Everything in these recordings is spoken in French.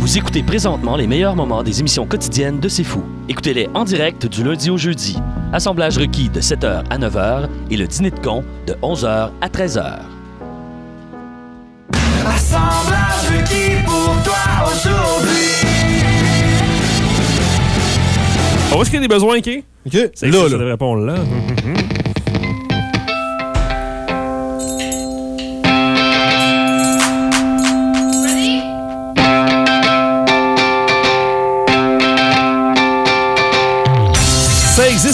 Vous écoutez présentement les meilleurs moments des émissions quotidiennes de C'est Fou. Écoutez-les en direct du lundi au jeudi. Assemblage requis de 7h à 9h et le dîner de con de 11h à 13h. Assemblage requis pour toi aujourd'hui. On est-ce qu'il y a des besoins, OK? OK. C'est Là, ça, là. ça devrait répondre là.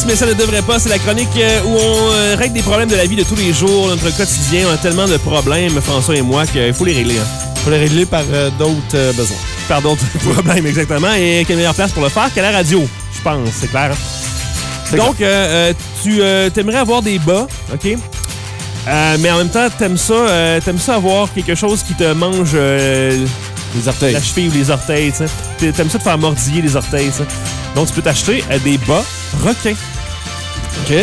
mais ça ne devrait pas. C'est la chronique euh, où on euh, règle des problèmes de la vie de tous les jours, notre quotidien. On a tellement de problèmes, François et moi, qu'il faut les régler. hein. Faut les régler par euh, d'autres euh, besoins. Par d'autres problèmes, exactement. Et quelle meilleure place pour le faire qu'à la radio, je pense, c'est clair. hein? Donc, euh, euh, tu euh, aimerais avoir des bas, OK? Euh, mais en même temps, t'aimes ça, euh, t'aimes ça avoir quelque chose qui te mange euh, Les orteils. la cheville ou les orteils, T'aimes ça te faire mordiller les orteils. Donc, tu peux t'acheter euh, des bas requins.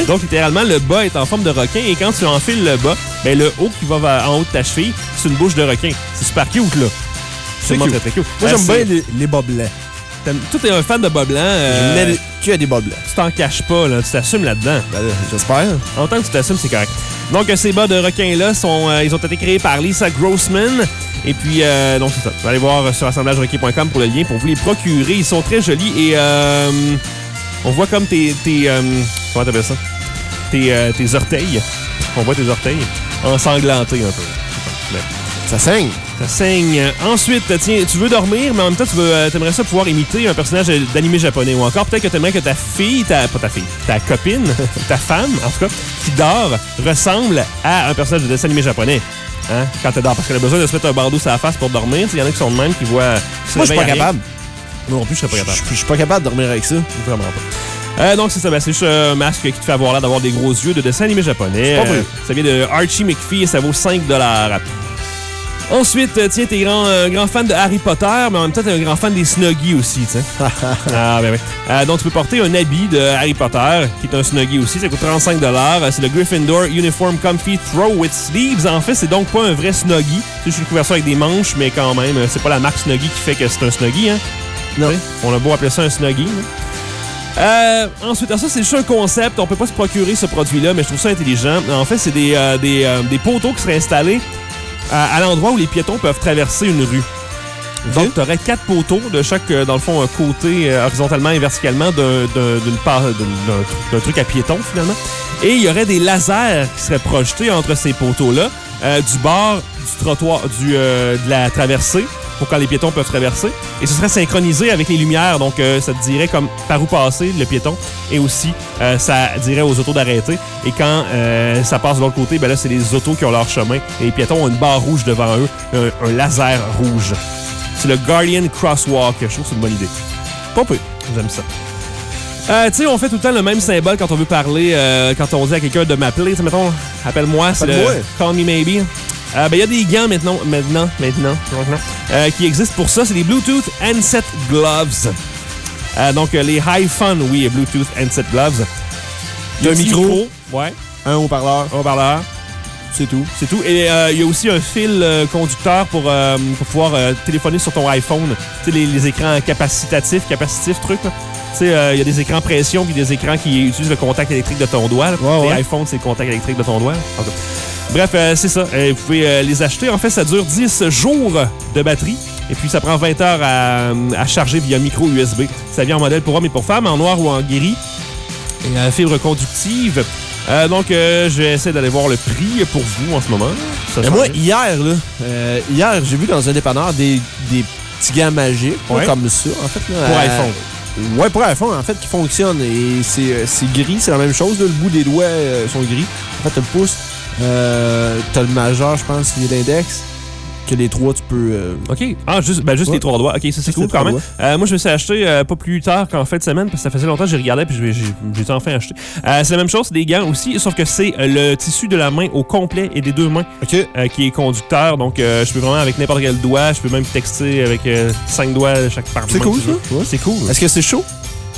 Donc, littéralement, le bas est en forme de requin et quand tu enfiles le bas, ben, le haut qui va vers- en haut de ta cheville, c'est une bouche de requin. C'est super cute, là. C'est cute. très, très cute. Moi, Euh, j'aime bien les, les bas blancs. Toi, t'es un fan de bas blanc. euh, mets que à des bas blancs. tu t'en caches pas, là. Tu t'assumes là-dedans. Ben, là, J'espère. En tant que tu t'assumes, c'est correct. Donc, euh, ces bas de requins-là, sont, euh, ils ont été créés par Lisa Grossman. Et puis, euh, donc, c'est ça. Vous allez voir euh, sur assemblagerequin.com pour le lien pour vous les procurer. Ils sont très jolis et euh, on voit comme tes. tes euh, comment t'appelles ça? Tes, euh, tes orteils. On voit tes orteils ensanglantés un peu. Mais Ça saigne. ça saigne. Ensuite, tiens, tu veux dormir, mais en même temps, tu veux, euh, t'aimerais ça pouvoir imiter un personnage d'animé japonais. Ou encore, peut-être que t'aimerais que ta fille, ta, pas ta fille, ta copine, ta femme, en tout cas, qui dort, ressemble à un personnage de dessin animé japonais. Hein? Quand elle dort. Parce qu'elle a besoin de se mettre un bardeau sur la face pour dormir. Il y en a qui sont de même, qui voient. qui Moi, je suis pas capable. Moi non plus, je serais pas capable. je- je suis pas capable de dormir avec ça. Vraiment pas. Euh, donc, c'est ça. Ben, c'est juste un masque qui te fait avoir l'air d'avoir des gros yeux de dessin animé japonais. Pas vrai. ça vient de Archie McPhee et ça vaut 5 Ensuite, euh, tiens, t'es grand, euh, grand fan de Harry Potter, mais en même temps, t'es un grand fan des Snuggies aussi, tu sais. ah, ben oui. Euh, donc, tu peux porter un habit de Harry Potter, qui est un Snuggie aussi. Ça coûte 35 C'est le Gryffindor Uniform Comfy Throw with Sleeves. En fait, c'est donc pas un vrai Snuggie. C'est juste une couverture avec des manches, mais quand même, euh, c'est pas la marque Snuggie qui fait que c'est un Snuggie, hein. Non. On a beau appeler ça un Snuggie. Euh, ensuite, alors ça, c'est juste un concept. On peut pas se procurer ce produit-là, mais je trouve ça intelligent. En fait, c'est des, euh, des, euh, des poteaux qui seraient installés à, à l'endroit où les piétons peuvent traverser une rue. Donc, tu aurais quatre poteaux de chaque, euh, dans le fond, un côté euh, horizontalement et verticalement d'un truc- à piétons, finalement. Et il y aurait des lasers qui seraient projetés entre ces poteaux-là, euh, du bord du trottoir, du, euh, de la traversée, pour quand les piétons peuvent traverser. Et ce serait synchronisé avec les lumières, donc euh, ça te dirait comme par où passer le piéton. Et aussi, euh, ça dirait aux autos d'arrêter. Et quand euh, ça passe de l'autre côté, ben là, c'est les autos qui ont leur chemin. Et les piétons ont une barre rouge devant eux, un, un laser rouge. C'est le Guardian Crosswalk. Je trouve que c'est une bonne idée. Pas peu. J'aime ça. Euh, tu sais, on fait tout le temps le même symbole quand on veut parler, euh, quand on dit à quelqu'un de m'appeler. Tu mettons, appelle-moi, c'est le. Call Me Maybe. Euh, ben, il y a des gants maintenant, maintenant, maintenant, maintenant, euh, qui existent pour ça. C'est des Bluetooth Handset Gloves. Euh, donc, les High Fun, oui, Bluetooth Handset Gloves. Il y a un micro. Ouais, Un haut-parleur. un haut-parleur. C'est tout. C'est tout. Et il y a aussi un fil conducteur pour, pour pouvoir téléphoner sur ton iPhone. Tu sais, les, les écrans capacitatifs, capacitifs, trucs. Tu sais, il y a des écrans pression puis des écrans qui utilisent le contact électrique de ton doigt. Ouais, les iPhones, c'est le contact électrique de ton doigt. En tout cas. Bref, euh, c'est ça. Euh, vous pouvez euh, les acheter. En fait, ça dure 10 jours de batterie. Et puis, ça prend 20 heures à, à charger via micro USB. Ça vient en modèle pour hommes et pour femmes, en noir ou en gris. Et euh, fibre conductive. Euh, donc, euh, je vais essayer d'aller voir le prix pour vous en ce moment. Ça Mais moi, hier, là, euh, hier, j'ai vu dans un dépanneur des, des petits gants magiques, Ouais. comme ça, en fait. là, Pour iPhone. Ouais, pour iPhone, en fait, qui fonctionne. Et c'est gris, c'est la même chose. là, le bout des doigts sont gris. En fait, le pouce, euh, t'as le majeur, je pense, y a l'index. Que les trois, tu peux. euh, OK. Ah, juste, ben, juste Ouais. les trois doigts. OK, ça, c'est cool quand même. Euh, moi, je me suis acheté pas plus tard qu'en fin de semaine, parce que ça faisait longtemps que j'ai regardé, puis j'ai enfin acheté. C'est la même chose, c'est des gants aussi, sauf que c'est le tissu de la main au complet et des deux mains OK. euh, qui est conducteur. Donc, je peux vraiment avec n'importe quel doigt, je peux même texter avec cinq doigts chaque part. C'est cool, ça? Ouais. C'est cool. Est-ce que c'est chaud?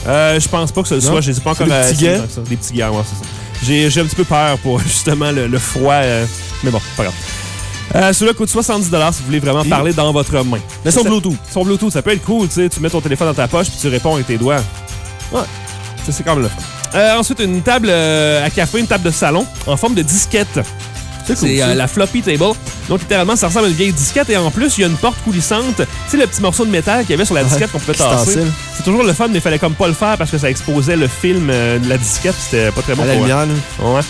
Je pense pas que ce soit. Je les ai pas encore des petits gants? Des petits gants, ouais, c'est ça. J'ai un petit peu peur pour justement le, le froid, euh, mais bon, pas grave. Euh, Celui-là coûte 70 si vous voulez vraiment Et- parler dans votre main. Mais son Bluetooth. Son Bluetooth, ça peut être cool, tu sais. Tu mets ton téléphone dans ta poche puis tu réponds avec tes doigts. Ouais. C'est quand même le fun. Euh, ensuite, une table euh, à café, une table de salon en forme de disquette. C'est cool, euh, la floppy table. Donc, littéralement, ça ressemble à une vieille disquette. Et en plus, il y a une porte coulissante. Tu sais, le petit morceau de métal qu'il y avait sur la disquette qu'on pouvait tasser. C'est toujours le fun, mais il fallait comme pas le faire parce que ça exposait le film euh, de la disquette. C'était pas très bon À la pour lumière, là. Ouais.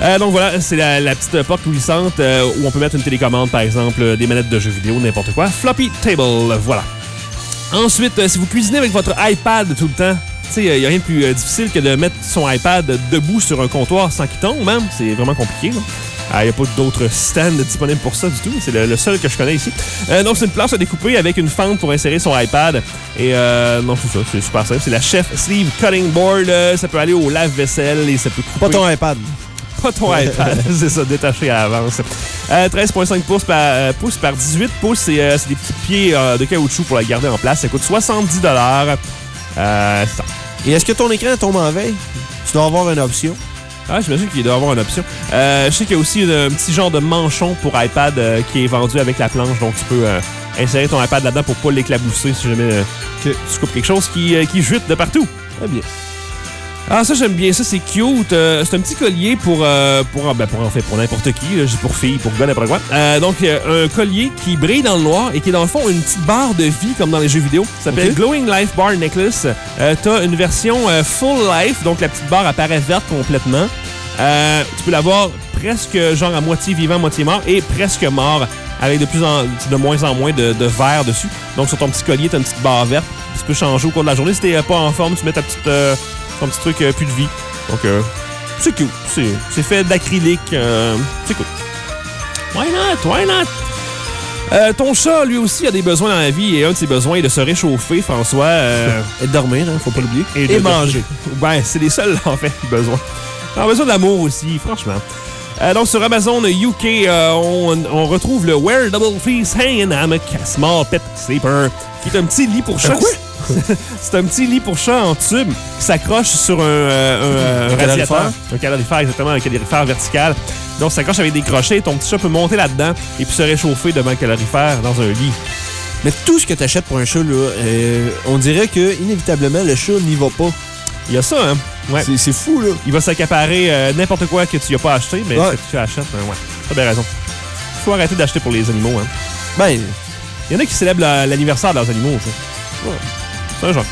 Euh, donc voilà, c'est la, la petite porte coulissante où on peut mettre une télécommande, par exemple, des manettes de jeux vidéo, n'importe quoi. Floppy table, voilà. Ensuite, si vous cuisinez avec votre iPad tout le temps, tu sais, il n'y a rien de plus difficile que de mettre son iPad debout sur un comptoir sans qu'il tombe, même. C'est vraiment compliqué. Il n'y a pas d'autres stands disponibles pour ça du tout. C'est le, le seul que je connais ici. Euh, donc, c'est une planche à découper avec une fente pour insérer son iPad. Et euh, non, c'est ça. C'est super simple. C'est la Chef Sleeve Cutting Board. Euh, ça peut aller au lave-vaisselle et ça peut couper... Pas ton iPad. Pas ton iPad, c'est ça, détaché à l'avance. Euh, 13,5 pouces par, euh, pouces par 18 pouces, c'est euh, c'est des petits pieds euh, de caoutchouc pour la garder en place. Ça coûte 70 euh, ça. Et est-ce que ton écran tombe en veille? Tu dois avoir une option. Ah, j'imagine qu'il doit y avoir une option. Euh, je sais qu'il y a aussi un petit genre de manchon pour iPad euh, qui est vendu avec la planche, donc tu peux euh, insérer ton iPad là-dedans pour pas l'éclabousser si jamais euh, tu coupes quelque chose qui, qui jute de partout. Très bien. Ah, ça, j'aime bien ça, c'est cute. Euh, c'est un petit collier pour, euh, pour, ben, pour, en fait, pour n'importe qui, là, pour filles, pour gars, n'importe quoi. Euh, donc, euh, un collier qui brille dans le noir et qui est dans le fond une petite barre de vie comme dans les jeux vidéo. Ça s'appelle. Glowing Life Bar Necklace. Euh, T'as une version euh, Full Life, donc la petite barre apparaît verte complètement. Euh, tu peux l'avoir presque genre à moitié vivant, moitié mort et presque mort avec de plus en de moins en moins de, de verre dessus. Donc sur ton petit collier, t'as une petite barre verte. Tu peux changer au cours de la journée. Si t'es pas en forme, tu mets ta petite, ton petit truc euh, plus de vie. Donc euh, c'est cool. C'est, c'est fait d'acrylique. euh, c'est cool. Why not? Why not? Euh, ton chat, lui aussi, a des besoins dans la vie et un de ses besoins est de se réchauffer, François. euh, Et de dormir, hein, faut pas l'oublier. et, de- manger. Ben, c'est les seuls, en fait, besoin. On a besoin d'amour aussi, franchement. Euh, donc, sur Amazon UK, euh, on, on retrouve le Wear Double Face Hanging Hammock Small Pet Sleeper, qui est un petit lit pour chat. c'est un petit lit pour chat en tube qui s'accroche sur un, euh, un, Un un radiateur. Un calorifère, exactement, un calorifère vertical. Donc, ça s'accroche avec des crochets. Ton petit chat peut monter là-dedans et puis se réchauffer devant le calorifère dans un lit. Mais tout ce que t'achètes pour un chat, là, euh, on dirait que inévitablement le chat n'y va pas. Il y a ça, hein? Ouais. C'est- fou, là. Il va s'accaparer euh, n'importe quoi que tu n'as pas acheté, mais Ouais. ce que tu achètes, ben ouais. T'as bien raison. Faut arrêter d'acheter pour les animaux, hein. Ben, Il y en a qui célèbrent la- l'anniversaire de leurs animaux, tu sais. Ouais. C'est un genre.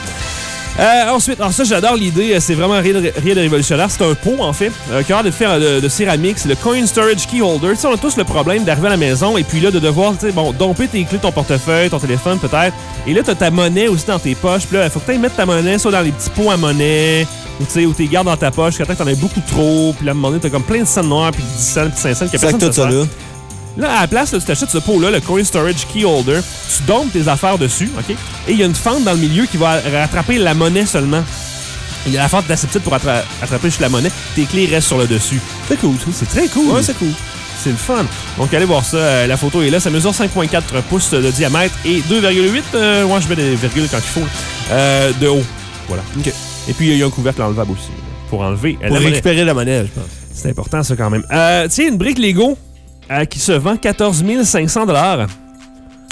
Euh, ensuite, alors ça, j'adore l'idée. euh, C'est vraiment rien de, rien de révolutionnaire. C'est un pot, en fait, euh, qui a l'air de faire de, de céramique. C'est le Coin Storage Key Holder. Tu sais, on a tous le problème d'arriver à la maison et puis là, de devoir, tu sais, bon, domper tes clés, ton portefeuille, ton téléphone, peut-être. Et là, t'as ta monnaie aussi dans tes poches. Puis là, il faut que tu mettre ta monnaie soit dans les petits pots à monnaie ou tu sais, ou t'es gardes dans ta poche. Quand t'en as beaucoup trop. Puis là, à un moment donné, t'as comme plein de cents noirs, puis 10 cents, puis 5 cents. sac tout ça, là. Là, à la place, là, tu t'achètes ce pot-là, le Coin Storage Key Holder, tu dompes tes affaires dessus, OK? Et il y a une fente dans le milieu qui va rattraper la monnaie seulement. Il y a la fente petite pour attra- attraper juste la monnaie. Tes clés restent sur le dessus. C'est cool, ça. C'est très cool. Ouais, c'est cool. C'est le fun. Donc, allez voir ça. Euh, la photo est là. Ça mesure 5,4 pouces de diamètre et 2,8. Euh, moi, je mets des virgules quand il faut. euh, de haut. Voilà. OK. Et puis, il y a un couvercle enlevable aussi. Pour enlever euh, Pour la monnaie. récupérer la monnaie, je pense. C'est important, ça, quand même. Euh, tiens, une brique Lego euh, qui se vend 14 500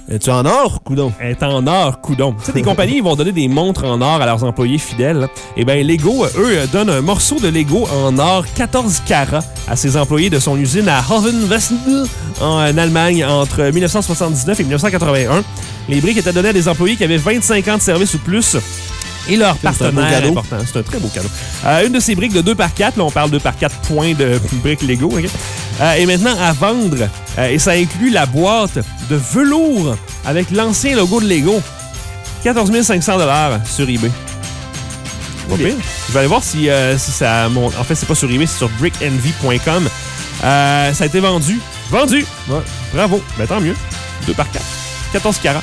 Es-tu en or, coudon? est en or coudon. Tu sais, des compagnies ils vont donner des montres en or à leurs employés fidèles. Et bien, Lego, euh, eux, euh, donnent un morceau de Lego en or 14 carats à ses employés de son usine à Hovenwesten en Allemagne entre 1979 et 1981. Les briques étaient données à des employés qui avaient 25 ans de service ou plus. Et leur C'est un beau partenaire cadeau. C'est un très beau cadeau. Euh, une de ces briques de 2 par 4, là on parle 2 par 4 points de briques Lego, ok? Euh, est maintenant à vendre. Euh, et ça inclut la boîte de velours avec l'ancien logo de Lego. 14 500 sur eBay. Pas pire. Je vais aller voir si, euh, si ça monte. En fait, c'est pas sur eBay, c'est sur brickenvy.com. Ça a été vendu. Vendu! Ouais. Bravo. Ben tant mieux. 2 par 4. 14 carats.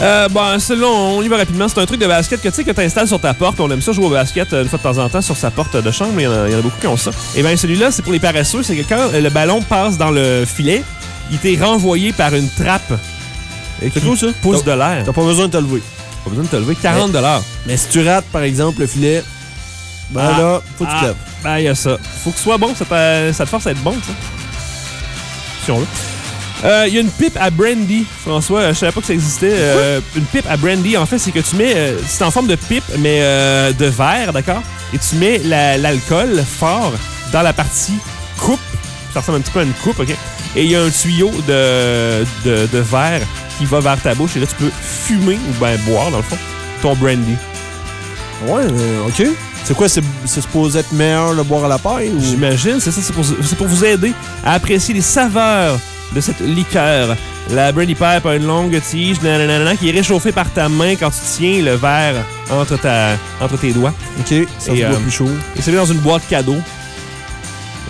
Euh, bon, celui-là, on y va rapidement. C'est un truc de basket que tu sais que tu installes sur ta porte. On aime ça jouer au basket euh, une fois de temps en temps sur sa porte de chambre. Il y en a, il y en a beaucoup qui ont ça. Et bien, celui-là, c'est pour les paresseux. C'est que quand le ballon passe dans le filet, il t'est renvoyé par une trappe. Et qui cool, ça. pousse de l'air. T'as pas besoin de te lever. Pas besoin de te lever. 40 Mais si tu rates, par exemple, le filet, ben Ah. là, faut que tu Ah. te lèves. Ben, il y a ça. Faut que ce soit bon. Ça te, ça te force à être bon, ça. si on veut. Euh, Il y a une pipe à brandy, François. euh, Je savais pas que ça existait. Euh, une pipe à brandy, en fait, c'est que tu mets. euh, c'est en forme de pipe, mais euh, de verre, d'accord? Et tu mets la- l'alcool fort dans la partie coupe. Ça ressemble un petit peu à une coupe, OK? Et il y a un tuyau de, de, de verre qui va vers ta bouche. Et là, tu peux fumer ou bien boire, dans le fond, ton brandy. Ouais, OK. C'est quoi, c'est supposé être meilleur le boire à la paille ou... J'imagine, c'est ça, c'est pour, c'est pour vous aider à apprécier les saveurs de cette liqueur. La Brandy Pipe a une longue tige nanana, qui est réchauffée par ta main quand tu tiens le verre entre, ta, entre tes doigts. OK, ça Et, euh, plus chaud. Et c'est dans une boîte cadeau.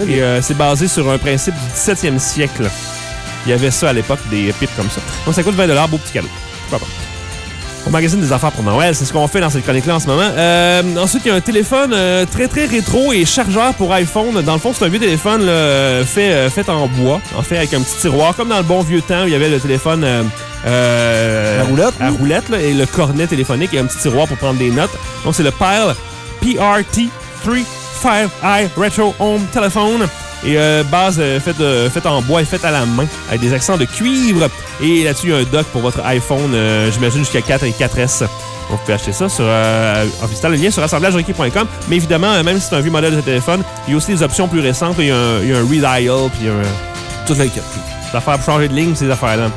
Et euh, c'est basé sur un principe du 17e siècle. Il y avait ça à l'époque, des pipes comme ça. Donc ça coûte 20 beau petit cadeau. Pas? On magasine des affaires pour Noël, c'est ce qu'on fait dans cette chronique-là en ce moment. Euh, ensuite, il y a un téléphone euh, très très rétro et chargeur pour iPhone. Dans le fond, c'est un vieux téléphone là, fait, euh, fait en bois, en fait avec un petit tiroir, comme dans le bon vieux temps où il y avait le téléphone La roulette, à oui. roulette là, et le cornet téléphonique et un petit tiroir pour prendre des notes. Donc c'est le Pile PRT 35i Retro Home Telephone. Et euh, base euh, faite, de- faite en bois et faite à la main, avec des accents de cuivre. Et là-dessus, il y a un dock pour votre iPhone, euh, j'imagine jusqu'à 4 et 4S. Donc, vous pouvez acheter ça sur, euh, en visitant le lien sur assemblagerequis.com. Mais évidemment, euh, même si c'est un vieux modèle de téléphone, il y a aussi des options plus récentes. Il y a un, il y a un redial, puis un, Toute la des affaires pour changer de ligne, ces affaires-là.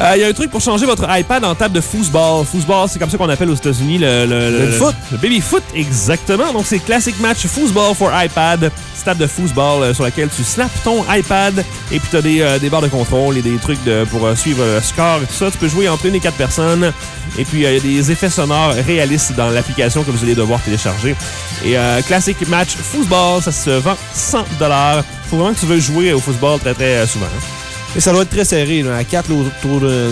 Euh, Il y a un truc pour changer votre iPad en table de football. Football, c'est comme ça qu'on appelle aux États-Unis le, le, Le foot. Le baby foot, exactement. Donc, c'est Classic Match Football for iPad. C'est table de football euh, sur laquelle tu snaps ton iPad et puis tu as des, euh, des barres de contrôle et des trucs de, pour euh, suivre le score et tout ça. Tu peux jouer entre une et quatre personnes. Et puis, il y a des effets sonores réalistes dans l'application que vous allez devoir télécharger. Et Classic Match Football, ça se vend 100 Faut vraiment que tu veux jouer au football très, très souvent. hein. Et ça doit être très serré, là, à 4 autour de,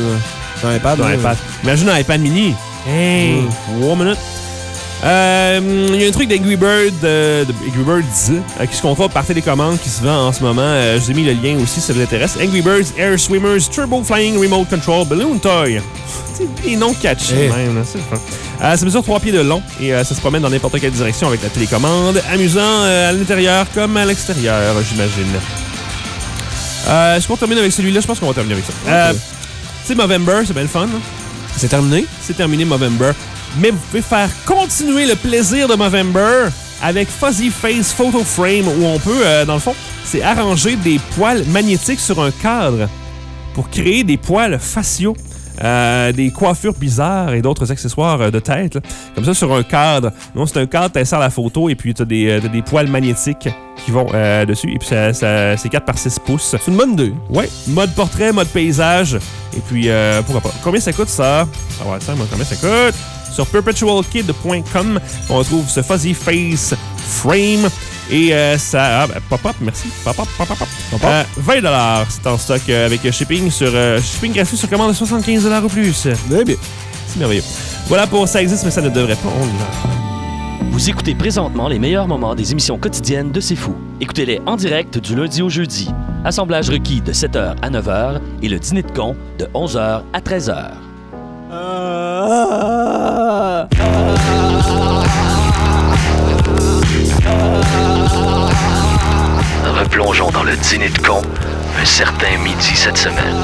d'un iPad. Là. iPad. Imagine un iPad mini. Hey, one minute. Euh, Il y a un truc d'Angry Bird, euh, de Angry Birds euh, qui se contrôle par télécommande qui se vend en ce moment. Euh, je vous ai mis le lien aussi si ça vous intéresse. Angry Birds Air Swimmers Turbo Flying Remote Control Balloon Toy. C'est des noms catchy Hey. même, là, c'est le fun. Euh, ça mesure 3 pieds de long et euh, ça se promène dans n'importe quelle direction avec la télécommande. Amusant euh, à l'intérieur comme à l'extérieur, j'imagine. Euh, Est-ce qu'on termine avec celui-là? Je pense qu'on va terminer avec ça. Euh, c'est Movember, c'est bien le fun. hein? C'est terminé? c'est terminé Movember. Mais vous pouvez faire continuer le plaisir de Movember avec Fuzzy Face Photo Frame où on peut, euh, dans le fond, c'est arranger des poils magnétiques sur un cadre pour créer des poils faciaux. Euh, des coiffures bizarres et d'autres accessoires euh, de tête. là. Comme ça, sur un cadre. Non, c'est un cadre, tu la photo et puis tu as des, euh, des poils magnétiques qui vont euh, dessus. Et puis, ça, ça- c'est 4 par 6 pouces. C'est une bonne idée. Ouais, mode portrait, mode paysage. Et puis, euh, pourquoi pas. Combien ça coûte, ça? Va voir ça, moi, combien ça coûte? Sur perpetualkid.com, on retrouve ce Fuzzy Face Frame. Et euh, ça... Ah, ben, pop-up, merci. Pop-up, pop-up, pop. Pop-up. Euh, 20 c'est en stock euh, avec shipping sur euh, shipping gratuit sur commande de 75 ou plus. Bien. C'est merveilleux. Voilà pour Ça existe, mais ça ne devrait pas. On y va. Vous écoutez présentement les meilleurs moments des émissions quotidiennes de C'est Fou. Écoutez-les en direct du lundi au jeudi. Assemblage requis de 7h à 9h et le dîner de con de 11h à 13h. Replongeons dans le dîner de con un certain midi cette semaine.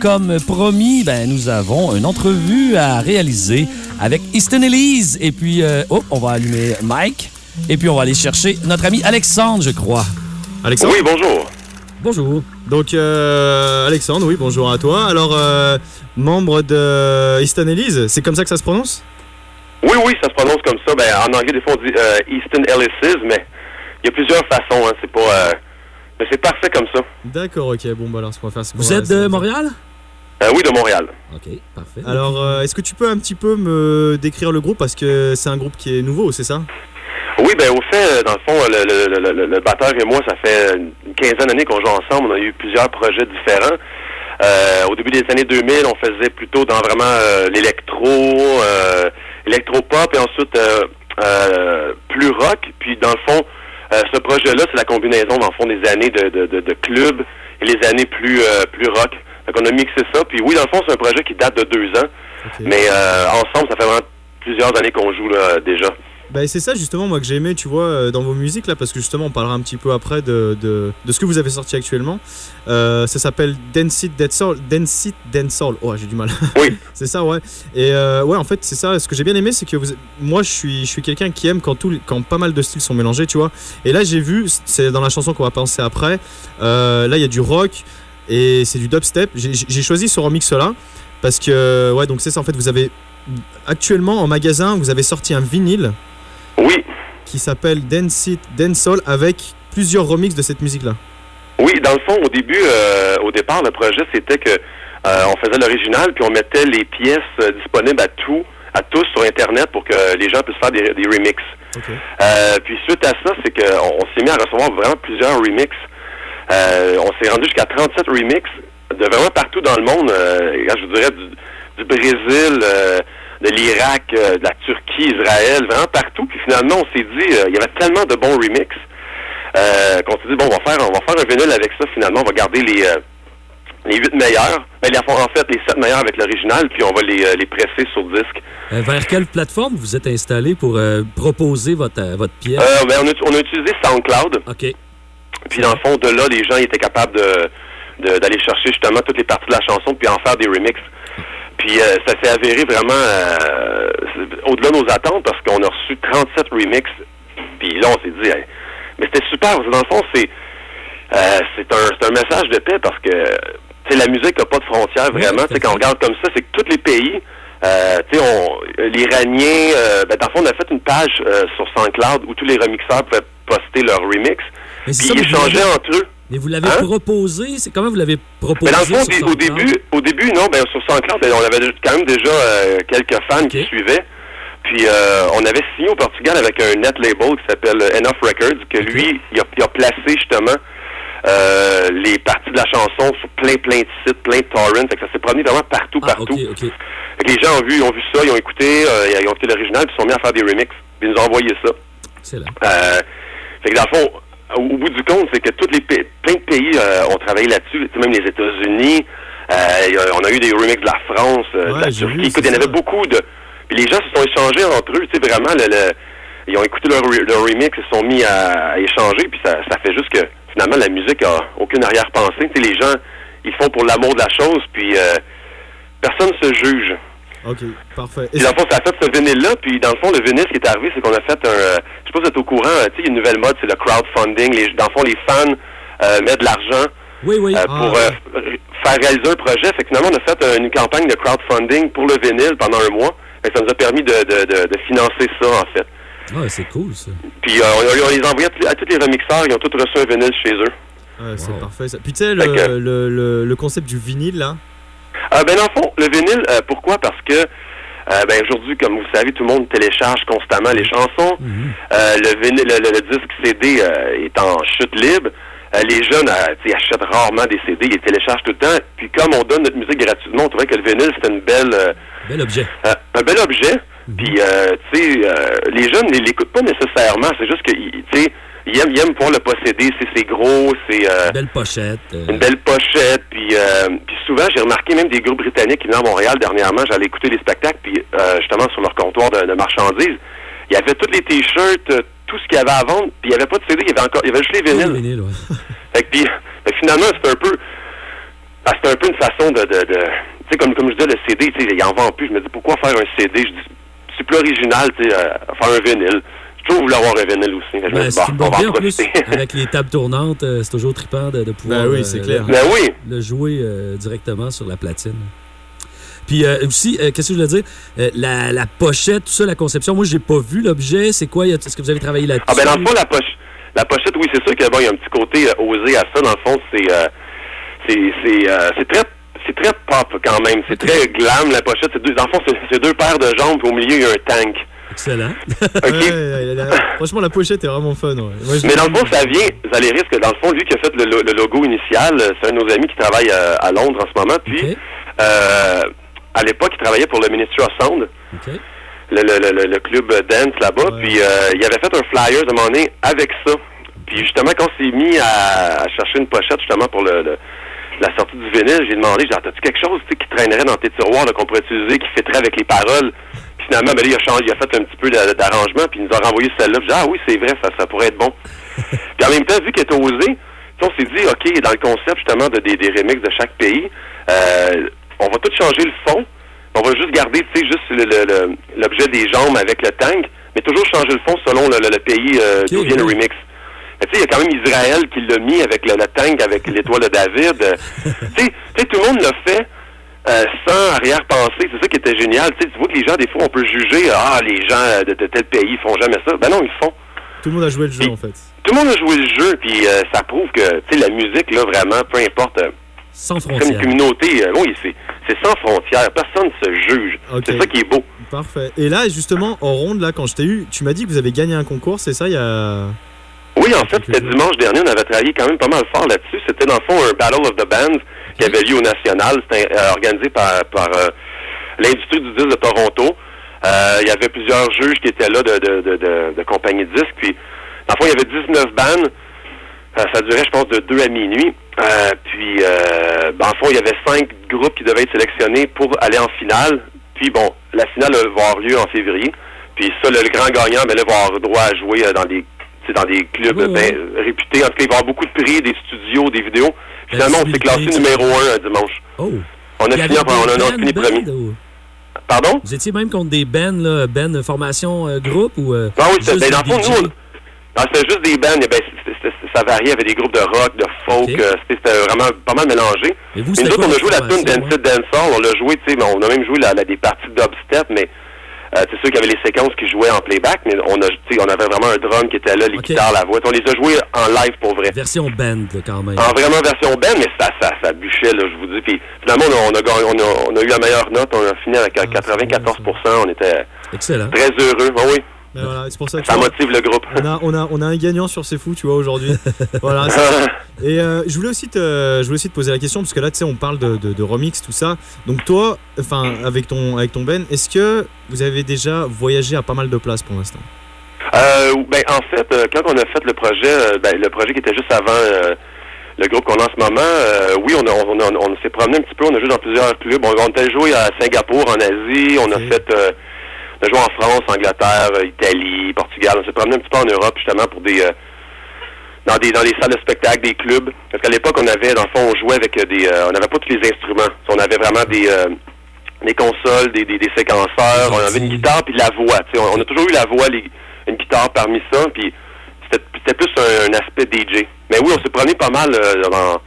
Comme promis, ben, nous avons une entrevue à réaliser avec Easton Elise. Et puis, euh, oh, on va allumer Mike. Et puis, on va aller chercher notre ami Alexandre, je crois. Alexandre? Oui, bonjour. Bonjour. Donc, euh, Alexandre, oui, bonjour à toi. Alors, euh, membre de Easton Elise, c'est comme ça que ça se prononce? Oui, oui, ça se prononce comme ça. Ben, en anglais, des fois, on dit euh, Easton Ellis's, mais y a plusieurs façons. Hein. C'est pas. euh, mais c'est parfait comme ça. D'accord, ok. Bon, bah alors, ce qu'on va faire, c'est qu'on Vous êtes de Montréal? Euh, oui, de Montréal. OK, parfait. Alors, euh, est-ce que tu peux un petit peu me décrire le groupe? Parce que c'est un groupe qui est nouveau, c'est ça? Oui, ben, au fait, euh, dans le fond, le, le, le, le- le batteur et moi, ça fait une quinzaine d'années qu'on joue ensemble. On a eu plusieurs projets différents. Euh, au début des années 2000, on faisait plutôt dans vraiment euh, l'électro, euh, électro-pop et ensuite euh, euh, plus rock. Puis, dans le fond, euh, ce projet-là, c'est la combinaison, dans le fond, des années de, de, de, de club et les années plus, euh, plus rock. Donc, on a mixé ça. Puis, oui, dans le fond, c'est un projet qui date de deux ans. Ok. Mais euh, ensemble, ça fait vraiment plusieurs années qu'on joue là, déjà. Bah, c'est ça justement moi que j'ai aimé tu vois euh, dans vos musiques là parce que justement on parlera un petit peu après de, de, de ce que vous avez sorti actuellement. Euh, ça s'appelle Dance It Dead Soul. Dance It. Oh j'ai du mal. Oui. c'est ça ouais. Et euh, ouais en fait c'est ça. Ce que j'ai bien aimé c'est que vous, moi je suis je suis quelqu'un qui aime quand tout quand pas mal de styles sont mélangés tu vois. Et là j'ai vu c'est dans la chanson qu'on va penser après. euh, là il y a du rock et c'est du dubstep. J'ai choisi ce remix là parce que ouais donc c'est ça en fait vous avez actuellement en magasin vous avez sorti un vinyle Oui, qui s'appelle Dance It Dancehall avec plusieurs remixes de cette musique-là. oui, dans le fond, au début, euh, au départ, le projet, c'était que euh, on faisait l'original, puis on mettait les pièces euh, disponibles à tout, à tous sur Internet pour que les gens puissent faire des, des remixes. Euh, puis suite à ça, c'est qu'on on, s'est mis à recevoir vraiment plusieurs remixes. On s'est rendu jusqu'à 37 remixes de vraiment partout dans le monde. Je vous dirais du, du Brésil, de l'Irak, euh, de la Turquie, Israël, vraiment partout. Puis finalement, on s'est dit, euh, il y avait tellement de bons remixes euh, qu'on s'est dit, bon, on va faire, on va faire un vinyle avec ça. Finalement, on va garder les les huit meilleurs. Ben, les- en fait, les sept meilleurs avec l'original, puis on va les, euh, les presser sur disque. Euh, vers quelle plateforme vous êtes installé pour euh, proposer votre, votre pièce? Ben, on, a, on a utilisé SoundCloud. OK. Puis dans le fond, de là, les gens étaient capables de de- d'aller chercher justement toutes les parties de la chanson puis en faire des remixes. Puis euh, ça s'est avéré vraiment euh, au-delà de nos attentes parce qu'on a reçu 37 remixes. Puis là, on s'est dit, Hey, mais c'était super. Dans le fond, c'est euh, c'est un, c'est un message de paix parce que la musique n'a pas de frontières vraiment. Sais, quand on regarde comme ça, c'est que tous les pays, euh, l'Iranien, ben, dans le fond, on a fait une page sur SoundCloud où tous les remixeurs pouvaient poster leurs c'est Puis ils échangeaient entre eux. Mais vous l'avez Hein? proposé? C'est comment vous l'avez proposé? Mais dans le fond, au, début, au début, non, ben sur SoundCloud, ben, on avait quand même déjà euh, quelques fans qui suivaient. Puis euh, on avait signé au Portugal avec un net label qui s'appelle Enough Records, que lui, il a, il a placé justement euh, les parties de la chanson sur plein, plein de sites, plein de torrents. Fait que ça s'est promené vraiment partout, Ah, partout. Fait que les gens ont vu, ont vu ça, ils ont écouté, euh, ils ont écouté l'original, puis ils sont mis à faire des remixes. Puis ils nous ont envoyé ça. Excellent. Euh, fait que dans le fond, au, bout du compte, c'est que tous les pa- plein de pays euh, ont travaillé là-dessus, Tu sais, même les États-Unis. euh, on a eu des remixes de la France, euh, de Ouais, la vu, Turquie. Écoute, il y en avait beaucoup de. Puis les gens se sont échangés entre eux, tu sais, vraiment, le, le- ils ont écouté leur remix, ils se sont mis à, à échanger, puis ça, ça fait juste que finalement la musique a aucune arrière-pensée. Tu sais, les gens, ils font pour l'amour de la chose, puis euh, personne se juge. Ok, parfait. Puis dans le fond, ça a fait ce vinyle-là. Puis dans le fond, le vinyle, ce qui est arrivé, c'est qu'on a fait un. euh, je sais pas si vous êtes au courant, euh, tu sais, il y a une nouvelle mode, c'est le crowdfunding. Les, dans le fond, les fans euh, mettent de l'argent Oui, oui. euh, Ah, pour euh, f- faire réaliser un projet. Fait que finalement, on a fait euh, une campagne de crowdfunding pour le vinyle pendant un mois. Fait que ça nous a permis de, de, de, de financer ça, en fait. Ah, c'est cool, ça. Puis euh, on, on les a envoyés à, tous les- remixeurs. Ils ont tous reçu un vinyle chez eux. C'est Wow. parfait ça. Puis tu sais, le, le, le, le concept du vinyle là. Euh, ben dans le fond, le vinyle, euh, pourquoi? Parce que euh, ben aujourd'hui, comme vous savez, tout le monde télécharge constamment les chansons. Euh, le, vinyle, le, disque CD est en chute libre. Les jeunes achètent rarement des CD, ils les téléchargent tout le temps. Puis comme on donne notre musique gratuitement, on trouvait que le vinyle, c'était une belle, Bel objet. un bel objet. Puis, euh, tu sais, les jeunes, ils l'écoutent pas nécessairement. C'est juste tu sais, aiment, ils aiment pouvoir le posséder. C'est, gros, c'est... euh, Belle pochette. euh, une belle pochette, puis, euh, puis souvent j'ai remarqué même des groupes britanniques qui venaient à Montréal dernièrement, j'allais écouter les spectacles, puis euh, justement sur leur comptoir de, de marchandises, il y avait tous les t-shirts, euh, tout ce qu'il y avait à vendre, puis il n'y avait pas de CD, il y avait encore, il y avait juste les oui, vinyles. ouais. Fait que, puis, fait finalement c'est un peu, ah, c'est un peu une façon de, de, de- tu sais comme comme je disais le CD, tu sais, il en vend plus, je me dis pourquoi faire un CD, je dis c'est plus original, tu sais, euh, faire un vinyle. Toujours voulu avoir un vinyle aussi. Me Ben, dis, c'est bon, une on bonne va idée en plus. Avec les tables tournantes, euh, c'est toujours trippant de, de pouvoir Ben oui, euh, c'est clair. ben oui. le jouer euh, directement sur la platine. Puis euh, aussi, euh, qu'est-ce que je voulais dire? Euh, la, la pochette, tout ça, la conception, moi, j'ai pas vu l'objet. C'est quoi? Y a- Est-ce que vous avez travaillé là-dessus? Ah ben dans le fond, la, poche, la pochette, oui, c'est sûr qu'il y a un petit côté euh, osé à ça. Dans le fond, c'est euh, c'est c'est euh, c'est très c'est très pop quand même. C'est très glam la pochette. C'est deux, dans le fond, c'est c'est deux paires de jambes. Puis au milieu, il y a un tank. Excellent. Ok. Ouais, ouais, la- la- franchement, la pochette est vraiment fun. Ouais. Moi, je- Mais dans le fond, ça vient. Vous allez rire que dans le fond, lui qui a fait le, le logo initial, c'est un de nos amis qui travaille euh, à Londres en ce moment. Puis euh, à l'époque, il travaillait pour le Ministry of Sound. Le, le, le, le club dance là-bas. Ouais. Puis euh, il avait fait un flyer de moment donné avec ça. Puis justement, quand on s'est mis à, à chercher une pochette justement pour le, le- la sortie du vinyle, j'ai demandé, j'ai dit, as-tu quelque chose qui traînerait dans tes tiroirs qu'on pourrait utiliser, qui fitterait avec les paroles? Finalement, ben là, il a, changé, il a fait un petit peu d'a- d'arrangement, puis il nous a renvoyé celle-là. Puis ah oui, c'est vrai, ça, ça pourrait être bon. puis en même temps, vu qu'il était osé, tu sais, on s'est dit, OK, dans le concept justement de, des, des remixes de chaque pays, euh, on va tout changer le fond. On va juste garder, tu sais, juste le- le- le- l'objet des jambes avec le tank, mais toujours changer le fond selon le, pays euh, d'où vient le remix. Tu sais, il y a quand même Israël qui l'a mis avec le, tank, avec l'étoile de David. Tu sais, tout le monde l'a fait euh, sans arrière-pensée. C'est ça qui était génial. Tu sais, tu vois que les gens, des fois, on peut juger, ah, les gens euh, de, de tel pays font jamais ça. Ben non, ils font. Tout le monde a joué le jeu, en fait. Tout le monde a joué le jeu, puis euh, ça prouve que, tu sais, la musique, là, vraiment, peu importe, euh, Sans comme une frontières. communauté, oui, c'est c'est sans frontières. Personne ne se juge. C'est ça qui est beau. Parfait. Et là, justement, en ronde, là, quand je t'ai eu, tu m'as dit que vous avez gagné un concours, c'est ça, il y a... Oui, en fait, c'était dimanche dernier. On avait travaillé quand même pas mal fort là-dessus. C'était dans le fond un Battle of the Bands qui avait lieu au National. C'était euh, organisé par, par euh, l'industrie du disque de Toronto. Euh, il y avait plusieurs juges qui étaient là de, de, de, de, de disques. Puis, dans le fond, il y avait 19 bandes. Euh, ça durait, je pense, de 2 à minuit. Puis, dans le fond, il y avait cinq groupes qui devaient être sélectionnés pour aller en finale. Puis, bon, la finale va avoir lieu en février. Puis ça, le, le grand gagnant, ben, là, va avoir droit à jouer euh, dans des sais, dans des clubs Ouais, ben, ouais. réputés. En tout cas, il va y avoir beaucoup de prix, des studios, des vidéos. Finalement, on s'est classé visibilité, numéro un un dimanche. Oh. On a fini, on a, on a fini premier. ou- Pardon? Vous étiez même contre des bands, là, bands formation euh, groupe ou. euh, Ah oui, c'était- ben, dans fond, nous, c'était juste des bands. eh Ben, ça variait. Il y avait des groupes de rock, de folk. Euh, c'était vraiment pas mal mélangé. Et vous, Mais nous autres, on a joué la tune formation, Dance It Dancehall. On l'a joué, tu sais, on a même joué la, la- des parties dubstep, mais euh, c'est sûr qu'il y avait les séquences qui jouaient en playback, mais on a, tu sais, on avait vraiment un drum qui était là, les guitares, la voix. On les a joués en live pour vrai. Version band, là, quand même. En vraiment version band, mais ça, ça, ça bûchait, là, je vous dis. Puis finalement, on a, on a, on a, eu la meilleure note. On a fini avec Ah, 94 On était Excellent. très heureux. Ah oui, Ben voilà, c'est pour ça que ça motive le groupe. on a, on, a, on a un gagnant sur C'est Fou, tu vois, aujourd'hui. voilà. c'est- Et euh, je voulais aussi te, je voulais aussi te poser la question parce que là, tu sais, on parle de, de, de remix, tout ça. Donc toi, enfin, avec ton, avec ton Ben, est-ce que vous avez déjà voyagé à pas mal de places pour l'instant? Euh, ben, en fait, euh, quand on a fait le projet, ben, le projet qui était juste avant euh, le groupe qu'on a en ce moment, euh, oui, on, a, on, a- on s'est promené un petit peu, on a joué dans plusieurs clubs. On, on était joué à Singapour, en Asie, on a fait, euh, on a joué en France, Angleterre, euh, Italie, Portugal. On s'est promené un petit peu en Europe, justement, pour des, euh, dans des, dans des salles de spectacle, des clubs. Parce qu'à l'époque, on avait, dans le fond, on jouait avec euh, des, euh, on n'avait pas tous les instruments. On avait vraiment des, euh, des consoles, des, des, des séquenceurs, on avait une guitare puis la voix. On, on a toujours eu la voix, les- une guitare parmi ça, puis c'était plus un, un aspect DJ. Mais oui, on s'est promené pas mal dans,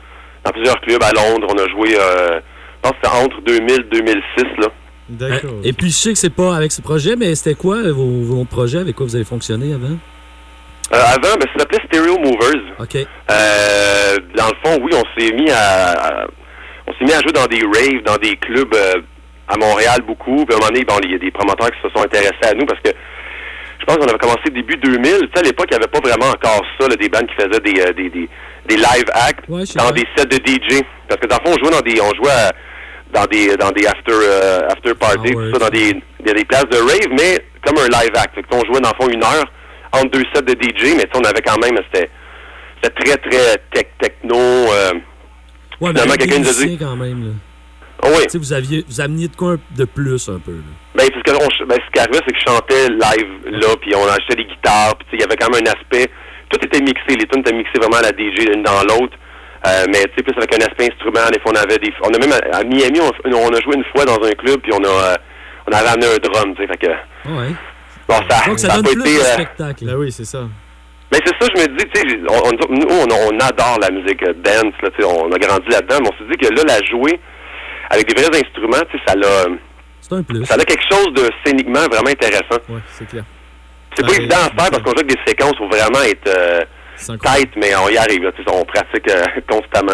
dans plusieurs clubs à Londres. On a joué, je pense que c'était entre 2000 et 2006, là. D'accord. Et puis, je sais que c'est pas avec ce projet, mais c'était quoi euh, vos, vos projets? Avec quoi vous avez fonctionné avant? Euh, avant, ben, ça s'appelait Stereo Movers. OK. Euh, dans le fond, oui, on s'est mis à, à- on s'est mis à jouer dans des raves, dans des clubs euh, à Montréal beaucoup. Puis à un moment donné, bon, il y a des promoteurs qui se sont intéressés à nous parce que je pense qu'on avait commencé début 2000. Tu sais, à l'époque, il n'y avait pas vraiment encore ça, là, des bandes qui faisaient des, euh, des, des, des live acts Ouais, dans des sets de DJ. Parce que dans le fond, on jouait dans des, on jouait à- dans des, dans des after, euh, after parties, Ah ouais, tout ça, dans des, des, des places de rave, mais comme un live act. Fait que, on jouait dans le fond une heure entre deux sets de DJ, mais on avait quand même, c'était, c'était très, très tech, techno. euh, Ouais, Finalement, quelqu'un nous a dit- quand même. Là. oh oui. Vous, aviez, vous ameniez de quoi de plus un peu. Là? Ben, parce que on ben, ce qui arrivait, c'est que je chantais live là, puis on achetait des guitares, puis il y avait quand même un aspect. Tout était mixé, les tunes étaient mixées vraiment à la DJ l'une dans l'autre. Euh, mais tu sais, plus avec un aspect instrument, des fois on avait des. On a même à, à Miami, on, on a joué une fois dans un club, puis on a euh, on a ramené un drum, tu sais, fait que. Ouais. Bon, ça, Donc, ça, ça a donne pas plus été. de euh, spectacle. Ah oui, c'est ça. Mais c'est ça, je me dis, tu sais, on, on- nous, on, on adore la musique dance, là, tu sais, on a grandi là-dedans, mais on s'est dit que là, la jouer avec des vrais instruments, tu sais, ça l'a, C'est un plus. ça a quelque chose de scéniquement vraiment intéressant. Ouais, c'est clair. C'est Ah, pas oui, évident à faire parce qu'on joue avec des séquences où vraiment être euh, Tight, mais on y arrive, là, on pratique euh, constamment.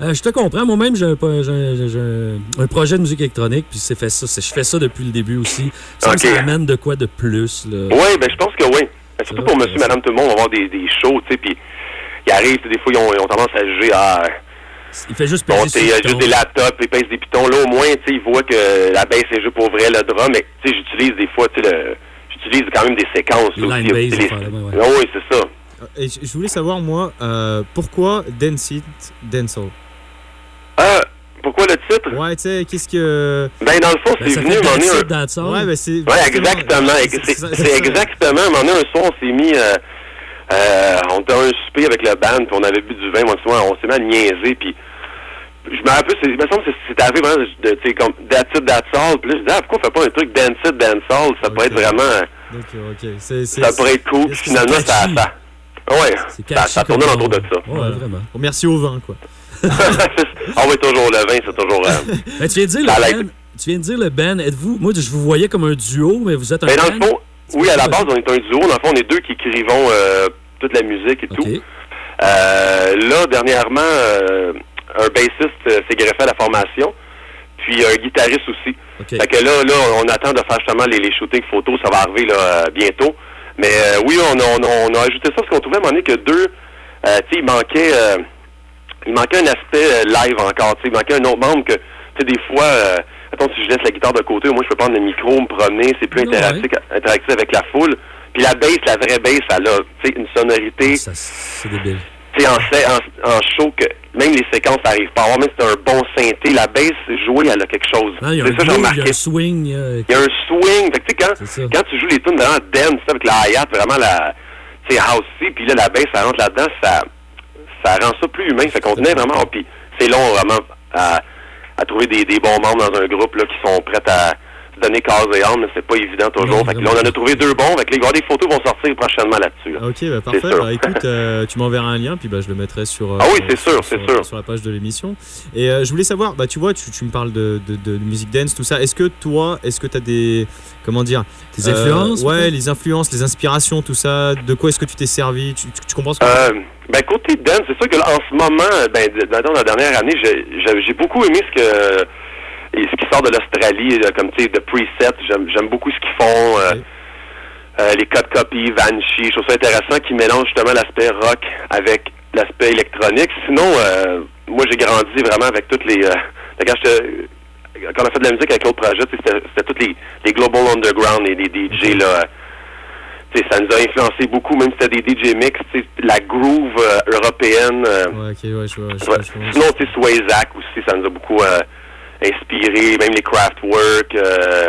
Euh, je te comprends. Moi-même, j'ai un, un- projet de musique électronique, puis c'est fait ça. Je fais ça depuis le début aussi. Ça, Ok. ça amène de quoi de plus. Là? Oui, ben je pense que oui. Ben, surtout pour monsieur, madame, tout le monde, on va avoir des, des shows, tu sais, puis ils arrivent, des fois, ils ont, ils ont tendance à juger, ah, Il fait juste bon, il le juste des laptops, ils pèsent des pitons. Là, au moins, tu ils voient que la baisse est juste pour vrai, le drum, mais, tu sais, j'utilise des fois, tu sais, le- j'utilise quand même des séquences. Line aussi, les- ouais, ouais. Ah oui, c'est ça. Et je voulais savoir, moi, euh, pourquoi Dance It, Dance All Ah, pourquoi le titre? Ouais, tu sais, qu'est-ce que. Ben, dans le fond, Ben, c'est venu fait à un That's All. Ouais, ben c'est. Ouais, exactement. c'est- exactement. Moment donné, un soir, on s'est mis. euh, euh, on était un souper avec le band, puis on avait bu du vin. Moi, souvent, on s'est mis à niaiser, puis. Je me rappelle, c'est- il me semble que c'est- arrivé vraiment tu sais, comme That's it, that's all. Puis là, je disais, ah, pourquoi on fait pas un truc Dance it, dance all? Ça pourrait être vraiment. euh, Ok, ok. C'est- c'est- Ça pourrait être cool. Que Finalement, ça. ça ouais, C'est ça, ça tournait autour de ça. Ouais, vraiment. Bon, merci au vin, quoi. ah oui, toujours le vin, c'est toujours. euh, Ben, tu viens de dire Ça le band. Tu viens de dire le band. Êtes-vous. Moi, je vous voyais comme un duo, mais vous êtes un Mais dans band. le fond, oui, à la base, on est un duo. Dans le fond, on est deux qui écrivons euh, toute la musique et tout. Euh, là, dernièrement, euh, un bassiste euh, s'est greffé à la formation, puis un guitariste aussi. Fait que là, là, on attend de faire justement les, les shootings photos, ça va arriver là, euh, bientôt. Mais euh, oui, on a, on, a, on a ajouté ça parce qu'on trouvait à un moment donné que deux, euh, tu sais, il manquait, euh, il manquait un aspect euh, live encore, tu sais, il manquait un autre membre que, tu sais, des fois, euh, mettons, si je laisse la guitare de côté, moi, je peux prendre le micro, me promener, c'est plus Ouais. interactif, interactif avec la foule. Puis la bass, la vraie bass, elle a, tu sais, une sonorité, C'est débile. tu sais, en, en, en show que même les séquences n'arrivent pas à avoir, même si c'est un bon synthé, la bass jouée, elle a quelque chose. Non, il y a c'est un ça j'ai groove, il y a remarqué. un swing. euh, Il y a un swing. Fait que, tu sais, quand, quand tu joues les tunes vraiment dance, tu sais, avec la hi-hat, vraiment la, housey, puis là, la bass, ça rentre là-dedans, ça, ça rend ça plus humain. Fait qu'on tenait vraiment, puis c'est long, vraiment, à, à trouver des, des bons membres dans un groupe, là, qui sont prêts à donner cause et âme, mais c'est pas évident toujours. Non, fait que là, on en a trouvé deux bons. Fait que avoir des photos vont sortir prochainement là-dessus. là. Ok, bah parfait. sûr. Bah, écoute, euh, tu m'enverras un lien, puis bah, je le mettrai sur. euh, Ah oui, c'est sur- sûr, sur- c'est sûr. Sur la page de l'émission. Et euh, je voulais savoir, bah tu vois, tu, tu me parles de, de, de musique dance, tout ça. Est-ce que toi, est-ce que tu as des. Comment dire Tes influences, Euh, Ouais, les influences, les inspirations, tout ça. De quoi est-ce que tu t'es servi? Tu, tu- tu comprends ce que Euh, ben côté dance, c'est sûr que là, en ce moment, ben dans la dernière année, j'ai beaucoup aimé ce que et ce qui sort de l'Australie, là, comme tu sais, de preset. J'aime beaucoup ce qu'ils font. euh, Oui. euh, les codes copies, Vanchi, je trouve ça intéressant qu'ils mélangent justement l'aspect rock avec l'aspect électronique. Sinon, euh, moi j'ai grandi vraiment avec toutes les. euh, quand, quand on a fait de la musique avec l'autre projet, c'était tous les, les Global Underground et les DJ là. euh, tu sais, ça nous a influencé beaucoup, même si c'était des DJ mix, la groove euh, européenne. euh, Ouais, ok, ouais, je vois. je Ouais. vois, je vois. Sinon, Swayzak aussi, ça nous a beaucoup euh, inspiré, même les Kraftwerk. Euh,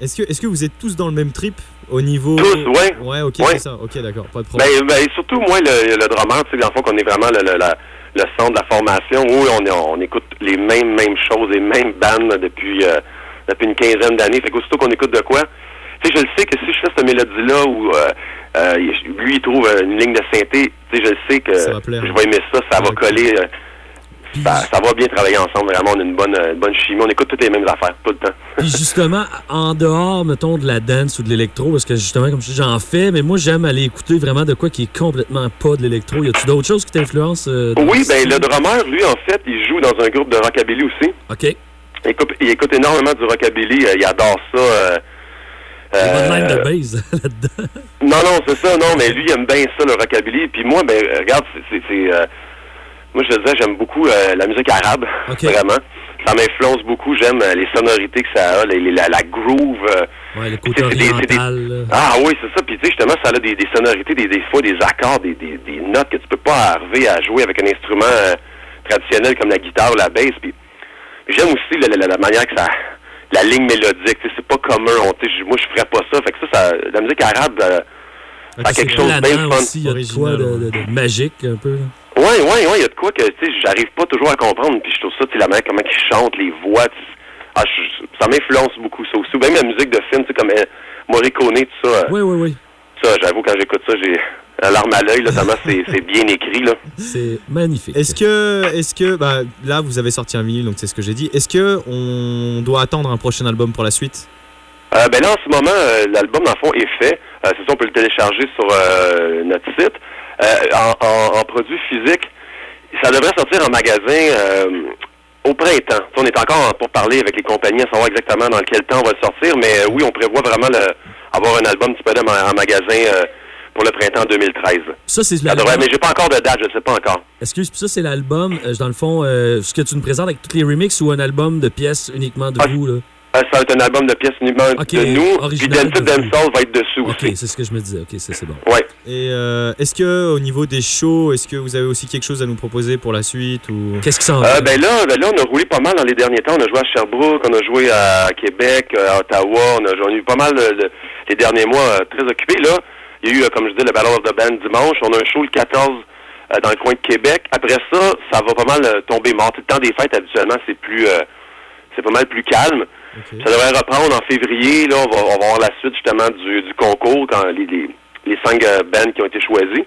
Est-ce que, est-ce que vous êtes tous dans le même trip au niveau. Tous, ouais. Ouais, ok, Ouais. c'est ça. Ok, d'accord, pas de problème. ben, ben, surtout, moi, le, le drummer, tu sais, dans le fond, qu'on est vraiment le, le, la- le centre de la formation. Oui, on, est, on écoute les mêmes, mêmes choses, les mêmes bandes depuis, euh, depuis une quinzaine d'années. Fait qu'aussitôt qu'on écoute de quoi, tu sais, je le sais que si je fais cette mélodie-là où euh, euh, lui, il trouve une ligne de synthé, tu sais, je le sais que je vais aimer ça, ça va coller. Euh, Puis, ça, ça va bien travailler ensemble, vraiment. On a une bonne, euh, bonne chimie. On écoute toutes les mêmes affaires, tout le temps. puis justement, en dehors, mettons, de la dance ou de l'électro, parce que justement, comme je dis, j'en fais, mais moi, j'aime aller écouter vraiment de quoi qui est complètement pas de l'électro. Y a-tu d'autres choses qui t'influencent? euh, Oui, ben le drummer, lui, en fait, il joue dans un groupe de rockabilly aussi. OK. Il écoute, il écoute énormément du rockabilly. euh, il adore ça. euh, Les bonnes euh, lines de base là-dedans. Non, non, c'est ça, non, mais lui, il aime bien ça, le rockabilly. Puis moi, ben, regarde, c'est. Moi, je te disais, j'aime beaucoup euh, la musique arabe, vraiment. Ça m'influence beaucoup. J'aime euh, les sonorités que ça a, les- les- la, la groove. euh, Ouais, le côté oriental. Ah oui, c'est ça. Puis tu sais, justement, ça a des, des sonorités, des, des fois des accords, des, des, des notes que tu peux pas arriver à jouer avec un instrument traditionnel comme la guitare ou la basse. Puis j'aime aussi la, la- la manière que ça, la ligne mélodique. tu sais, C'est pas commun. On, moi, je ferais pas ça. Fait que ça, ça la musique arabe. ça a quelque chose de bien Planant fun. aussi, il y a de quoi Original, de, de- de magique un peu. Ouais, ouais, ouais. Il y a de quoi que tu sais, j'arrive pas toujours à comprendre. Puis je trouve ça, tu sais, la manière comment ils chantent, les voix. Ah, je- ça m'influence beaucoup ça aussi. Ou Même la musique de film, tu sais, comme euh, Morricone, tout ça. euh, Oui, oui, oui. Ça, j'avoue, quand j'écoute ça, j'ai la larme à l'œil, là, tellement c'est c'est bien écrit, là. C'est magnifique. Est-ce que, est-ce que, bah, là, vous avez sorti un vinyle, donc c'est ce que j'ai dit. Est-ce que on doit attendre un prochain album pour la suite? Euh, ben là, en ce moment, euh, l'album, dans le fond, est fait. Euh, c'est ça, on peut le télécharger sur euh, notre site. Euh, en, en- en produit physique, ça devrait sortir en magasin euh, au printemps. On est encore pour parler avec les compagnies à savoir exactement dans quel temps on va le sortir, mais euh, oui, on prévoit vraiment le, avoir un album petit peu en, en magasin pour le printemps 2013. Ça, c'est l'album. mais j'ai pas encore de date, je sais pas encore. Excuse, puis ça, c'est l'album, euh, dans le fond, euh, ce que tu nous présentes avec tous les remixes ou un album de pièces uniquement de Ah, vous, là? Euh, ça va être un album de pièces uniquement Ok, de nous. Puis original Dented dessus. Dancehall va être dessus OK, aussi. c'est ce que je me disais. OK, ça, c'est bon. Ouais. Et euh, est-ce que au niveau des shows, est-ce que vous avez aussi quelque chose à nous proposer pour la suite ou? Qu'est-ce qui s'en Euh, va? ben là, ben là, on a roulé pas mal dans les derniers temps. On a joué à Sherbrooke, on a joué à Québec, euh, à Ottawa. On a, on a eu pas mal euh, le- les derniers mois euh, très occupés. Là, il y a eu, euh, comme je disais, le Battle of the Band dimanche. On a un show le 14 euh, dans le coin de Québec. Après ça, ça va pas mal euh, tomber mort. Le temps des fêtes, habituellement, c'est plus, euh, c'est pas mal plus calme. Ça devrait reprendre en février. Là, on va, on va avoir la suite justement du, du concours quand les, les, les cinq euh, bands qui ont été choisis.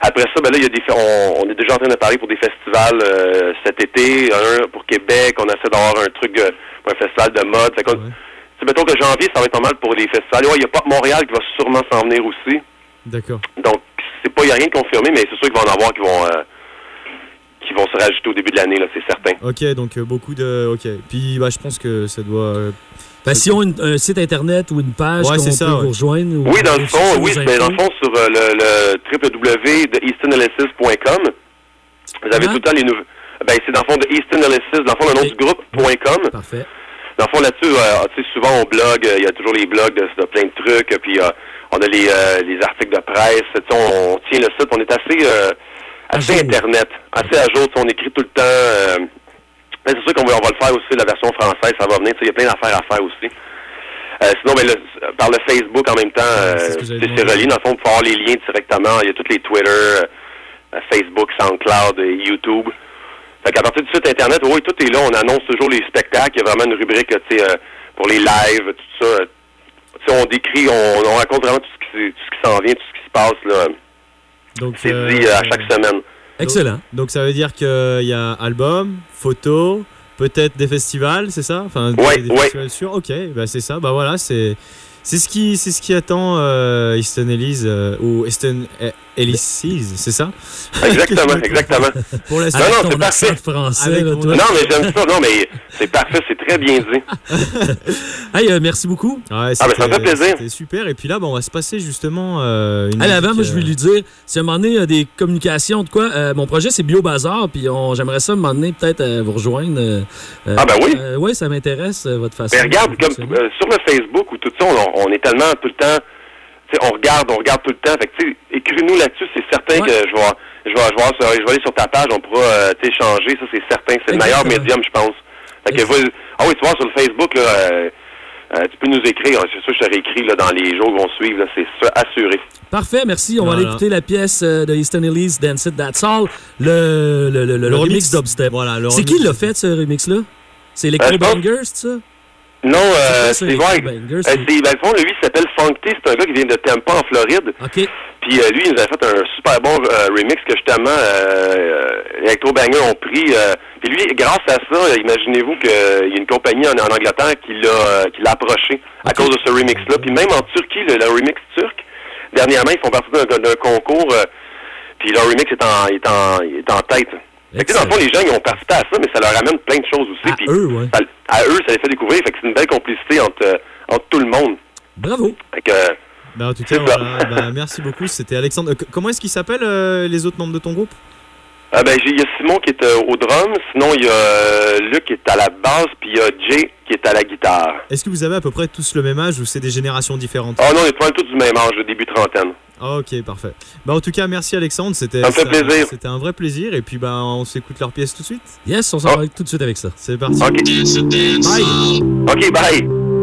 Après ça, ben là, il y a des, on, on est déjà en train de parler pour des festivals euh, cet été. Un pour Québec, on essaie d'avoir un truc, euh, pour un festival de mode. Fait Ouais. c'est mettons que janvier, ça va être pas mal pour les festivals. Ouais, il y a pas Montréal qui va sûrement s'en venir aussi. D'accord. Donc, c'est pas, il y a rien de confirmé, mais c'est sûr qu'il va en avoir qui vont, euh, qui vont se rajouter au début de l'année, là, c'est certain. Ok, donc euh, beaucoup de. Ok. Puis bah, je pense que ça doit. euh, Ben, si on a un site internet ou une page Ouais, qu'on peut ça, vous ouais. rejoindre. ou Oui, dans le fond, oui, ben, dans le fond, sur euh, le, le www de eastonanalysis.com, vous avez Comment? tout le temps les nouveaux. Ben, c'est dans le fond de Easton Analysis, dans le fond, le nom du groupe.com. Parfait. Dans le fond, là-dessus, euh, tu sais, souvent, on blogue, euh, il y a toujours les blogs de, de plein de trucs, puis euh, on a les, euh, les articles de presse, on, on tient le site, on est assez, euh, assez. Internet, assez à jour, on écrit tout le temps. euh, mais c'est sûr qu'on va, on va le faire aussi, la version française, ça va venir, il y a plein d'affaires à faire aussi. Euh, sinon, ben, le- par le Facebook en même temps, euh, c'est relié. Dans le fond, pour avoir les liens directement, il y a tous les Twitter, Facebook, SoundCloud et YouTube. Fait qu'à partir du site Internet, oui, tout est là. On annonce toujours les spectacles. Il y a vraiment une rubrique, pour les lives, tout ça. On décrit, on, on raconte vraiment tout ce qui, tout ce qui s'en vient, tout ce qui se passe, là. Donc, C'est euh, dit euh, à chaque semaine. Excellent. Donc ça veut dire qu'il y a album, photo, peut-être des festivals, c'est ça? Enfin, des- Ouais, des ouais. festivals sûrs. Ok, bah c'est ça. Bah voilà, c'est c'est ce qui c'est ce qui attend euh, Easton Elise euh, ou Easton eh, Elysees, c'est ça? Exactement, exactement. Pour la Non, non, c'est parfait. français, Avec là, toi. Non, mais j'aime ça. Non, mais c'est parfait. C'est très bien dit. Hey, euh, merci beaucoup. Ouais, Ah, ben, ça me fait plaisir. C'était super. Et puis là, bah, on va se passer justement. Euh, une Allez, avant, musique, moi, je vais lui dire, si à un moment donné, il y a des communications de quoi, euh, mon projet, c'est Bio Bazar, puis on- j'aimerais ça, à un moment donné, peut-être euh, vous rejoindre. Ah, ben oui. euh, oui, ça m'intéresse, euh, votre façon. Mais regarde, de comme euh, sur le Facebook ou tout ça, on, on est tellement tout le temps, tu sais, on regarde, on regarde tout le temps. Fait que, tu sais, écris-nous là-dessus, c'est certain Ouais. que je vais, je vais, je vais, je aller sur ta page, on pourra euh, t'échanger, ça c'est certain. C'est le meilleur médium, je pense. Fait que, ah oui, tu vois, sur le Facebook, là, euh, euh, tu peux nous écrire. C'est sûr, je te réécris là, dans les jours qui vont suivre, c'est ça, assuré. Parfait, merci. On va aller écouter la pièce euh, de Easton Elise, Dance It, That's All, le, le, le, le, le remix d'Upstep. Voilà, C'est remix. qui l'a fait, ce remix-là? C'est Electro Euh, Bangers, ça? Non, C'est euh, vrai. Bangers? Euh, ben, fond, lui, il s'appelle Funkty, c'est un gars qui vient de Tampa, en Floride. OK. Puis euh, lui, il nous a fait un super bon euh, remix que justement Electro Banger ont pris. euh, puis lui, grâce à ça, imaginez-vous qu'il y a une compagnie en, en Angleterre qui l'a approché à cause de ce remix-là. Puis même en Turquie, le, le remix turc, dernièrement, ils font partie d'un concours. puis leur remix est en, est en, est en tête. Fait que, dans le fond, les gens, ils ont participé à ça, mais ça leur amène plein de choses aussi. Puis eux, ouais. ça- à eux, ça les fait découvrir. Fait que c'est une belle complicité entre, euh, entre tout le monde. Bravo. Fait que, euh, en tout cas, C'est ça. voilà, bah, merci beaucoup. C'était Alexandre. Euh, comment est-ce qu'ils s'appellent euh, les autres membres de ton groupe? Ah ben, j'ai- il y a Simon qui est euh, au drum, sinon il y a euh, Luc qui est à la basse, puis il y a Jay qui est à la guitare. Est-ce que vous avez à peu près tous le même âge ou c'est des générations différentes? Ah non, on est tous du même âge, début trentaine. Ok, parfait. Bah, en tout cas, merci Alexandre. C'était Ça me fait plaisir. C'était un vrai plaisir. Et puis, bah, on s'écoute leur pièce tout de suite. Yes, on s'en Oh. va tout de suite avec ça. C'est parti. OK. Bye. OK, bye.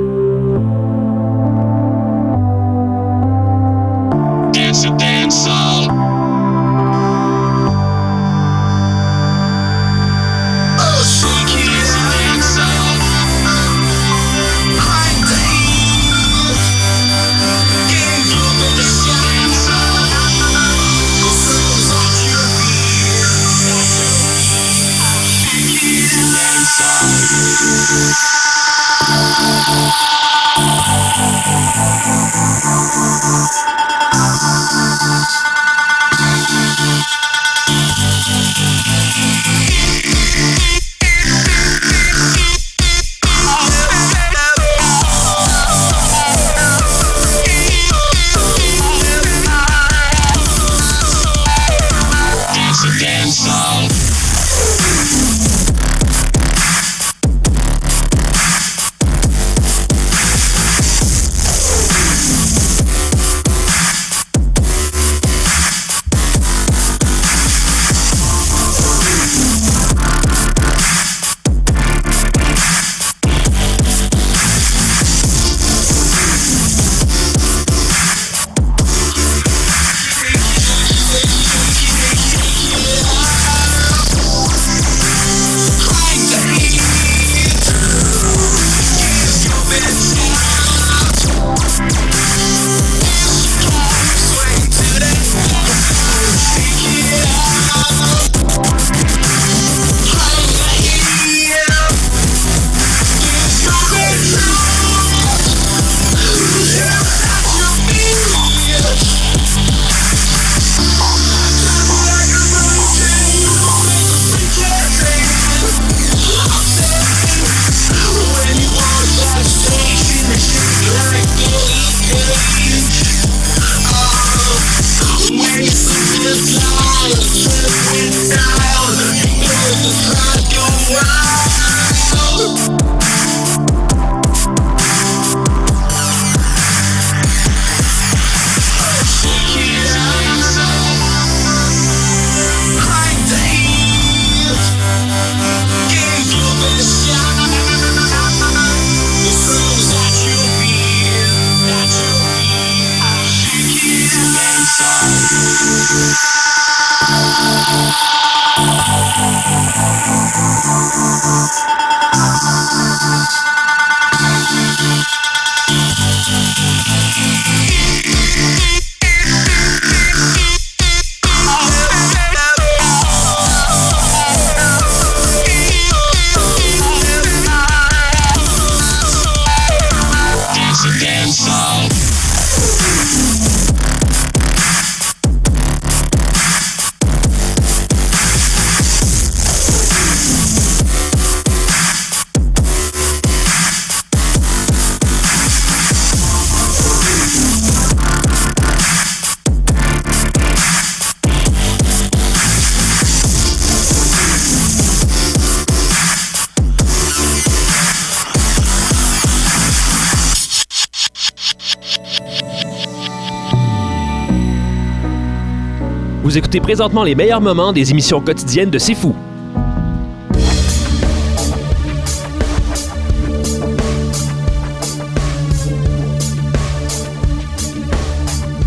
Écoutez présentement les meilleurs moments des émissions quotidiennes de C'est Fou.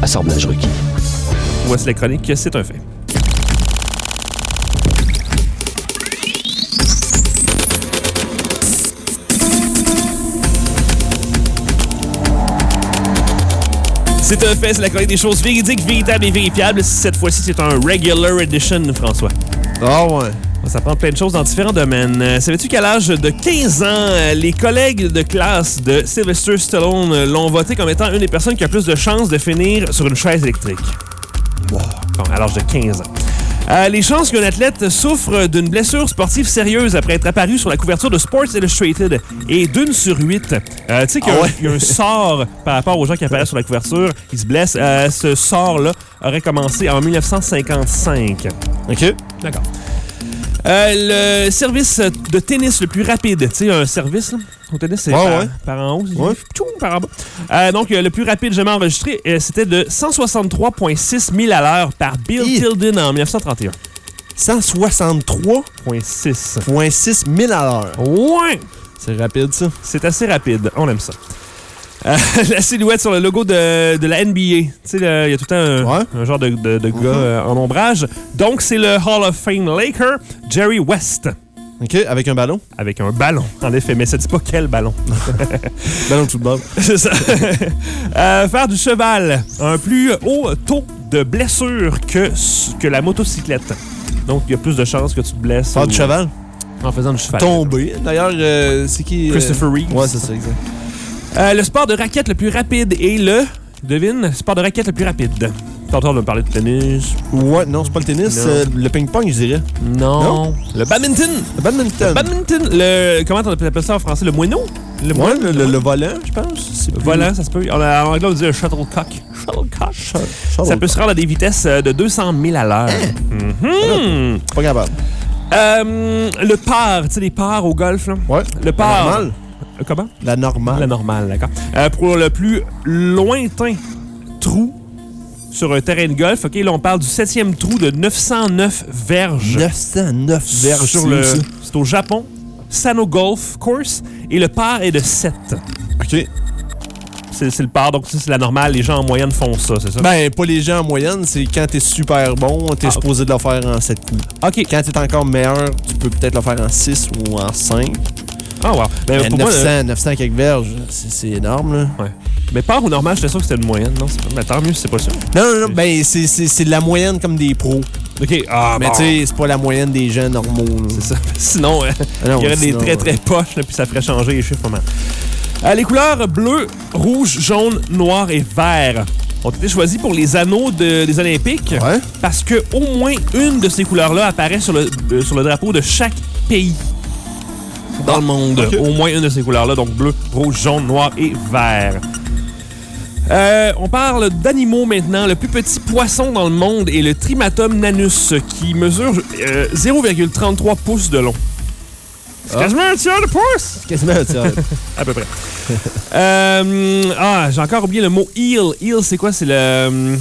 Assemblage requis. Voici la chronique, c'est un fait. C'est un fait, c'est la chronique des choses véridiques, véritables et vérifiables. Cette fois-ci, c'est un regular edition, François. Ah ouais. Ça prend plein de choses dans différents domaines. Euh, Savais-tu qu'à l'âge de 15 ans, euh, les collègues de classe de Sylvester Stallone euh, l'ont voté comme étant une des personnes qui a plus de chances de finir sur une chaise électrique? Bon, à l'âge de 15 ans. Euh, les chances qu'un athlète souffre d'une blessure sportive sérieuse après être apparu sur la couverture de Sports Illustrated est d'une sur huit. Euh, tu sais qu'il y, a un- il y a un sort par rapport aux gens qui apparaissent sur la couverture, qui se blessent. Euh, ce sort-là aurait commencé en 1955. OK. D'accord. Euh, le service de tennis le plus rapide, tu sais, un service là, au tennis, c'est Ouais, par, ouais. par en haut, c'est- Ouais. tchoum, par en bas. Euh, donc, euh, le plus rapide jamais enregistré, c'était de 163,6 000 à l'heure par Bill. Tilden en 1931. 163,6 .6. 000 à l'heure. Ouais! C'est rapide, ça. C'est assez rapide. On aime ça. Euh, la silhouette sur le logo de, de la NBA. Tu sais, il y a tout le temps un, Ouais. un genre de, de- de gars euh, en ombrage. Donc, c'est le Hall of Fame Laker, Jerry West. OK, avec un ballon? Avec un ballon, en effet. Mais ça dit pas quel ballon. Ballon de football. C'est ça. Euh, faire du cheval. Un plus haut taux de blessure que, que la motocyclette. Donc, il y a plus de chances que tu te blesses. Faire du cheval? En faisant du cheval. Tomber. D'ailleurs, c'est qui? Christopher Reeves. Ouais, c'est ça, exact. Euh, le sport de raquette le plus rapide est le. Devine, sport de raquette le plus rapide. Tantôt, on va parler de tennis. Ouais, non, c'est pas le tennis, euh, le ping-pong, je dirais. Non. Non? Le badminton. Le badminton. Badminton. Le. Comment on appelle ça en français? Le moineau? Le ouais, moine- le, le- le volant, je pense. Le plus- volant, ça se peut. En, en anglais, on dit un shuttlecock. Shuttlecock. Shuttle- shuttle- Ça peut se rendre à des vitesses euh, de 200 000 à l'heure. Mhm. Pas capable. Euh, le par, tu sais, les parts au golf, là? Ouais. Le par. Comment? La normale. La normale, d'accord. Euh, pour le plus lointain trou sur un terrain de golf, OK, là, on parle du septième trou de 909 verges. 909 verges sur le. C'est au Japon. Sano Golf Course. Et le par est de 7. OK. C'est c'est le par, donc ça, c'est la normale. Les gens en moyenne font ça, c'est ça? Ben, pas les gens en moyenne, c'est quand t'es super bon, t'es Ah, supposé de le faire en 7 coups. OK. Quand t'es encore meilleur, tu peux peut-être le faire en 6 ou en 5. Ah, wow. Ben, Mais pour 900, moi, euh, 900 quelques verges, c'est énorme, là. mais par ou normal, j'étais sûr que c'était une moyenne. Non, pas... mais tant mieux si c'est pas ça. Non, non, non, ben, c'est- de la moyenne comme des pros. OK. Ah, Mais bon. tu sais, c'est pas la moyenne des gens normaux. C'est ça. Sinon, euh, Ah non, il y aurait sinon, des très très poches, là, puis ça ferait changer les chiffres mal. Euh, les couleurs bleu, rouge, jaune, noir et vert ont été choisies pour les anneaux de- des Olympiques Ouais. parce que au moins une de ces couleurs-là apparaît sur le, euh, sur le drapeau de chaque pays dans le monde. Au moins une de ces couleurs-là, donc bleu, rouge, jaune, noir et vert. Euh, on parle d'animaux maintenant. Le plus petit poisson dans le monde est le Trimatum nanus, qui mesure euh, 0,33 pouces de long. C'est Ah. quasiment un tiers de pouce! Quasiment un tiers. À peu près. Euh, ah, j'ai encore oublié le mot eel. Eel, c'est quoi? C'est le... euh,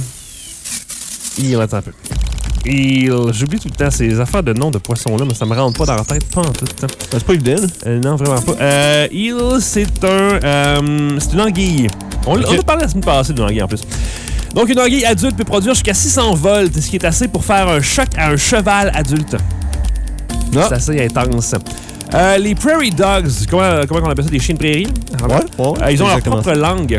Eel, attends un peu. Eel. J'oublie tout le temps ces affaires de noms de poissons-là, mais ça me rentre pas dans la tête, pas en tout. hein. c'est pas évident. Euh, non, vraiment pas. Euh, eel, c'est un... euh, c'est une anguille. On, l'a- Ok. on a parlé la semaine passée d'une anguille en plus. Donc, une anguille adulte peut produire jusqu'à 600 volts, ce qui est assez pour faire un choc à un cheval adulte. Ah. C'est assez intense. Euh, les prairie dogs, comment, comment on appelle ça? Des chiens de prairie? Ouais, ouais, ils ont leur propre langue.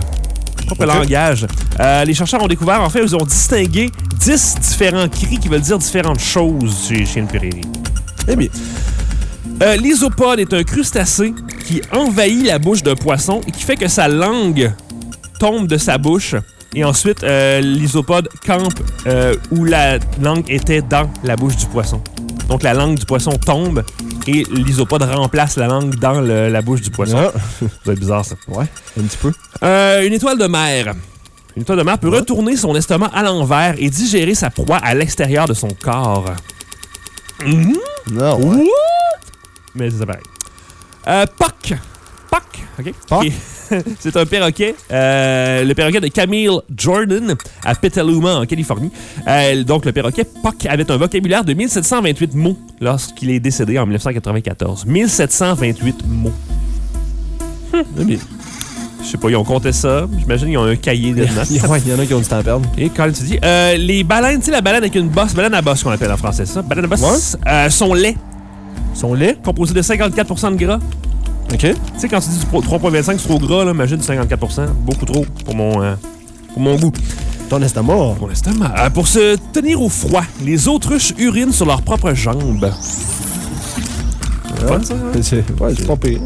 Propre langage. Euh, les chercheurs ont découvert, en fait, ils ont distingué 10 différents cris qui veulent dire différentes choses chez de prairie. Eh bien, Euh, L'isopode est un crustacé qui envahit la bouche d'un poisson et qui fait que sa langue tombe de sa bouche. Et ensuite, euh, l'isopode campe euh, où la langue était dans la bouche du poisson. Donc la langue du poisson tombe et l'isopode remplace la langue dans le- la bouche du poisson. Ah. Ça doit être bizarre ça. ouais, un petit peu. Euh, une étoile de mer. Une étoile de mer peut retourner son estomac à l'envers et digérer sa proie à l'extérieur de son corps. Non, ouais. Mais c'est pareil. Euh, POC. POC, OK? POC? Qui est- c'est un perroquet, euh, le perroquet de Camille Jordan à Petaluma, en Californie. Euh, donc, le perroquet Puck avait un vocabulaire de 1728 mots lorsqu'il est décédé en 1994. 1728 mots. Eh bien, Je sais pas, ils ont compté ça. J'imagine qu'ils ont un cahier de notes. Il y ouais, il y en a qui ont du temps à perdre. Et quand tu dis, euh, les baleines, tu sais, la baleine avec une bosse, baleine à bosse qu'on appelle en français ça, baleine à bosse, sont laids, sont laids. composés de 54% de gras. OK. Tu sais, quand tu dis du pro- 3,25, c'est trop gras, là, imagine 54% beaucoup trop pour mon, euh, pour mon goût. Ton estomac. Pour l'estomac. Euh, pour se tenir au froid, les autruches urinent sur leurs propres jambes. C'est fun, ça, hein? C'est ouais, c'est pas pire.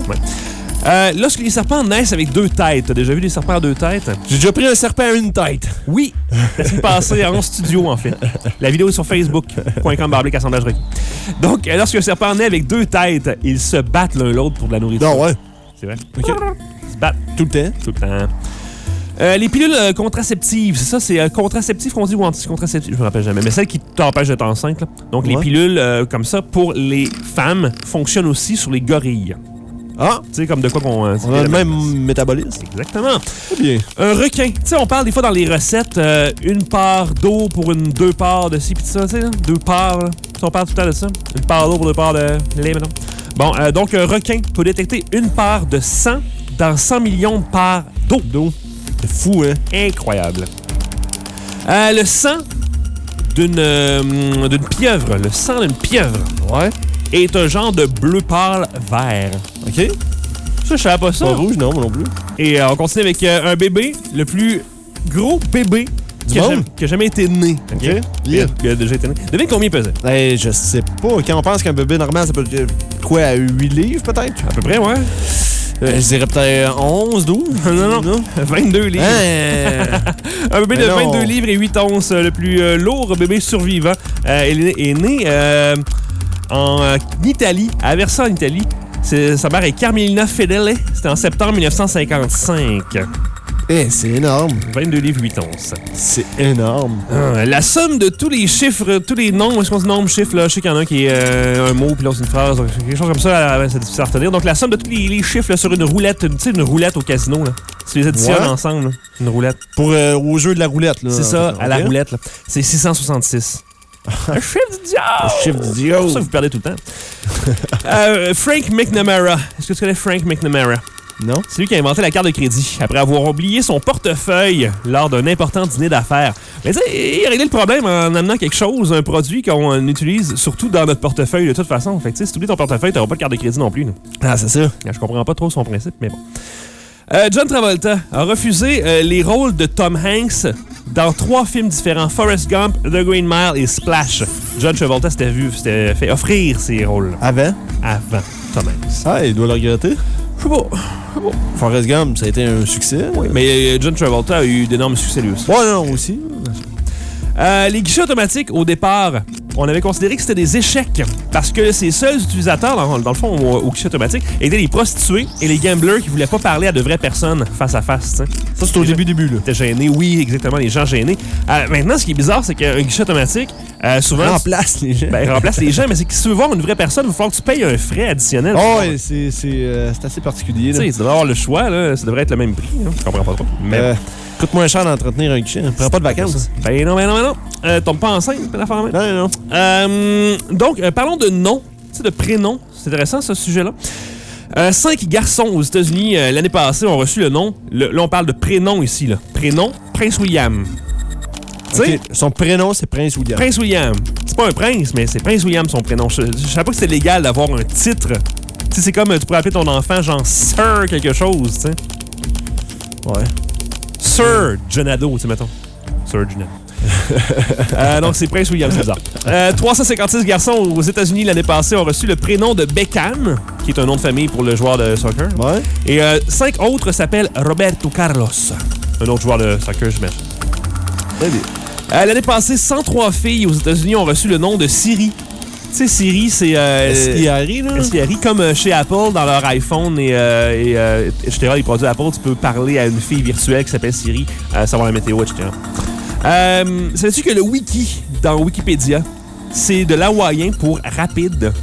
Euh, lorsque les serpents naissent avec deux têtes, t'as déjà vu des serpents à deux têtes? J'ai déjà pris un serpent à une tête. Oui, ça s'est passé en studio, en fait. La vidéo est sur facebook.com assemblage. Donc, euh, lorsqu'un serpent naît avec deux têtes, ils se battent l'un l'autre pour de la nourriture. Non, ouais. C'est vrai. OK. Ils se battent Tout le temps? tout le temps. Euh, les pilules euh, contraceptives, c'est ça, c'est euh, contraceptif qu'on dit ou anticontraceptif, je me rappelle jamais, mais celles qui t'empêchent d'être enceinte. là. Donc les pilules comme ça pour les femmes fonctionnent aussi sur les gorilles. Ah, Tu sais, comme de quoi qu'on. euh, on a le même métabolisme. Exactement. Très bien. Un requin. Tu sais, on parle des fois dans les recettes, euh, une part d'eau pour une deux parts de ci pis ça, tu sais, deux parts. là. On parle tout le temps de ça. Une part d'eau pour deux parts de lait, maintenant. Bon, euh, donc un requin peut détecter une part de sang dans 100 millions de parts d'eau. D'eau. C'est fou, hein? Incroyable. Le sang d'une d'une pieuvre, le sang d'une pieuvre, Ouais. Est un genre de bleu pâle vert. OK. Ça, je savais pas ça. Pas rouge, non, moi non plus. Et euh, on continue avec euh, un bébé, le plus gros bébé Du qui a, monde? jamais, qui a jamais été né. OK. A, il a déjà été né. Devine combien il pesait? Hey, je sais pas. Quand on pense qu'un bébé normal, ça peut être quoi, à 8 livres peut-être? À peu près, ouais. Euh, je dirais peut-être 11, 12. non, non. 22 livres. Hein? Un bébé Mais de non. 22 livres et 8 onces, euh, le plus euh, lourd bébé survivant. Euh, il est, est né euh, en euh, Italie, à Versa, en Italie. Sa mère est Carmelina Fedele. C'était en septembre 1955. Eh, c'est énorme. 22 livres, 8 onces. C'est énorme. Ah, la somme de tous les chiffres, tous les noms, est-ce qu'on dit nombre, chiffre, là? Je sais qu'il y en a un qui est euh, un mot, puis l'autre une phrase, donc quelque chose comme ça, euh, c'est difficile à retenir. Donc la somme de tous les, les chiffres là, sur une roulette, tu sais, une roulette au casino, là. Tu les additionnes Ouais. ensemble, là, une roulette. Pour euh, au jeu de la roulette, là. C'est ça, à la roulette, là. C'est 666. un chiffre du diable! Chiffre du C'est diable. pour ça que vous perdez tout le temps. Euh, Frank McNamara. Est-ce que tu connais Frank McNamara? Non? C'est lui qui a inventé la carte de crédit après avoir oublié son portefeuille lors d'un important dîner d'affaires. Mais tu sais, il a réglé le problème en amenant quelque chose, un produit qu'on utilise surtout dans notre portefeuille de toute façon. Fait que tu sais, si tu oublies ton portefeuille, t'auras pas de carte de crédit non plus. là. Ah, c'est ça. Je comprends pas trop son principe, mais bon. Euh, John Travolta a refusé euh, les rôles de Tom Hanks dans trois films différents Forrest Gump, The Green Mile et Splash. John Travolta s'était vu, s'était fait offrir ces rôles Avant? avant Tom Hanks. Ah, il doit le regretter. Je sais pas. Forrest Gump, ça a été un succès. Oui, mais euh, John Travolta a eu d'énormes succès lui aussi. Ouais, non, aussi. Euh, les guichets automatiques, au départ, on avait considéré que c'était des échecs parce que ces seuls utilisateurs, dans, dans le fond, au, au guichet automatique, étaient les prostituées et les gamblers qui voulaient pas parler à de vraies personnes face à face. Ça, c'est au début, début, là. T'es gêné, oui, exactement, les gens gênés. Euh, maintenant, ce qui est bizarre, c'est qu'un guichet automatique, euh, souvent, Remplace les gens. ben, remplace les gens, mais c'est que si tu veux voir une vraie personne, il va falloir que tu payes un frais additionnel. Oh, ouais, c'est c'est, euh, assez particulier. Tu devrais avoir le choix, là, ça devrait être le même prix. hein. Je comprends pas trop. Mais Euh, coûte moins cher d'entretenir un guichet. Prends pas de vacances. Ben non, ben non, ben non. Euh, tombe pas enceinte, l'affaire même. Non, non, non. Euh, donc, euh, parlons de sais, de prénoms. C'est intéressant, ce sujet-là. Euh, cinq garçons aux États-Unis l'année passée ont reçu le nom. Le- là, on parle de prénom ici. Là. Prénom, Prince William. Son prénom, c'est Prince William. Prince William. C'est pas un prince, mais c'est Prince William son prénom. Je, je savais pas que c'était légal d'avoir un titre. Tu sais, c'est comme tu pourrais appeler ton enfant genre Sir quelque chose, tu sais. Ouais. Sir Jonado, tu mettons. Sir Jonado. Euh, donc, c'est Prince William, c'est bizarre. Euh, 356 garçons aux États-Unis l'année passée ont reçu le prénom de Beckham, qui est un nom de famille pour le joueur de soccer. Ouais. Et euh, cinq autres s'appellent Roberto Carlos, un autre joueur de soccer, j'imagine. Très bien. Euh, l'année passée, 103 filles aux États-Unis ont reçu le nom de Siri. Tu sais, Siri, c'est. Euh, S.I.R.I., là? SIRI, comme euh, chez Apple, dans leur iPhone et, euh, et etc., les produits Apple, tu peux parler à une fille virtuelle qui s'appelle Siri, euh, savoir la météo, etc. Euh, Savais-tu que le wiki dans Wikipédia, c'est de l'hawaïen pour rapide?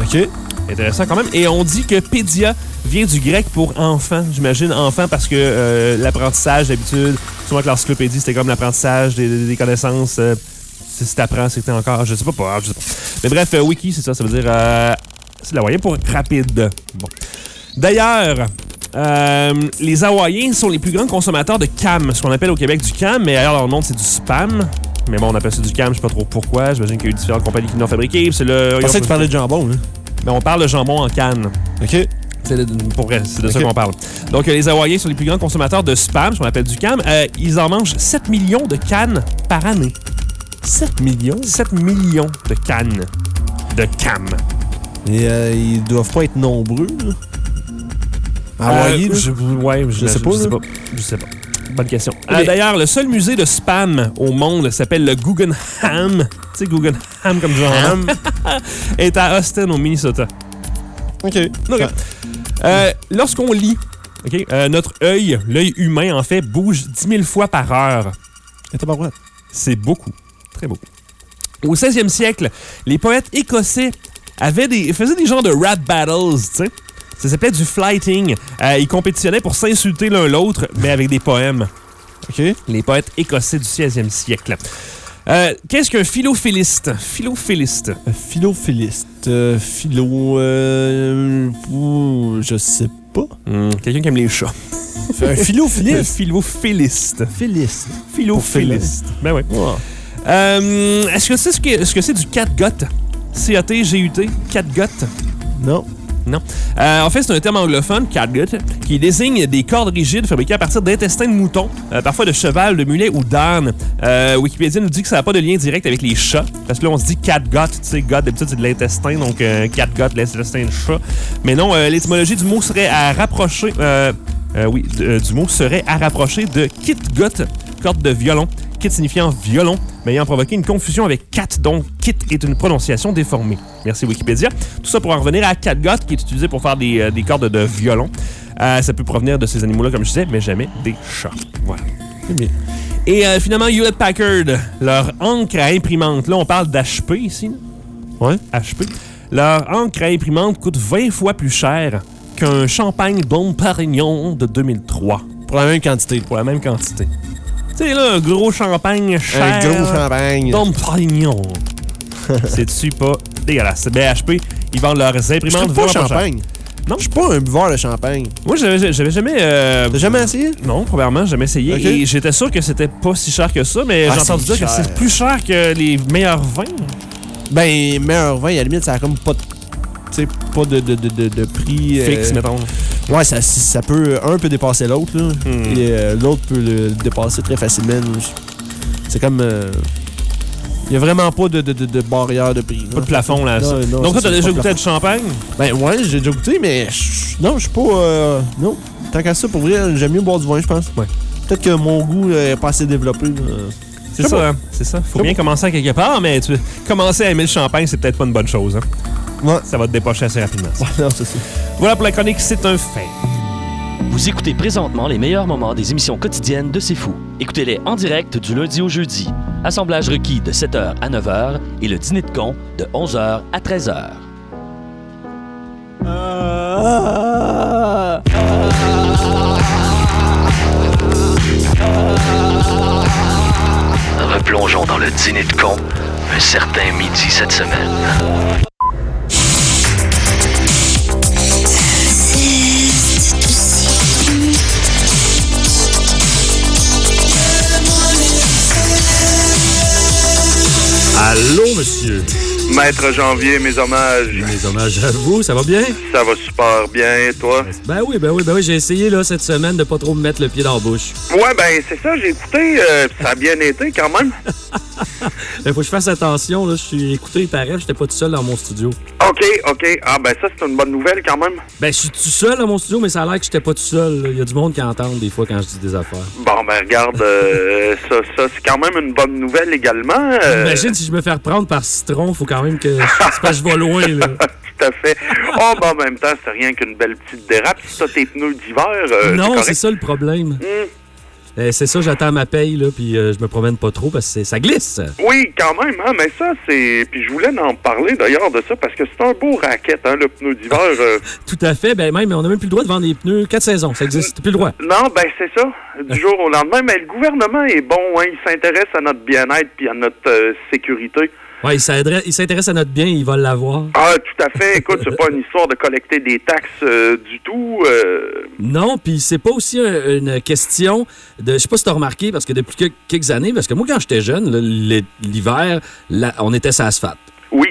OK. Intéressant quand même. Et on dit que pédia vient du grec pour enfant. J'imagine enfant parce que euh, l'apprentissage, d'habitude, souvent que l'encyclopédie, c'était comme l'apprentissage des, connaissances. euh, si t'apprends, c'était encore. Je sais pas, je sais pas. Mais bref, euh, wiki, c'est ça. Ça veut dire. c'est la moyen pour rapide. Bon. D'ailleurs, euh, les Hawaïens sont les plus grands consommateurs de cam, ce qu'on appelle au Québec du cam, mais ailleurs dans le monde, c'est du spam. Mais bon, on appelle ça du cam, je sais pas trop pourquoi. J'imagine qu'il y a eu différentes compagnies qui l'ont fabriqué. C'est le. Je pensais que tu parlais de jambon, là. Mais on parle de jambon en canne. OK. C'est de, pour vrai, c'est de ça qu'on parle. Donc, euh, les Hawaïens sont les plus grands consommateurs de spam, ce qu'on appelle du cam. Euh, ils en mangent 7 millions de cannes par année. 7 millions? 7 millions de cannes de cam. Et euh, ils doivent pas être nombreux, là. Hawaii, Euh, là? je, ouais, je, Je sais pas, Je sais pas. Je sais pas. Bonne question. Euh, D'ailleurs, le seul musée de spam au monde s'appelle le Guggenheim. Tu sais, Guggenheim comme genre. est à Austin, au Minnesota. OK. Euh, Lorsqu'on lit, euh, notre œil, l'œil humain, en fait, bouge 10 000 fois par heure. C'est beaucoup. Très beaucoup. Au 16e siècle, les poètes écossais avaient des, faisaient des genres de rap battles, tu sais. Ça s'appelait du flighting. Euh, ils compétitionnaient pour s'insulter l'un l'autre, mais avec des poèmes. OK. Les poètes écossais du 16e siècle. Euh, Qu'est-ce qu'un philophiliste? Philophiliste. Philophiliste. Euh, philo... Euh, ouh, je sais pas. Hmm, Quelqu'un qui aime les chats. Un Un philophiliste. philophiliste. Philiste. Philophiliste. Ben oui. Ouais. Est-ce que c'est ce que, ce que c'est du catgut? C-A-T-G-U-T? Catgut? Non. Non. Euh, en fait, c'est un terme anglophone, catgut, qui désigne des cordes rigides fabriquées à partir d'intestins de mouton, euh, parfois de cheval, de mulet ou d'âne. Euh, Wikipédia nous dit que ça n'a pas de lien direct avec les chats, parce que là, on se dit catgut, tu sais, gut, d'habitude, c'est de l'intestin, donc catgut, l'intestin de chat. Mais non, l'étymologie du mot serait à rapprocher, oui, du mot serait à rapprocher de kitgut, corde de violon, kit signifiant violon, mais ayant provoqué une confusion avec cat, donc kit est une prononciation déformée. Merci Wikipédia. Tout ça pour en revenir à catgut, qui est utilisé pour faire des, euh, des cordes de violon. Euh, ça peut provenir de ces animaux-là, comme je disais, mais jamais des chats. Voilà. bien. Et euh, finalement, Hewlett Packard, leur encre à imprimante. Là, on parle d'HP ici. là. Ouais. HP. Leur encre à imprimante coûte 20 fois plus cher qu'un champagne Dom Perignon de 2003 Pour la même quantité. pour la même quantité. Tu sais, là, un gros champagne cher. Un gros champagne. Dom. C'est-tu pas dégueulasse? Ben, HP, ils vendent leurs Je imprimantes suis pas champagne. Non? Je suis pas un buveur de champagne. Moi, j'avais jamais... euh, T'as jamais essayé? Non, j'ai jamais essayé. Et j'étais sûr que c'était pas si cher que ça, mais Ah, j'ai entendu dire que c'est plus cher que les meilleurs vins. Ben, meilleur vin, à la limite, ça a comme pas de, tu sais, pas de, de, de, de, prix. euh, Fixe, mettons. Ouais, ça, ça peut. Un peut dépasser l'autre, là. Hmm. Et euh, l'autre peut le dépasser très facilement. C'est comme. Il y a vraiment pas de, de, de, de barrière de prix. Pas là. de plafond, là. Non, ça. non, Donc, toi, t'as déjà goûté à du champagne? Ben, ouais, j'ai déjà goûté, mais je- non, je suis pas. euh, non. Tant qu'à ça, pour vrai, j'aime mieux boire du vin, je pense. Ouais. Peut-être que mon goût euh, est pas assez développé. là. C'est ça, hein? c'est ça. Faut bien pas. commencer à quelque part, mais tu commencer à aimer le champagne, c'est peut-être pas une bonne chose. Hein? Ouais. Ça va te dépocher assez rapidement. ça. Ouais, non, c'est ça. Voilà pour la chronique, c'est un fait. Vous écoutez présentement les meilleurs moments des émissions quotidiennes de C'est Fou. Écoutez-les en direct du lundi au jeudi. Assemblage requis de 7h à 9h et le dîner de con de 11h à 13h. Replongeons dans le dîner de con un certain midi cette semaine. Allô, monsieur? Maître Janvier, mes hommages. Mes hommages à vous, ça va bien? Ça va super bien, toi? Ben oui, ben oui, ben oui, j'ai essayé là cette semaine de pas trop me mettre le pied dans la bouche. Ouais, ben c'est ça, j'ai écouté, euh, ça a bien été quand même. Il faut que je fasse attention, là, je suis écouté, il paraît, j'étais pas tout seul dans mon studio. OK, OK. Ah ben ça, c'est une bonne nouvelle quand même. Ben je suis tout seul dans mon studio, mais ça a l'air que j'étais pas tout seul. Il y a du monde qui entend des fois quand je dis des affaires. Bon, ben regarde, euh, ça, ça c'est quand même une bonne nouvelle également. euh, Imagine si je me fais reprendre par Citron, faut quand même que je, je vais loin là. Tout à fait. Oh, ben en même temps, c'est rien qu'une belle petite dérape. Si t'as tes pneus d'hiver, euh, non, c'est ça le problème. Hmm. Euh, c'est ça, j'attends ma paye, là, puis euh, je me promène pas trop parce que ça glisse. Oui, quand même, hein, mais ça, c'est. Puis je voulais en parler d'ailleurs de ça parce que c'est un beau racket, hein, le pneu d'hiver. euh. Tout à fait. Ben même, on n'a même plus le droit de vendre des pneus quatre saisons. Ça existe. Plus le droit. Non, ben c'est ça, du jour au lendemain. Mais le gouvernement est bon, hein, il s'intéresse à notre bien-être puis à notre euh, sécurité. Ouais, il s'intéresse à notre bien, il va l'avoir. Ah, tout à fait. Écoute, c'est pas une histoire de collecter des taxes euh, du tout. euh, Non, puis c'est pas aussi un- une question de. Je sais pas si t'as remarqué, parce que depuis que- quelques années, parce que moi, quand j'étais jeune, l'hiver, on était sur. Oui.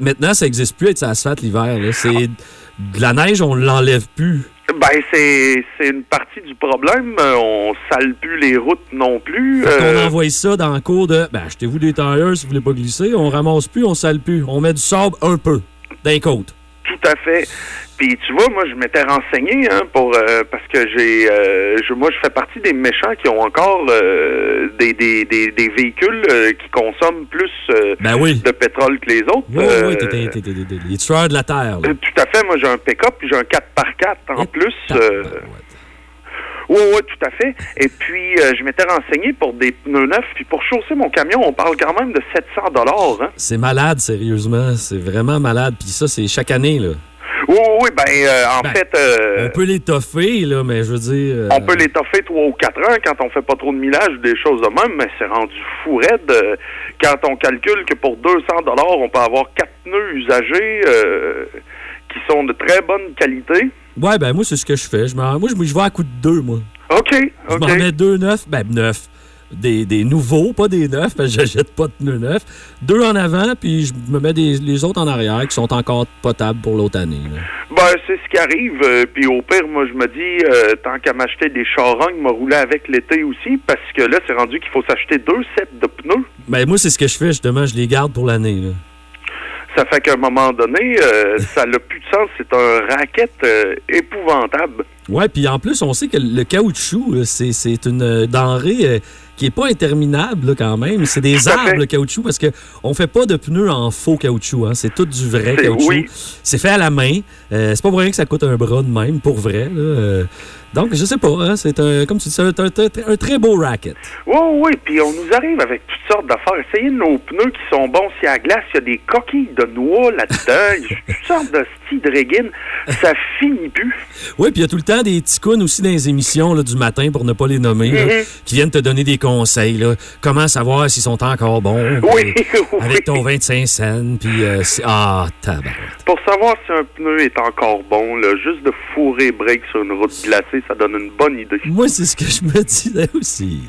Maintenant, ça n'existe plus être sur l'hiver. C'est de la neige, on l'enlève plus. Ben, c'est c'est une partie du problème. Euh, On sale plus les routes non plus. Fait qu'on Euh, envoie ça dans le cours de. Ben, achetez-vous des tailleurs si vous voulez pas glisser. On ramasse plus, on sale plus. On met du sable un peu. D'un côte. Tout à fait. Puis tu vois, moi je m'étais renseigné hein, pour euh, parce que j'ai euh, je, moi je fais partie des méchants qui ont encore euh, des, des, des, des véhicules euh, qui consomment plus euh, Ben oui. de pétrole que les autres. Oui, Euh, oui, t'es t'es- les tueurs de la terre. là. euh, tout à fait, moi j'ai un pick-up puis j'ai un 4x4 en plus. euh, oui, oui, tout à fait. Et puis, euh, je m'étais renseigné pour des pneus neufs. Puis pour chausser mon camion, on parle quand même de 700 dollars. Hein? C'est malade, sérieusement. C'est vraiment malade. Puis ça, c'est chaque année, là. Oui, oui, oui, ben, euh, en Ben, fait... euh, On peut l'étoffer, là, mais je veux dire. euh, On peut l'étoffer trois ou quatre ans quand on fait pas trop de millage ou des choses de même, mais c'est rendu fou raide. quand on calcule que pour 200 dollars, on peut avoir quatre pneus usagés qui sont de très bonne qualité. Ouais, ben moi, c'est ce que je fais. Je moi, je, je vais à coup de deux, moi. OK, Je m'en mets deux neufs, ben neufs. Des, des nouveaux, pas des neufs, parce que j'achète pas de pneus neufs. Deux en avant, puis je me mets des, les autres en arrière qui sont encore potables pour l'autre année. là. Ben, c'est ce qui arrive. euh, Puis au pire, moi, je me dis, euh, tant qu'à m'acheter des charognes, me rouler avec l'été aussi, parce que là, c'est rendu qu'il faut s'acheter deux sets de pneus. Ben moi, c'est ce que je fais, justement. Je les garde pour l'année. Ça fait qu'à un moment donné, euh, ça n'a plus de sens. C'est un racket euh, épouvantable. Ouais, puis en plus, on sait que le caoutchouc, là, c'est une euh, denrée euh, qui est pas interminable là, quand même. C'est des Tout arbres, le caoutchouc, parce que on fait pas de pneus en faux caoutchouc. Hein. C'est tout du vrai caoutchouc. oui. C'est fait à la main. Euh, c'est pas pour rien que ça coûte un bras de même, pour vrai. là. Euh, donc, je sais pas. Hein, c'est un, comme tu dis, un, un- un très beau racket. Oui, oui, puis on nous arrive avec toutes sortes d'affaires. Essayez nos pneus qui sont bons si à la glace, il y a des coquilles de noix là-dedans, toutes sortes de styles de régine. Ça finit plus. Oui, puis il y a tout le temps des cons aussi dans les émissions là, du matin, pour ne pas les nommer, là, Mhm. qui viennent te donner des conseils. Là. Comment savoir s'ils sont encore bons? Oui. Avec ton 25 cents, puis... euh, ah, tabac. Pour savoir si un pneu est encore bon, là, juste de fourrer break sur une route glacée, ça donne une bonne idée. Moi, c'est ce que je me disais aussi.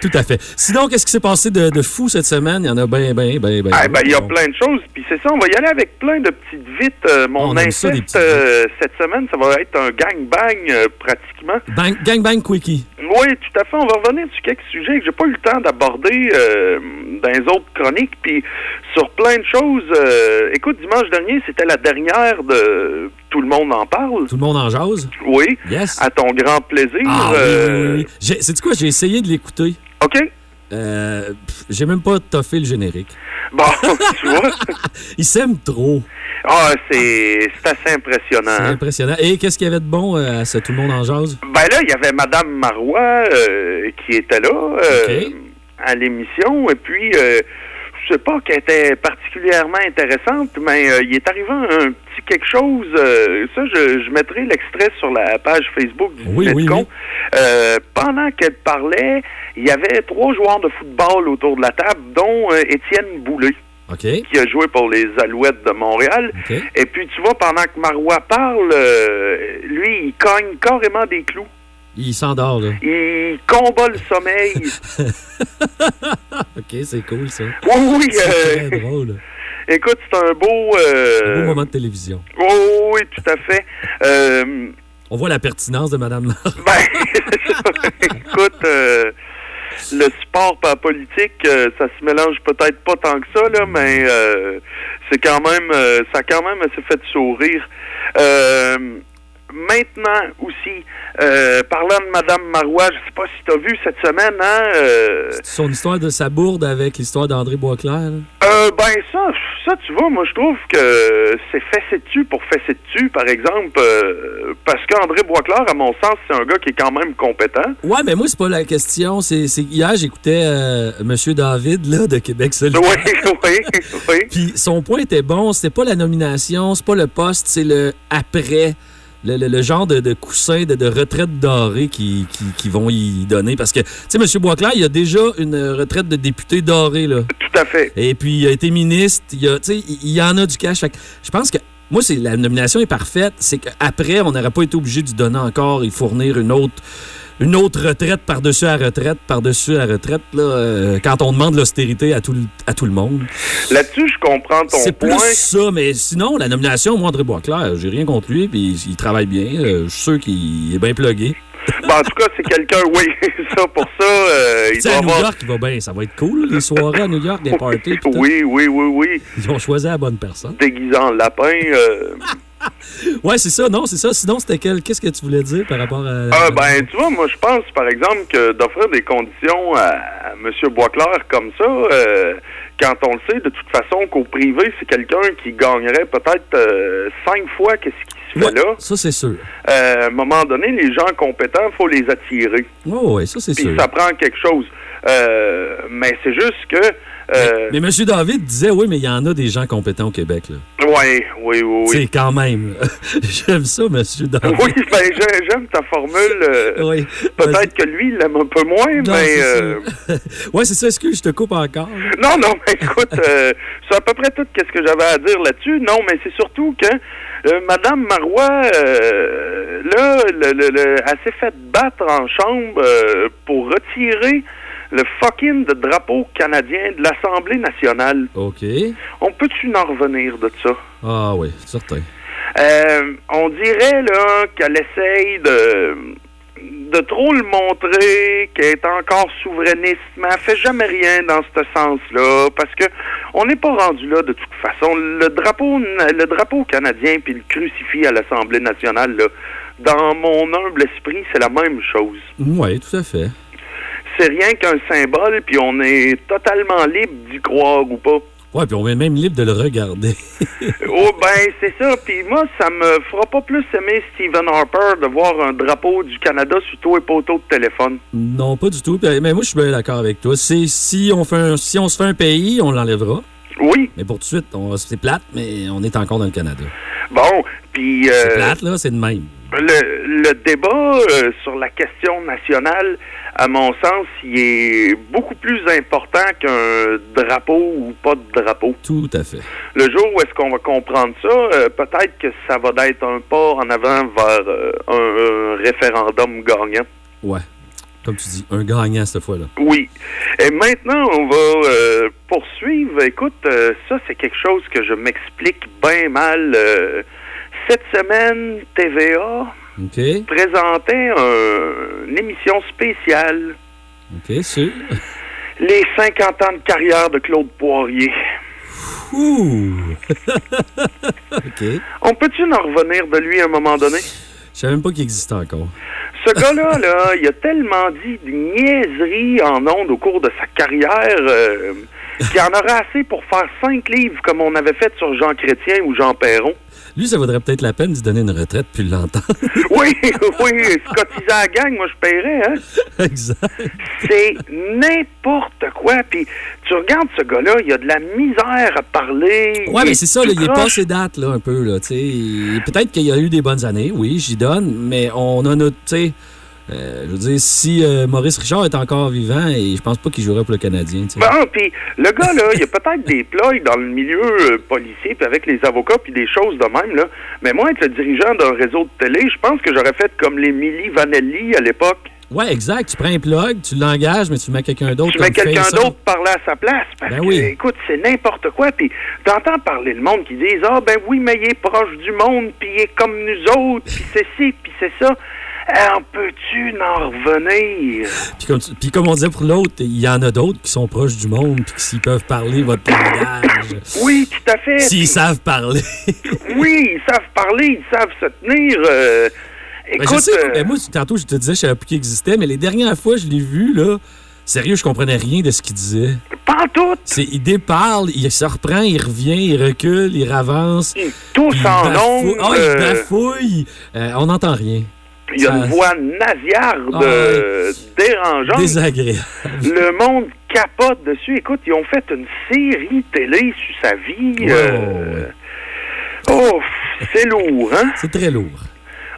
Tout à fait. Sinon, qu'est-ce qui s'est passé de, de fou cette semaine? Il y en a bien, bien, bien, bien. Ah, ben, il y a plein de choses. Puis c'est ça, on va y aller avec plein de petites vites. Euh, mon inceste euh, cette semaine, ça va être un gangbang euh, pratiquement. Bang, gang, bang, quickie. Oui, tout à fait. On va revenir sur quelques sujets que j'ai pas eu le temps d'aborder euh, dans les autres chroniques. Puis sur plein de choses. écoute, dimanche dernier, c'était la dernière de Tout le monde en parle. Tout le monde en jase? Oui. Yes. À ton grand plaisir. Ah, oui, euh, oui, Sais-tu quoi? J'ai essayé de l'écouter. OK. Euh, j'ai même pas toffé le générique. Bon, tu vois. Il s'aime trop. Ah, c'est c'est assez impressionnant. C'est hein. impressionnant. Et qu'est-ce qu'il y avait de bon euh, à ce Tout le monde en jase? Ben là, il y avait Madame Marois euh, qui était là à l'émission. Et puis, euh, je sais pas qu'elle était particulièrement intéressante, mais euh, il est arrivé un petit quelque chose. euh, ça, je, je mettrai l'extrait sur la page Facebook du Oui, oui. Euh, pendant qu'elle parlait, il y avait trois joueurs de football autour de la table, dont Étienne Boulay qui a joué pour les Alouettes de Montréal. Et puis, tu vois, pendant que Marois parle, lui, il cogne carrément des clous. Il s'endort, là. Il combat le sommeil. OK, c'est cool, ça. Oui, oui. C'est euh, très drôle. écoute, c'est un beau... euh, Un beau moment de télévision. Oh, oui, tout à fait. Euh, On voit la pertinence de Mme ben, écoute, euh, le sport par politique, euh, ça se mélange peut-être pas tant que ça, là, mais euh, c'est quand même, euh, ça a quand même assez fait sourire. Maintenant aussi, euh, parlant de Madame Marois, je sais pas si tu as vu cette semaine, hein? euh, Son histoire de sa bourde avec l'histoire d'André Boisclair. euh, ben ça, ça tu vois, moi je trouve que c'est fessé dessus pour fesser dessus, par exemple, parce qu'André Boisclair, à mon sens, c'est un gars qui est quand même compétent. Ouais, mais moi, c'est pas la question. C'est hier, j'écoutais Monsieur David là, de Québec solidaire. Oui, oui, oui. Puis son point était bon. C'était pas la nomination, c'est pas le poste, c'est le après. Le, le- le genre de, de coussin de, de retraite dorée qui, qui, qui vont y donner. Parce que, tu sais, M. Boisclair, il a déjà une retraite de député doré, là. Tout à fait. Et puis, il a été ministre. Il, a, tu sais, il y en a du cash. Je pense que, moi, c'est la nomination est parfaite. C'est qu'après, on n'aurait pas été obligé de donner encore et fournir une autre, une autre retraite par-dessus la retraite, par-dessus la retraite, là, euh, quand on demande l'austérité à tout, le- à tout le monde. Là-dessus, je comprends ton C'est plus ça, mais sinon, la nomination, moi, André Boisclair, j'ai rien contre lui, puis il travaille bien. euh, je suis sûr qu'il est bien plugué. Ben, en tout cas, c'est quelqu'un, oui, ça, pour ça, euh, il doit à New avoir... York, il va bien. Ça va être cool, les soirées à New York, des parties. Oui, oui, oui, oui. Ils ont choisi la bonne personne. Déguisé en lapin. Ouais, c'est ça, non, c'est ça. Sinon, c'était quel... qu'est-ce que tu voulais dire par rapport à. Ah, ben, tu vois, moi, je pense, par exemple, que d'offrir des conditions à, M. Boisclair comme ça, euh, quand on le sait, de toute façon, qu'au privé, c'est quelqu'un qui gagnerait peut-être euh, cinq fois qu'est-ce qui se fait là. Ça, c'est sûr. Euh, à un moment donné, les gens compétents, faut les attirer. Oh, ouais, ça, c'est Puis sûr. ça prend quelque chose. Mais c'est juste que... Euh, Mais M. David disait, oui, mais il y en a des gens compétents au Québec, là. Oui, oui, oui, C'est oui. quand même. J'aime ça, M. David. Oui, ben, j'ai- j'aime ta formule. euh, Oui. Peut-être que lui, il l'aime un peu moins, Non, mais... c'est euh, ça. ouais, c'est ça. Excuse, je te coupe encore? Non, non, mais écoute, euh, c'est à peu près tout ce que j'avais à dire là-dessus. Non, mais c'est surtout que euh, Madame Marois, euh, là, le, le- le- elle s'est fait battre en chambre euh, pour retirer le fucking de drapeau canadien de l'Assemblée nationale. OK. On peut-tu en revenir de ça? Ah, oui, certain. Euh, on dirait là qu'elle essaye de de trop le montrer, qu'elle est encore souverainiste, mais elle fait jamais rien dans ce sens-là, parce que on n'est pas rendu là de toute façon. Le drapeau, le drapeau canadien puis le crucifix à l'Assemblée nationale, là, dans mon humble esprit, c'est la même chose. Oui, tout à fait. C'est rien qu'un symbole, puis on est totalement libre d'y croire ou pas. Ouais, puis on est même libre de le regarder. Oh ben c'est ça. Puis moi, ça me fera pas plus aimer Stephen Harper de voir un drapeau du Canada sur tous les poteaux de téléphone. non, pas du tout. Mais moi, je suis bien d'accord avec toi. C'est si on fait un, si on se fait un pays, on l'enlèvera. Oui. Mais pour tout de suite, on- c'est plate, mais on est encore dans le Canada. Bon, puis euh, C'est plate, là, c'est de même. le, le débat euh, sur la question nationale, à mon sens, il est beaucoup plus important qu'un drapeau ou pas de drapeau. Tout à fait. Le jour où est-ce qu'on va comprendre ça, euh, peut-être que ça va être un pas en avant vers euh, un, un référendum gagnant. Ouais. Comme tu dis, un gagnant cette fois-là. Oui. Et maintenant, on va euh, poursuivre. Écoute, euh, ça, c'est quelque chose que je m'explique bien mal. euh, cette semaine, TVA OK. présentait un- une émission spéciale, OK, sûr. Les 50 ans de carrière de Claude Poirier. Ouh! OK. On peut-tu en revenir de lui à un moment donné? Je savais même pas qu'il existait encore. Ce gars-là, là, il a tellement dit de niaiseries en ondes au cours de sa carrière euh, qu'il en aurait assez pour faire cinq livres comme on avait fait sur Jean Chrétien ou Jean Perron. Lui, ça vaudrait peut-être la peine d'y donner une retraite puis l'entendre. Oui, oui, se cotiser à la gang, moi je paierais, hein? exact. C'est n'importe quoi. Puis tu regardes ce gars-là, il a de la misère à parler. Ouais, mais c'est ça, là, il est proche. passé date, là, un peu, là, Peut-être qu'il y a eu des bonnes années, oui, j'y donne, mais on a notre, tu sais, euh, je veux dire, si euh, Maurice Richard est encore vivant, et je pense pas qu'il jouerait pour le Canadien, tu sais. Bon, puis le gars, là, il y a peut-être des ploys dans le milieu euh, policier, puis avec les avocats, puis des choses de même, là. Mais moi, être le dirigeant d'un réseau de télé, je pense que j'aurais fait comme les Milli Vanelli à l'époque. Ouais, exact. Tu prends un plug, tu l'engages, mais tu mets quelqu'un d'autre. Tu mets quelqu'un d'autre parler à sa place. Parce Ben que, oui. écoute, c'est n'importe quoi. Puis t'entends parler le monde qui disent Ah, ben oui, mais il est proche du monde, puis il est comme nous autres, puis c'est ci, puis c'est ça. En peux-tu en revenir? Puis comme, tu- puis comme on disait pour l'autre, il y en a d'autres qui sont proches du monde, puis qui s'ils peuvent parler votre langage. Oui, tout à fait. S'ils savent parler. Oui, ils savent parler, ils savent se tenir. euh, Ben, je écoute, sais, euh, moi, tantôt, je te disais, je savais plus qu'il existait, mais les dernières fois, je l'ai vu, là. Sérieux, je comprenais rien de ce qu'il disait. pas tout. C'est, il déparle, il se reprend, il revient, il recule, il avance. Il tousse il en bafouille. ondes, Ah, il euh, bafouille. Euh, on n'entend rien. Il y a une voix nasillarde, euh, dérangeante. Désagréable. Le monde capote dessus. Écoute, ils ont fait une série télé sur sa vie. euh, Oh, c'est lourd, hein? C'est très lourd.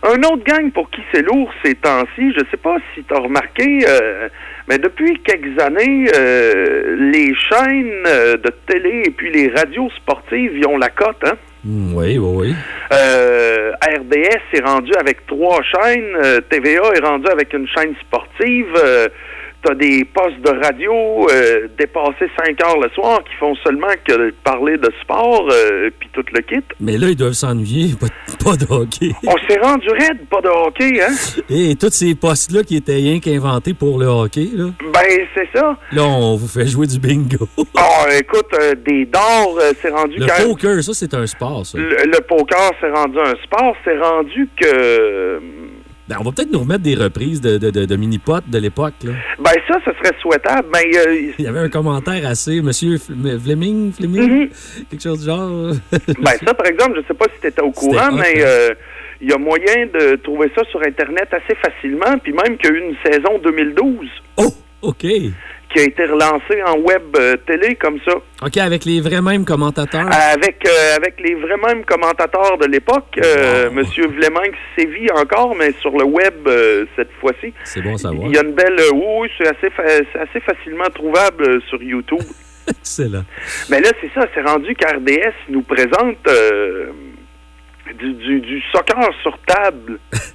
Un autre gang pour qui c'est lourd ces temps-ci, je sais pas si tu as remarqué, euh, mais depuis quelques années, euh, les chaînes de télé et puis les radios sportives, ils ont la cote, hein? Hmm, oui, oui, oui. Euh, RDS est rendu avec trois chaînes, euh, TVA est rendu avec une chaîne sportive. T'as des postes de radio euh, dépassés 5 heures le soir qui font seulement que parler de sport euh, puis tout le kit. Mais là, ils doivent s'ennuyer. Pas, pas de hockey. On s'est rendu raide, pas de hockey, hein? Et tous ces postes-là qui étaient rien qu'inventés pour le hockey, là? Ben, c'est ça. Là, on vous fait jouer du bingo. Oh, écoute, euh, des dards, euh, c'est rendu Le quand- poker, ça, c'est un sport, ça. Le, le poker, c'est rendu un sport. C'est rendu que... Ben, on va peut-être nous remettre des reprises de, de, de, de mini-pots de l'époque. Ben, ça, ce serait souhaitable. Mais euh, Il y avait un commentaire assez... Monsieur Fl- Fleming, Fleming? Quelque chose du genre? Ben ça, par exemple, je sais pas si tu étais au courant, mais hein? euh, il y a moyen de trouver ça sur Internet assez facilement, puis même qu'il y a eu une saison 2012 Oh, OK. Qui a été relancée en web euh, télé comme ça, OK, avec les vrais mêmes commentateurs. avec euh, avec les vrais mêmes commentateurs de l'époque. Euh, Monsieur Vleminck sévit encore, mais sur le web cette fois-ci. C'est bon à savoir. Il y a une belle... oui, c'est assez, fa- c'est assez facilement trouvable sur YouTube. Excellent. Mais là, c'est ça, c'est rendu qu'RDS nous présente du, du, du soccer sur table.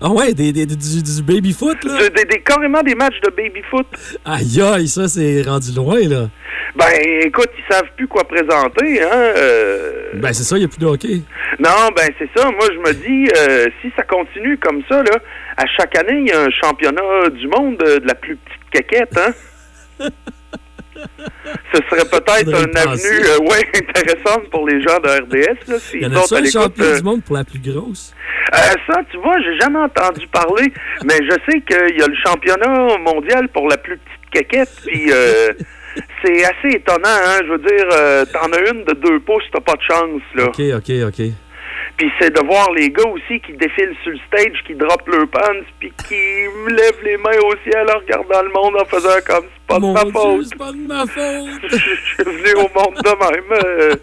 Ah ouais, des, des- du, du baby-foot, là? Des, des- carrément des matchs de baby-foot. Aïe, aïe, ça, c'est rendu loin, là. Ben, écoute, ils savent plus quoi présenter, hein. euh. Ben, c'est ça, il n'y a plus de hockey. Non, ben, c'est ça. Moi, je me dis, euh, si ça continue comme ça, là, à chaque année, il y a un championnat du monde euh, de la plus petite caquette, hein. Ce serait peut-être une avenue euh, ouais, intéressante pour les gens de RDS. Là, Il y en a à ça, champion euh, du monde pour la plus grosse? Euh, ça, tu vois, j'ai jamais entendu parler, mais je sais qu'il y a le championnat mondial pour la plus petite caquette, puis euh, c'est assez étonnant, hein. Je veux dire, t'en as une de deux pouces, t'as pas de chance, là. OK, OK, OK. Puis c'est de voir les gars aussi qui défilent sur le stage, qui droppent leur pants, puis qui lèvent les mains au ciel en regardant le monde en faisant comme c'est pas de ma faute. c'est pas de ma faute. Je suis venu au monde de même. euh.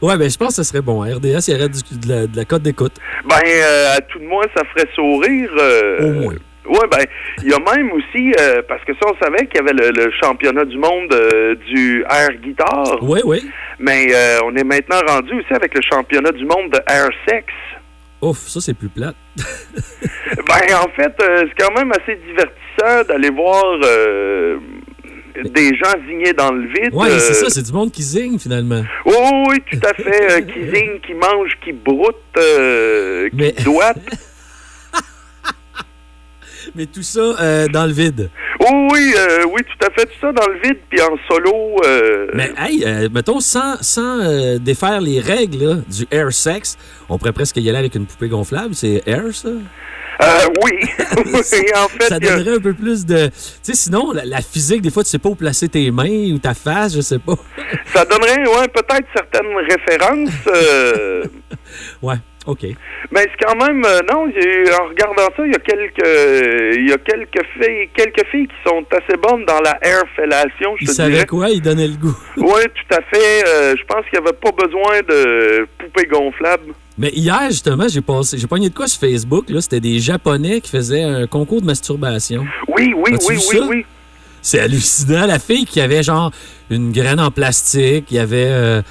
Ouais, ben, je pense que ce serait bon. RDS, il y aurait du- de la, de la cote d'écoute. Ben, euh, à tout de moins, ça ferait sourire. euh, Au moins. Ouais, ben, il y a même aussi, euh, parce que ça, on savait qu'il y avait le, le championnat du monde euh, du air guitar. Oui, oui. Mais euh, on est maintenant rendu aussi avec le championnat du monde de air sex. Ouf, ça, c'est plus plate. Ben, en fait, euh, c'est quand même assez divertissant d'aller voir des gens zigner dans le vide. Ouais, c'est ça, c'est du monde qui zigne, finalement. Oui, oui, oui, tout à fait. qui zigne, qui mange, qui broute, qui Mais- doite. Mais tout ça euh, dans le vide. Oui, oui, euh, oui, tout à fait. Tout ça dans le vide, puis en solo. euh, Mais, hey, mettons, sans, sans défaire les règles là, du air sex, on pourrait presque y aller avec une poupée gonflable. C'est air, ça? euh, oui. oui, en fait, ça a- donnerait un peu plus de. Tu sais, sinon, la, la physique, des fois, tu sais pas où placer tes mains ou ta face, je sais pas. ça donnerait, ouais, peut-être certaines références. euh, Ouais, OK. mais c'est quand même, euh, non, en regardant ça, il y a quelques, il y a quelques filles, quelques filles qui sont assez bonnes dans la air fellation, je Il te savait dirais. quoi? Il donnait le goût. Oui, tout à fait. euh, je pense qu'il n'y avait pas besoin de poupées gonflables. Mais hier, justement, j'ai passé, j'ai pogné de quoi sur Facebook, là? C'était des Japonais qui faisaient un concours de masturbation. Oui, oui, oui, oui, oui. C'est hallucinant. La fille qui avait genre une graine en plastique, il y avait euh,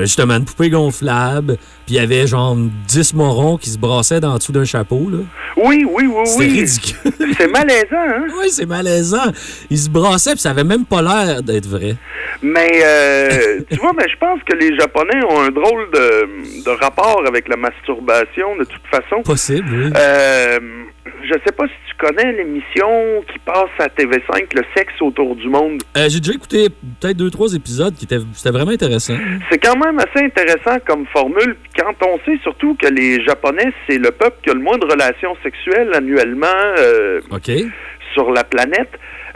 justement une poupée gonflable, puis il y avait genre 10 morons qui se brassaient dans le dessous d'un chapeau. Là. Oui, oui, oui, C'était oui. ridicule. C'est malaisant, hein? Oui, c'est malaisant. Ils se brassaient, puis ça avait même pas l'air d'être vrai. Mais euh, tu vois, mais je pense que les Japonais ont un drôle de, de rapport avec la masturbation de toute façon. Possible, oui. Euh, je sais pas si tu connais l'émission qui passe à TV5, Le sexe autour du monde. Euh, J'ai déjà écouté peut-être deux, trois épisodes qui étaient c'était vraiment intéressant. C'est quand même assez intéressant comme formule. Quand on sait surtout que les Japonais, c'est le peuple qui a le moins de relations sexuelles annuellement euh, sur la planète,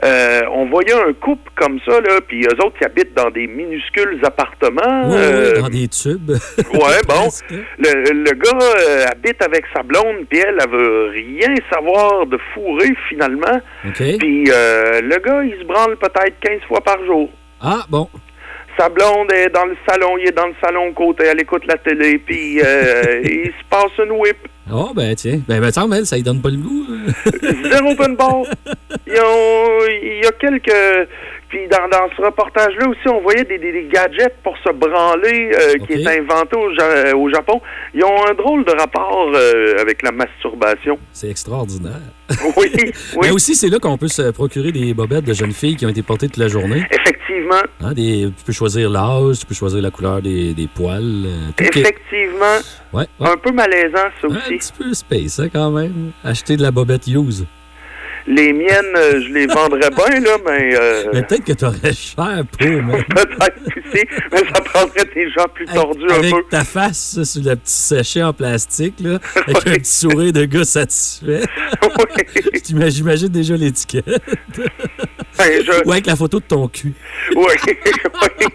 euh, on voyait un couple comme ça, là, puis eux autres qui habitent dans des minuscules appartements. Euh, oui, dans des tubes. Ouais, bon. Le, le gars euh, habite avec sa blonde, puis elle, elle veut rien savoir de fourrer, finalement. Puis le gars, il se branle peut-être 15 fois par jour. Ah, bon. Sa blonde est dans le salon, il est dans le salon côté, elle écoute la télé, puis euh, il se passe une whip. Oh, ben tiens. Ben, ben tiens, mais ça lui donne pas le goût. Zéro open bar. Ils ont- Il y a quelques... Puis dans, dans ce reportage-là aussi, on voyait des, des- des gadgets pour se branler euh, qui est inventé au, Ja- au Japon. Ils ont un drôle de rapport euh, avec la masturbation. C'est extraordinaire. Oui, oui. Mais aussi, c'est là qu'on peut se procurer des bobettes de jeunes filles qui ont été portées toute la journée. Effectivement. Hein, des, tu peux choisir l'âge, tu peux choisir la couleur des, des poils. euh, est- Effectivement. Ouais, ouais. Un peu malaisant, ça Un aussi. petit peu space, hein, quand même. Acheter de la bobette use. Les miennes, euh, je les vendrais bien, là, mais... euh, Mais peut-être que t'aurais cher pour, mais... Peut-être aussi, mais ça prendrait des gens plus tordus un Avec peu. ta face ça, sur le petit sachet en plastique, là, avec un petit sourire de gars satisfait. J'imagine- J'imagine déjà l'étiquette. Ben, je- Ou avec la photo de ton cul. Oui, oui.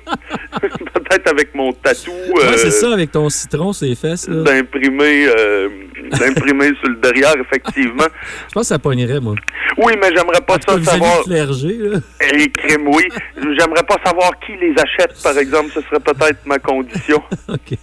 Peut-être avec mon tatou. Ouais, euh, c'est ça, avec ton citron sur les fesses. D'imprimer euh, sur le derrière, effectivement. Je pense que ça pognerait, moi. Oui, mais j'aimerais pas ça savoir. clergé, là. Et crème, oui. J'aimerais pas savoir qui les achète, par exemple. Ce serait peut-être ma condition. OK.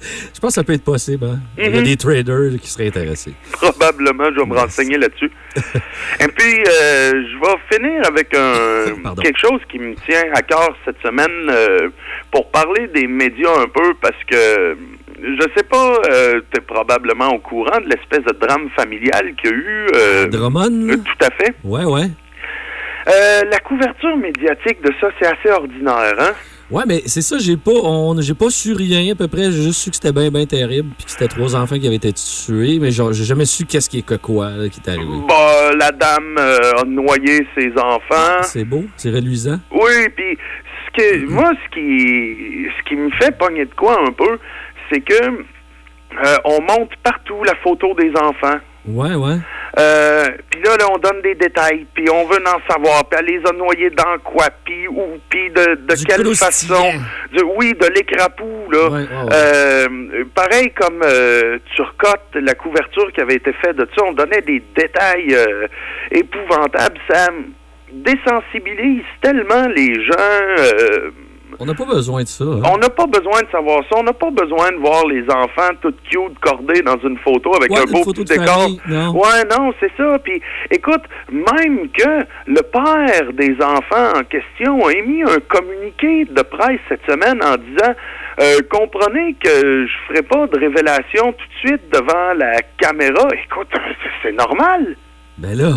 Je pense que ça peut être possible. hein. Il y a Mhm. des traders qui seraient intéressés. Probablement, je vais me renseigner là-dessus. Et puis, euh, je vais finir avec un, quelque chose qui me tient à cœur cette semaine euh, pour parler des médias un peu parce que je sais pas, euh, tu es probablement au courant de l'espèce de drame familial qu'il y a eu. euh, Drummond, euh, tout à fait. Ouais, ouais. La couverture médiatique de ça, c'est assez ordinaire, hein? Ouais, mais c'est ça, j'ai pas, on, j'ai pas su rien à peu près. J'ai juste su que c'était bien, bien terrible, puis que c'était trois enfants qui avaient été tués, mais j'ai jamais su qu'est-ce qui est que quoi là, qui est arrivé. Bah, la dame euh, a noyé ses enfants. C'est beau, c'est reluisant. Oui, puis ce que moi ce qui ce qui me fait pogner de quoi un peu, c'est que euh, on monte partout la photo des enfants. Ouais, ouais. Euh, puis là, là, on donne des détails, puis on veut en savoir, puis elle les a noyés dans quoi, puis où, puis de, de Du quelle façon. De, oui, de l'écrapou, là. Ouais, ouais, ouais. Euh, pareil comme euh, Turcotte, la couverture qui avait été faite de ça, on donnait des détails euh, épouvantables. Ça désensibilise tellement les gens. On n'a pas besoin de ça. hein. on n'a pas besoin de savoir ça. On n'a pas besoin de voir les enfants tout cute cordés dans une photo avec Ouais, un beau petit décor. non. Ouais, non, c'est ça. Puis, écoute, même que le père des enfants en question a émis un communiqué de presse cette semaine en disant euh, comprenez que je ferai pas de révélation tout de suite devant la caméra. Écoute, c'est normal. Ben là.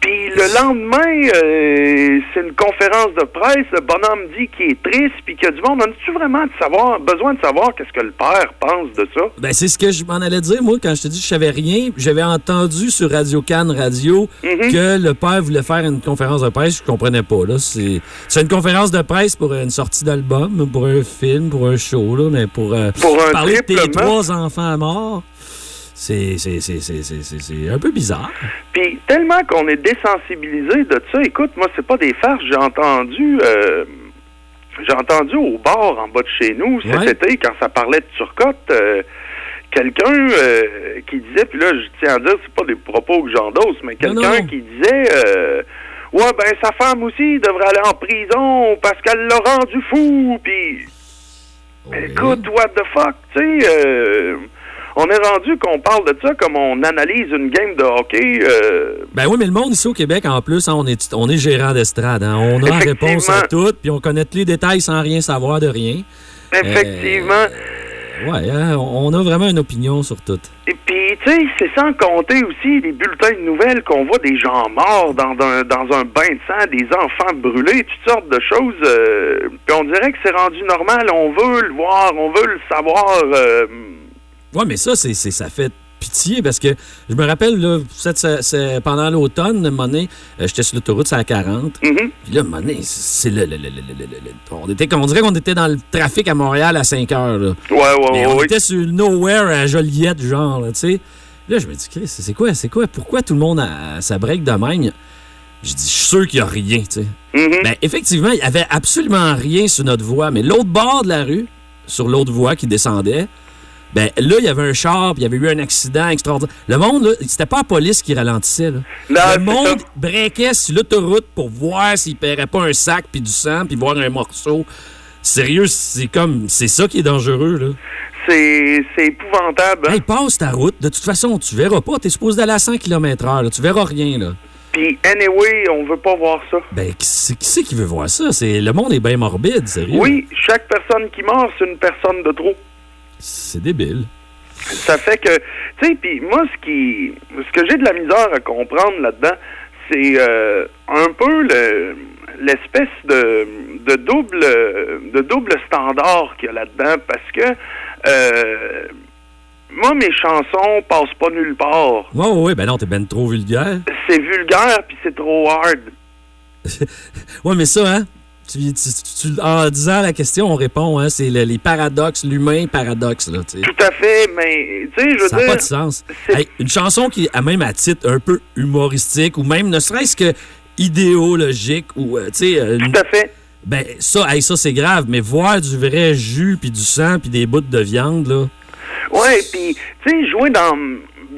Puis le lendemain, euh, c'est une conférence de presse. Le bonhomme dit qu'il est triste, puis qu'il y a du monde. On a-tu vraiment de savoir, besoin de savoir qu'est-ce que le père pense de ça? Ben, c'est ce que je m'en allais dire, moi, quand je te dis que je savais rien. J'avais entendu sur Radio Cannes Radio Mhm. que le père voulait faire une conférence de presse. Je comprenais pas, là. C'est c'est une conférence de presse pour une sortie d'album, pour un film, pour un show, là, mais pour, euh, Pour un parler de tes trois enfants morts, c'est un peu bizarre. Puis tellement qu'on est désensibilisé de ça, écoute, moi, c'est pas des farces. J'ai entendu, euh, j'ai entendu au bar en bas de chez nous cet Ouais. été, quand ça parlait de Turcotte, euh, quelqu'un euh, qui disait, puis là, je tiens à dire, c'est pas des propos que j'endosse, mais quelqu'un qui disait, euh, ouais, ben, sa femme aussi devrait aller en prison parce qu'elle l'a rendu fou, puis... Écoute, what the fuck, tu sais, euh, on est rendu qu'on parle de ça comme on analyse une game de hockey. euh, Ben oui, mais le monde ici au Québec, en plus, hein, on, est, on est gérant d'estrade. hein. On a la réponse à tout, puis on connaît tous les détails sans rien savoir de rien. effectivement. Euh, ouais, hein, on on a vraiment une opinion sur tout. Et puis, tu sais, c'est sans compter aussi les bulletins de nouvelles qu'on voit des gens morts dans un, dans un bain de sang, des enfants brûlés, toutes sortes de choses. euh, puis on dirait que c'est rendu normal. On veut le voir, on veut le savoir. Ouais, mais ça, c'est, c'est- ça fait pitié parce que je me rappelle, là, cette- c'est- c'est- pendant l'automne, donné, euh, j'étais sur l'autoroute, c'est à 40. Puis là, c'est le, le- le- on, était, on dirait qu'on était dans le trafic à Montréal à 5 heures. Là. Ouais, ouais, Mais ouais, on était sur Nowhere à Joliette, genre, tu sais. Là, je me dis, Chris, c'est quoi, c'est quoi? Pourquoi tout le monde a, ça break de même? Je dis, je suis sûr qu'il n'y a rien, tu sais. Ben, effectivement, il n'y avait absolument rien sur notre voie, mais l'autre bord de la rue, sur l'autre voie qui descendait, ben là, il y avait un char, il y avait eu un accident extraordinaire. Le monde, c'était pas la police qui ralentissait. Là. le monde breakait sur l'autoroute pour voir s'il paierait pas un sac, puis du sang, puis voir un morceau. Sérieux, c'est comme. C'est ça qui est dangereux, là. C'est épouvantable. hein. Hey, passe ta route. De toute façon, tu verras pas. T'es supposé d'aller à 100 km/h. Tu verras rien, là. Puis, anyway, on veut pas voir ça. Ben, qui c'est qui, veut voir ça? C'est, le monde est bien morbide, sérieux. Oui, chaque personne qui meurt, c'est une personne de trop. C'est débile. Ça fait que, tu sais, puis moi, ce qui, ce que j'ai de la misère à comprendre là-dedans, c'est euh, un peu le, l'espèce de, de double, de double standard qu'il y a là-dedans, parce que euh, moi, mes chansons passent pas nulle part. Ouais, ouais, ouais, ben non, t'es ben trop vulgaire. C'est vulgaire puis c'est trop hard. Ouais, mais ça, hein? Tu, tu- tu- en disant la question, on répond, hein? C'est le- les paradoxes, l'humain paradoxe, là. Tout à fait, mais tu sais, je veux Ça n'a pas de sens. Hey, une chanson qui a même à titre un peu humoristique ou même ne serait-ce que idéologique ou, euh, tu sais... Tout à fait. Ben, ça, hey, ça c'est grave, mais voir du vrai jus, puis du sang, puis des bouts de viande, là... Ouais, puis tu sais, jouer dans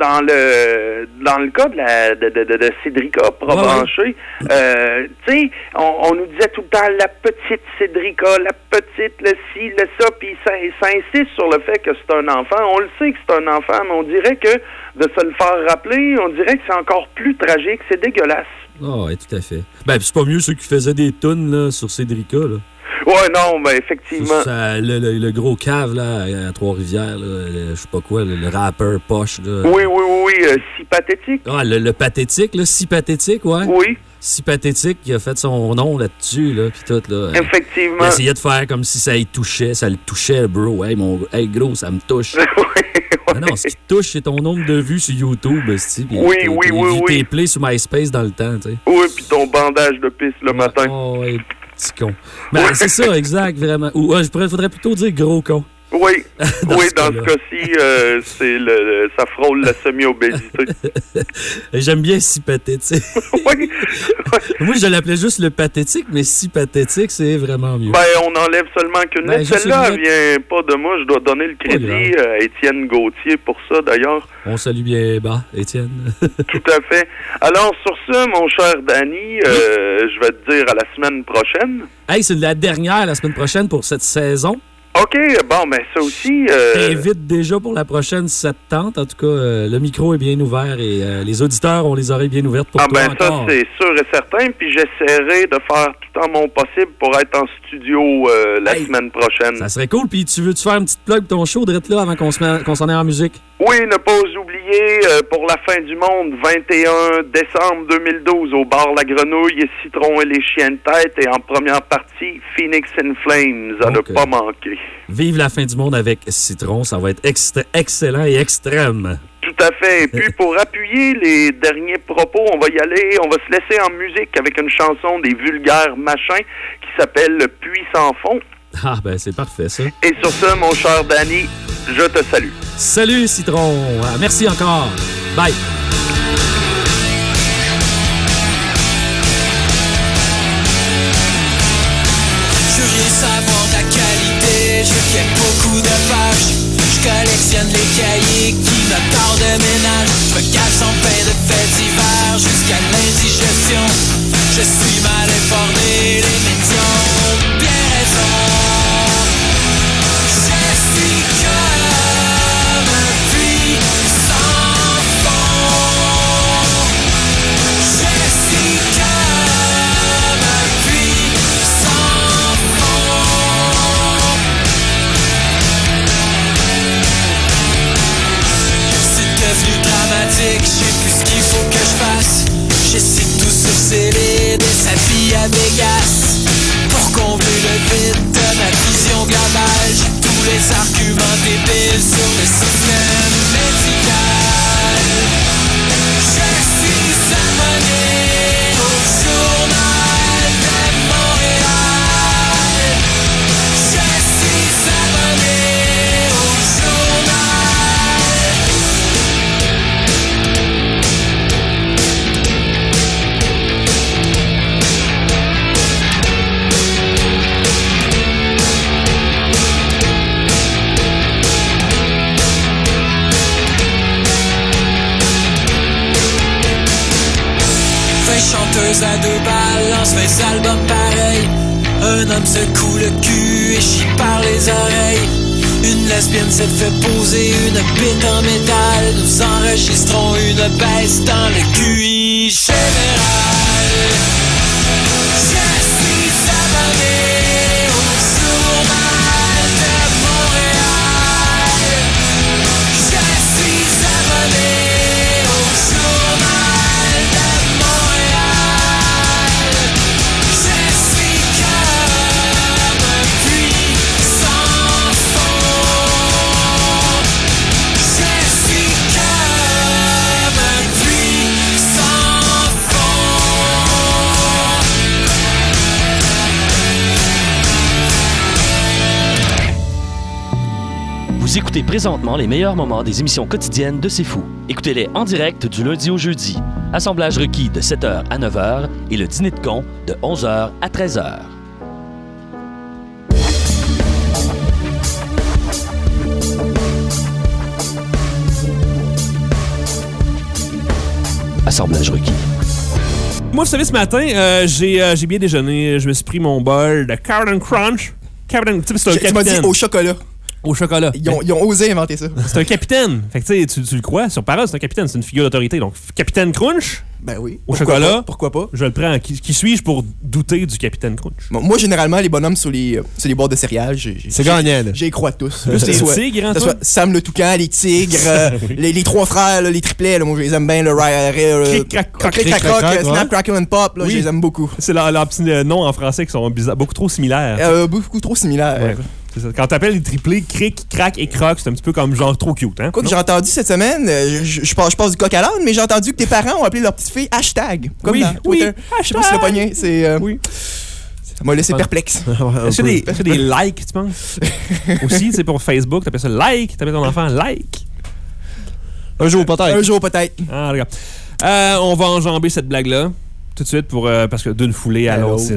dans le dans le cas de la de, de, de, de Cédrica Provencher, euh, tu sais, on, on nous disait tout le temps la petite Cédrica, la petite, le ci, le ça, puis ça, ça insiste sur le fait que c'est un enfant. On le sait que c'est un enfant, mais on dirait que de se le faire rappeler, on dirait que c'est encore plus tragique, c'est dégueulasse. Ah, ouais, tout à fait. Ben, puis c'est pas mieux ceux qui faisaient des tunes, là, sur Cédrica, là. Ouais, non, ben effectivement. Ça, le, le- le gros cave, là, à Trois-Rivières, je sais pas quoi, le, le rappeur poche, là. Oui, oui, oui, oui, euh, si pathétique. Ah, le, le pathétique, là, si pathétique, ouais. Oui. Si pathétique, qui a fait son nom là-dessus, là, puis tout, là. Effectivement. Il essayait de faire comme si ça y touchait, ça le touchait, bro. Hey, mon, hey gros, ça me touche. Ah non, ce qui te touche, c'est ton nombre de vues sur YouTube, puis Oui, oui, tes oui, oui. tes plays sur MySpace dans le temps, tu sais. Oui, puis ton bandage de piste le matin. Oh, ouais, petit con. Ben, c'est ça, exact, vraiment. Ou, ouais, je pourrais, faudrait plutôt dire gros con. Oui, Dans oui, ce dans ce cas-ci, euh, c'est le, ça frôle la semi-obésité. J'aime bien si pathétique. Moi, je l'appelais juste le pathétique, mais si pathétique, c'est vraiment mieux. ben, on enlève seulement qu'une Ben, Celle-là, elle vient pas de moi. Je dois donner le crédit à Étienne Gauthier pour ça, d'ailleurs. On salue bien bas, Étienne. Tout à fait. Alors, sur ce, mon cher Danny, euh, je vais te dire à la semaine prochaine. hey, c'est la dernière la semaine prochaine pour cette saison. OK, bon, ben, ça aussi... euh, T'invites déjà pour la prochaine si ça te tente. En tout cas, euh, le micro est bien ouvert et euh, les auditeurs ont les oreilles bien ouvertes pour Ah toi ben ça c'est sûr et certain, puis j'essaierai de faire tout en mon possible pour être en studio euh, la semaine prochaine. Ça serait cool. Puis tu veux-tu faire une petite plug de ton show, direct là, avant qu'on s'en aille en musique? Oui, ne pas oublier, pour la fin du monde, 21 décembre 2012, au bar La Grenouille, Citron et les Chiens de tête, et en première partie, Phoenix in Flames, à ne pas manquer. Vive la fin du monde avec Citron. Ça va être extra- excellent et extrême. Tout à fait. Et puis, pour appuyer les derniers propos, on va y aller, on va se laisser en musique avec une chanson des vulgaires machins qui s'appelle Le Puits sans fond. Ah, ben c'est parfait, ça. Et sur ce, mon cher Danny, je te salue. Salut, Citron. Merci encore. Bye. Je collectionne les cahiers qui m'attendent de ménage. Je me cache en pain de faits divers jusqu'à l'indigestion. Je suis mal informé, arguments débiles sur le système écoutez présentement les meilleurs moments des émissions quotidiennes de C'est Fou. Écoutez-les en direct du lundi au jeudi. Assemblage requis de 7h à 9h et le dîner de con de 11h à 13h. Assemblage requis. Moi, vous savez, ce matin, euh, j'ai euh, j'ai bien déjeuné. Je me suis pris mon bol de Captain Crunch. Captain, tu sais, c'est un Tu m'as dit capitaine. au chocolat. Au chocolat. Ils ont, ils ont osé inventer ça. C'est un capitaine. Fait que tu le crois, sur parole, c'est un capitaine, c'est une figure d'autorité. Donc, Capitaine Crunch, Ben oui. au Pourquoi chocolat, pas? Pourquoi pas? je le prends. Qui, qui suis-je pour douter du Capitaine Crunch? Bon, moi, généralement, les bonhommes sur les, euh, sur les boîtes de céréales, C'est gagnant. J'y crois tous. Plus les soit- tigres, hein, soit Sam le Toucan, les tigres, euh, les, les trois frères, là, les triplets, là, moi, je les aime bien. Le. Snap, Crackle and Pop, là, Oui. je les aime beaucoup. C'est leurs petits euh, noms en français qui sont bizarres, beaucoup trop similaires. Euh, beaucoup trop similaires. Ouais, ça. Quand t'appelles les triplés cric, crac et croc, c'est un petit peu comme genre trop cute, hein? Quoi que j'ai entendu cette semaine, euh, je, je passe, je passe du coq à l'âne, mais j'ai entendu que tes parents ont appelé leur petite fille hashtag. Comme Oui, dans oui, Je sais pas si le pogné. C'est. euh, Oui. Ça m'a laissé perplexe. Est-ce des- des likes, tu penses? Aussi, c'est pour Facebook, t'appelles ça like, t'appelles ton enfant like. Un jour, peut-être. Un jour peut-être. Ah, regarde. Euh, on va enjamber cette blague-là tout de suite pour, euh, parce que d'une foulée à l'autre. c'est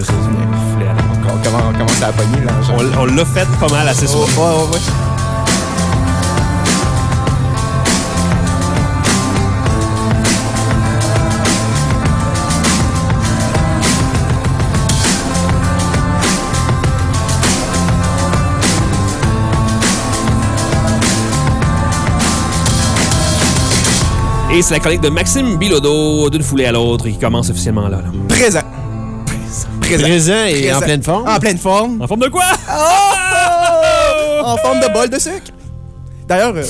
commence à la pogner, là. genre. On, l'a fait pas mal assez Oh, souvent. ouais, ouais, ouais. Et c'est la chronique de Maxime Bilodeau, d'une foulée à l'autre, qui commence officiellement là. là. Présent. Présent. Présent et Présent. en pleine forme. En pleine forme. En forme de quoi? Oh! En forme de bol de sucre. D'ailleurs, euh,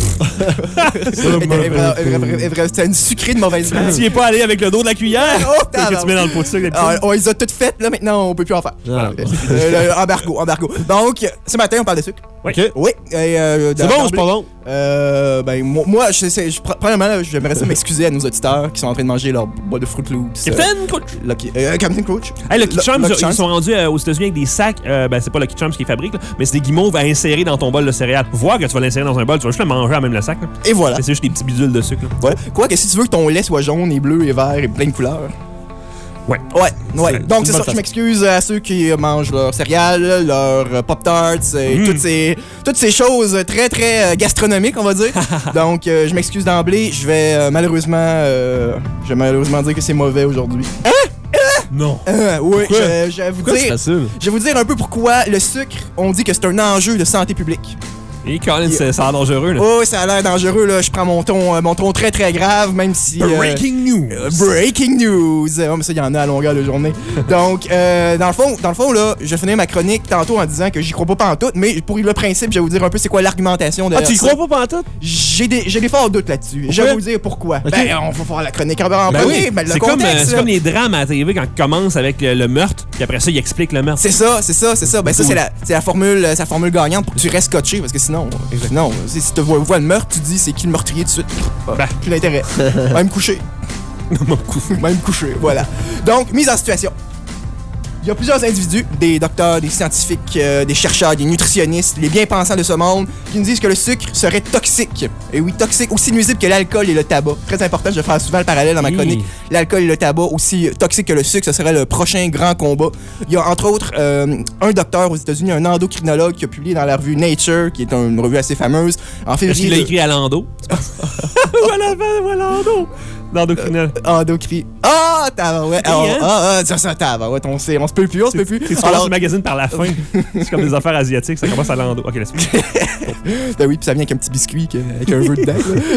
c'était une sucrée de mauvaise Tu merde. y es pas allé avec le dos de la cuillère? Oh, que tu mets dans le pot de sucre Ah, on les a toutes faites, là, maintenant, on peut plus en faire. Ah. Euh, le- embargo, embargo. Donc, ce matin, on parle de sucre. Oui. Oui. euh, C'est bon ou c'est pas bon? Euh, ben, moi, moi, je, sais- je- premièrement, j'aimerais ça m'excuser à nos auditeurs qui sont en train de manger leur bois de Fruit Loops. Captain Crunch! Lucky- euh, Captain Crunch. Hey, Lucky Charms, ils sont rendus euh, aux États-Unis avec des sacs. euh, ben, c'est pas Lucky Charms qui les fabrique, là, mais c'est des guimauves à insérer dans ton bol de céréales. Voir que tu vas l'insérer dans un bol, tu vas juste le manger à même le sac. là. Et voilà. C'est juste des petits bidules de sucre. là. Voilà. Quoi que si tu veux que ton lait soit jaune et bleu et vert et plein de couleurs. Ouais. Ouais, ouais. Donc c'est ça, je m'excuse à ceux qui mangent leurs céréales, leurs Pop-Tarts et Mm. toutes, ces, toutes ces choses très très euh, gastronomiques, on va dire. Donc euh, je m'excuse d'emblée, je vais euh, malheureusement euh, je vais malheureusement dire que c'est mauvais aujourd'hui. Non. Euh, oui, Pourquoi? je, je vais vous Pourquoi c'est dire facile? je vais vous dire un peu pourquoi le sucre, on dit que c'est un enjeu de santé publique. Et Colin, ça a l'air dangereux. Là. Oh, ça a l'air dangereux là, je prends mon ton euh, mon ton très très grave même si euh, Breaking news. Euh, Breaking news! Oh, mais ça, il y en a à longueur de journée. Donc, euh, dans le fond, dans le fond là, je vais finir ma chronique tantôt en disant que j'y crois pas pantoute, mais pour le principe, je vais vous dire un peu c'est quoi l'argumentation de Ah, tu y crois pas pantoute? J'ai des, j'ai des forts doutes là-dessus. Je vais vous dire pourquoi. Ben, on va faire la chronique en en Ben premier, oui, ben, le c'est comme, euh, contexte, c'est là. comme les drames à la TV quand ils commencent avec le, le meurtre, puis après ça, ils expliquent le meurtre. C'est ça, c'est ça, c'est ça. Ben ça, c'est la, c'est la formule, c'est la formule gagnante pour que tu restes scotché, parce que sinon, sinon, si si tu vois, vois le meurtre, tu dis c'est qui le meurtrier tout de suite. Ah, Ben. Plus d'intérêt. Va me coucher. Va me coucher, voilà. Donc, mise en situation. Il y a plusieurs individus, des docteurs, des scientifiques, euh, des chercheurs, des nutritionnistes, les bien-pensants de ce monde, qui nous disent que le sucre serait toxique. Et oui, toxique, aussi nuisible que l'alcool et le tabac. Très important, je vais faire souvent le parallèle dans ma Oui. chronique. l'alcool et le tabac, aussi toxique que le sucre, ce serait le prochain grand combat. Il y a entre autres euh, un docteur aux États-Unis, un endocrinologue qui a publié dans la revue Nature, qui est une revue assez fameuse, en Est-ce février. qu'il de- écrit à Lando? voilà, voilà, Lando. L'endocrinal. Endocri. Ah, tabarouette. Ah, hein? ah, ah, ça, ça, tabarouette. On, sait, on se peut plus, on se peut plus. Tu commences le magazine par la fin. C'est comme des affaires asiatiques, ça commence à Lando. Ok, laisse-moi. Ben oui, puis ça vient avec un petit biscuit avec un vœu dedans.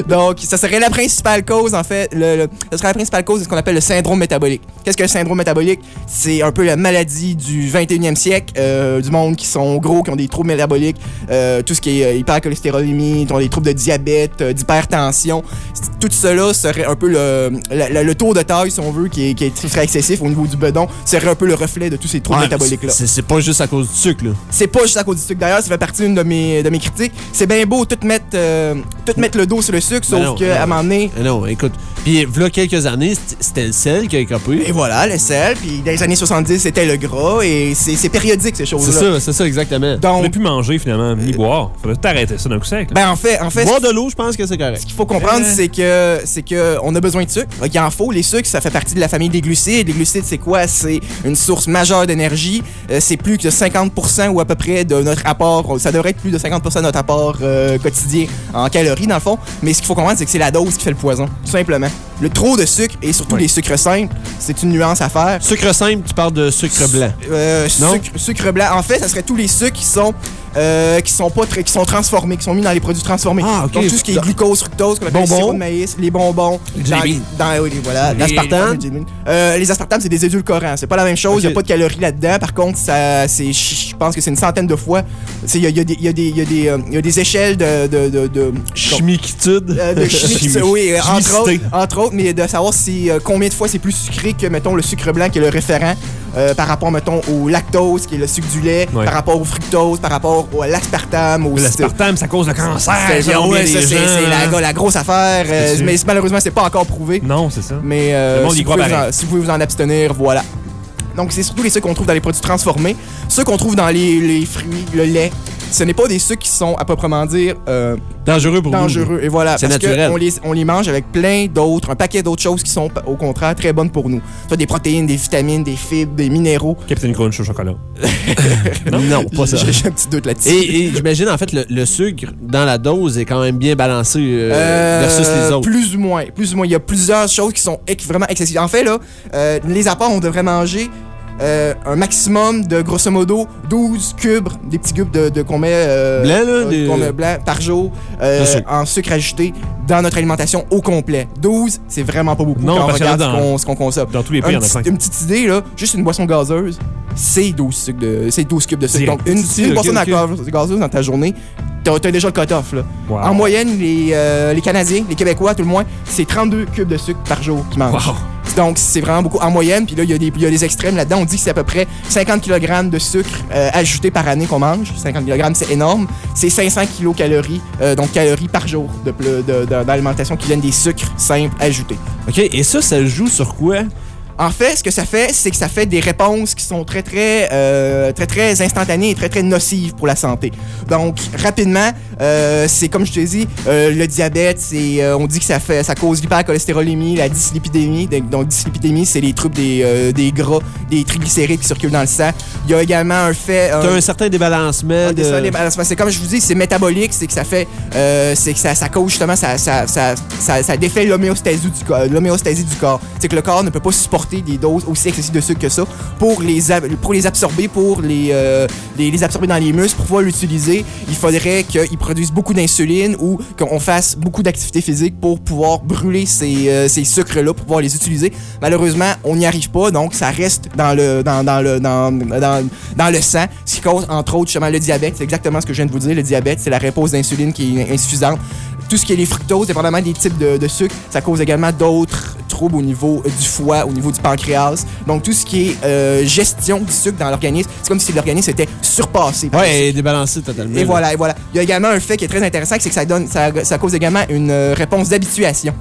Donc, ça serait la principale cause, en fait. Le, ça serait la principale cause de ce qu'on appelle le syndrome métabolique. Qu'est-ce que le syndrome métabolique? C'est un peu la maladie du 21e siècle, euh, du monde qui sont gros, qui ont des troubles métaboliques, euh, tout ce qui est euh, hypercholestérolémie, qui ont des troubles de diabète, euh, d'hypertension. Tout cela serait un peu le, la- la- le tour de taille, si on veut, qui, est, qui est- qui serait excessif au niveau du bedon, serait un peu le reflet de tous ces troubles Ouais, métaboliques-là. c'est- C'est pas juste à cause du sucre, là. C'est pas juste à cause du sucre. D'ailleurs, ça fait partie d'une de mes, de mes critiques. C'est bien beau tout mettre, euh, tout mettre le dos sur le sucre, sauf qu'à un moment donné. Non, écoute. Puis, voilà quelques années, c'était- le sel qui a écopé. Et voilà, le sel. Puis dans les années 70, c'était le gras. Et c'est c'est périodique, ces C'est choses-là. ça, c'est ça, exactement. On Donc, ne plus manger finalement, ni boire. Faudrait t'arrêter ça d'un coup sec. là. ben en fait, en fait, Boire de l'eau, je pense que c'est correct. Ce qu'il faut comprendre, c'est que c'est que on a besoin de sucre. Il en faut. Les sucres, ça fait partie de la famille des glucides. Les glucides, c'est quoi? C'est une source majeure d'énergie. Euh, c'est plus que 50% ou à peu près de notre apport. Ça devrait être plus de 50% de notre apport euh, quotidien en calories, dans le fond. Mais ce qu'il faut comprendre, c'est que c'est la dose qui fait le poison, tout simplement. Le trop de sucre et surtout les sucres simples, c'est une nuance à faire. Sucre simple, tu parles de sucre blanc. Euh, Non? sucre, sucre blanc. En fait, ça serait tous les sucres qui sont euh, qui sont pas très- qui sont transformés, qui sont mis dans les produits transformés. Ah. Donc tout ce qui est glucose, fructose, qu'on appelle le Bonbons. sirop de maïs, les bonbons, dans, oui, voilà, Les- l'aspartame. Euh, les aspartames, c'est des édulcorants. C'est pas la même chose. Il Ok. y a pas de calories là-dedans. Par contre, ça, c'est, je pense que c'est une centaine de fois. Il y a, y a des, y a des, il y a des, euh, y a des échelles de, de, de, de- Chimiquitude. de chimique, Chimie. oui, entre autres, entre autres, mais de savoir si, combien de fois c'est plus sucré que, mettons, le sucre blanc qui est le référent euh, par rapport, mettons, au lactose, qui est le sucre du lait, Ouais. par rapport au fructose, par rapport au, à l'aspartame, L'aspartame, ça cause le cancer. c'est ouais, la, hein. la grosse affaire, euh, mais malheureusement, c'est pas encore prouvé. Non, c'est ça. Mais euh, Le monde y si, vous croit pouvez vous en, pareil. si vous pouvez vous en abstenir, voilà. Donc, c'est surtout les sucres qu'on trouve dans les produits transformés. Ceux qu'on trouve dans les, les fruits, le lait, ce n'est pas des sucres qui sont, à proprement dire, euh, Dangereux pour nous. dangereux. Et voilà, C'est parce naturel. qu'on les, on les mange avec plein d'autres, un paquet d'autres choses qui sont, au contraire, très bonnes pour nous. Soit des protéines, des vitamines, des fibres, des minéraux. Capitaine Crunch au chocolat. Non, pas ça. J'ai un petit doute là-dessus. Et, et j'imagine, en fait, le, le sucre dans la dose est quand même bien balancé euh, Euh, versus les autres. Plus ou moins. Plus ou moins. Il y a plusieurs choses qui sont vraiment excessives. En fait, là, euh, les apports, on devrait manger euh, un maximum de, grosso modo, 12 cubes, des petits cubes de, de qu'on met, euh, Blanc, là, euh, des- met blanc par jour euh, en sucre ajouté dans notre alimentation au complet. 12, c'est vraiment pas beaucoup Non, quand on regarde ce dans- qu'on- ce qu'on consomme. Dans tous les Un pays, a petit- 5. une petite idée, là, juste une boisson gazeuse, c'est 12, sucres de, c'est 12 cubes de sucre. Donc, une, Si, une boisson gazeuse- gazeuse dans ta journée, t'as déjà le cut-off. Wow. En moyenne, les, les Canadiens, les Québécois, tout le moins, c'est 32 cubes de sucre par jour qu'ils mangent. Wow. Donc, c'est vraiment beaucoup en moyenne. Puis là, il y, a des- y a des extrêmes là-dedans. On dit que c'est à peu près 50 kg de sucre euh, ajouté par année qu'on mange. 50 kg, c'est énorme. C'est 500 kilocalories, euh, donc calories par jour de, ple- de- d'alimentation qui viennent des sucres simples ajoutés. OK, et ça, ça joue sur quoi? En fait, ce que ça fait, c'est que ça fait des réponses qui sont très, très, euh, très, très instantanées et très, très nocives pour la santé. Donc, rapidement, euh, c'est comme je te dis, euh, le diabète, c'est, on dit que ça fait, ça cause l'hypercholestérolémie, la dyslipidémie. Donc, dyslipidémie, c'est les troubles des, des gras, des triglycérides qui circulent dans le sang. Il y a également un fait. Un- un certain débalancement de... c'est- comme je vous dis, c'est métabolique, c'est que ça fait, c'est que ça, ça cause justement, ça, ça, ça, ça, ça défait l'homéostasie du corps. l'homéostasie du corps. C'est que le corps ne peut pas supporter des doses aussi excessives de sucre que ça pour les, pour les absorber, pour les, euh, les absorber dans les muscles, pour pouvoir l'utiliser. Il faudrait qu'ils produisent beaucoup d'insuline ou qu'on fasse beaucoup d'activité physique pour pouvoir brûler ces, euh, ces sucres-là, pour pouvoir les utiliser. Malheureusement, on n'y arrive pas, donc ça reste dans le, dans, dans le, dans, dans, dans le sang, ce qui cause entre autres justement le diabète. C'est exactement ce que je viens de vous dire. Le diabète, c'est la réponse d'insuline qui est insuffisante. Tout ce qui est les fructoses, dépendamment des types de, de sucre, ça cause également d'autres troubles au niveau euh, du foie, au niveau du pancréas. Donc tout ce qui est euh, gestion du sucre dans l'organisme, c'est comme si l'organisme était surpassé. par Ouais, et débalancé totalement. et voilà, et voilà. Il y a également un fait qui est très intéressant, c'est que ça, donne, ça, ça cause également une euh, réponse d'habituation.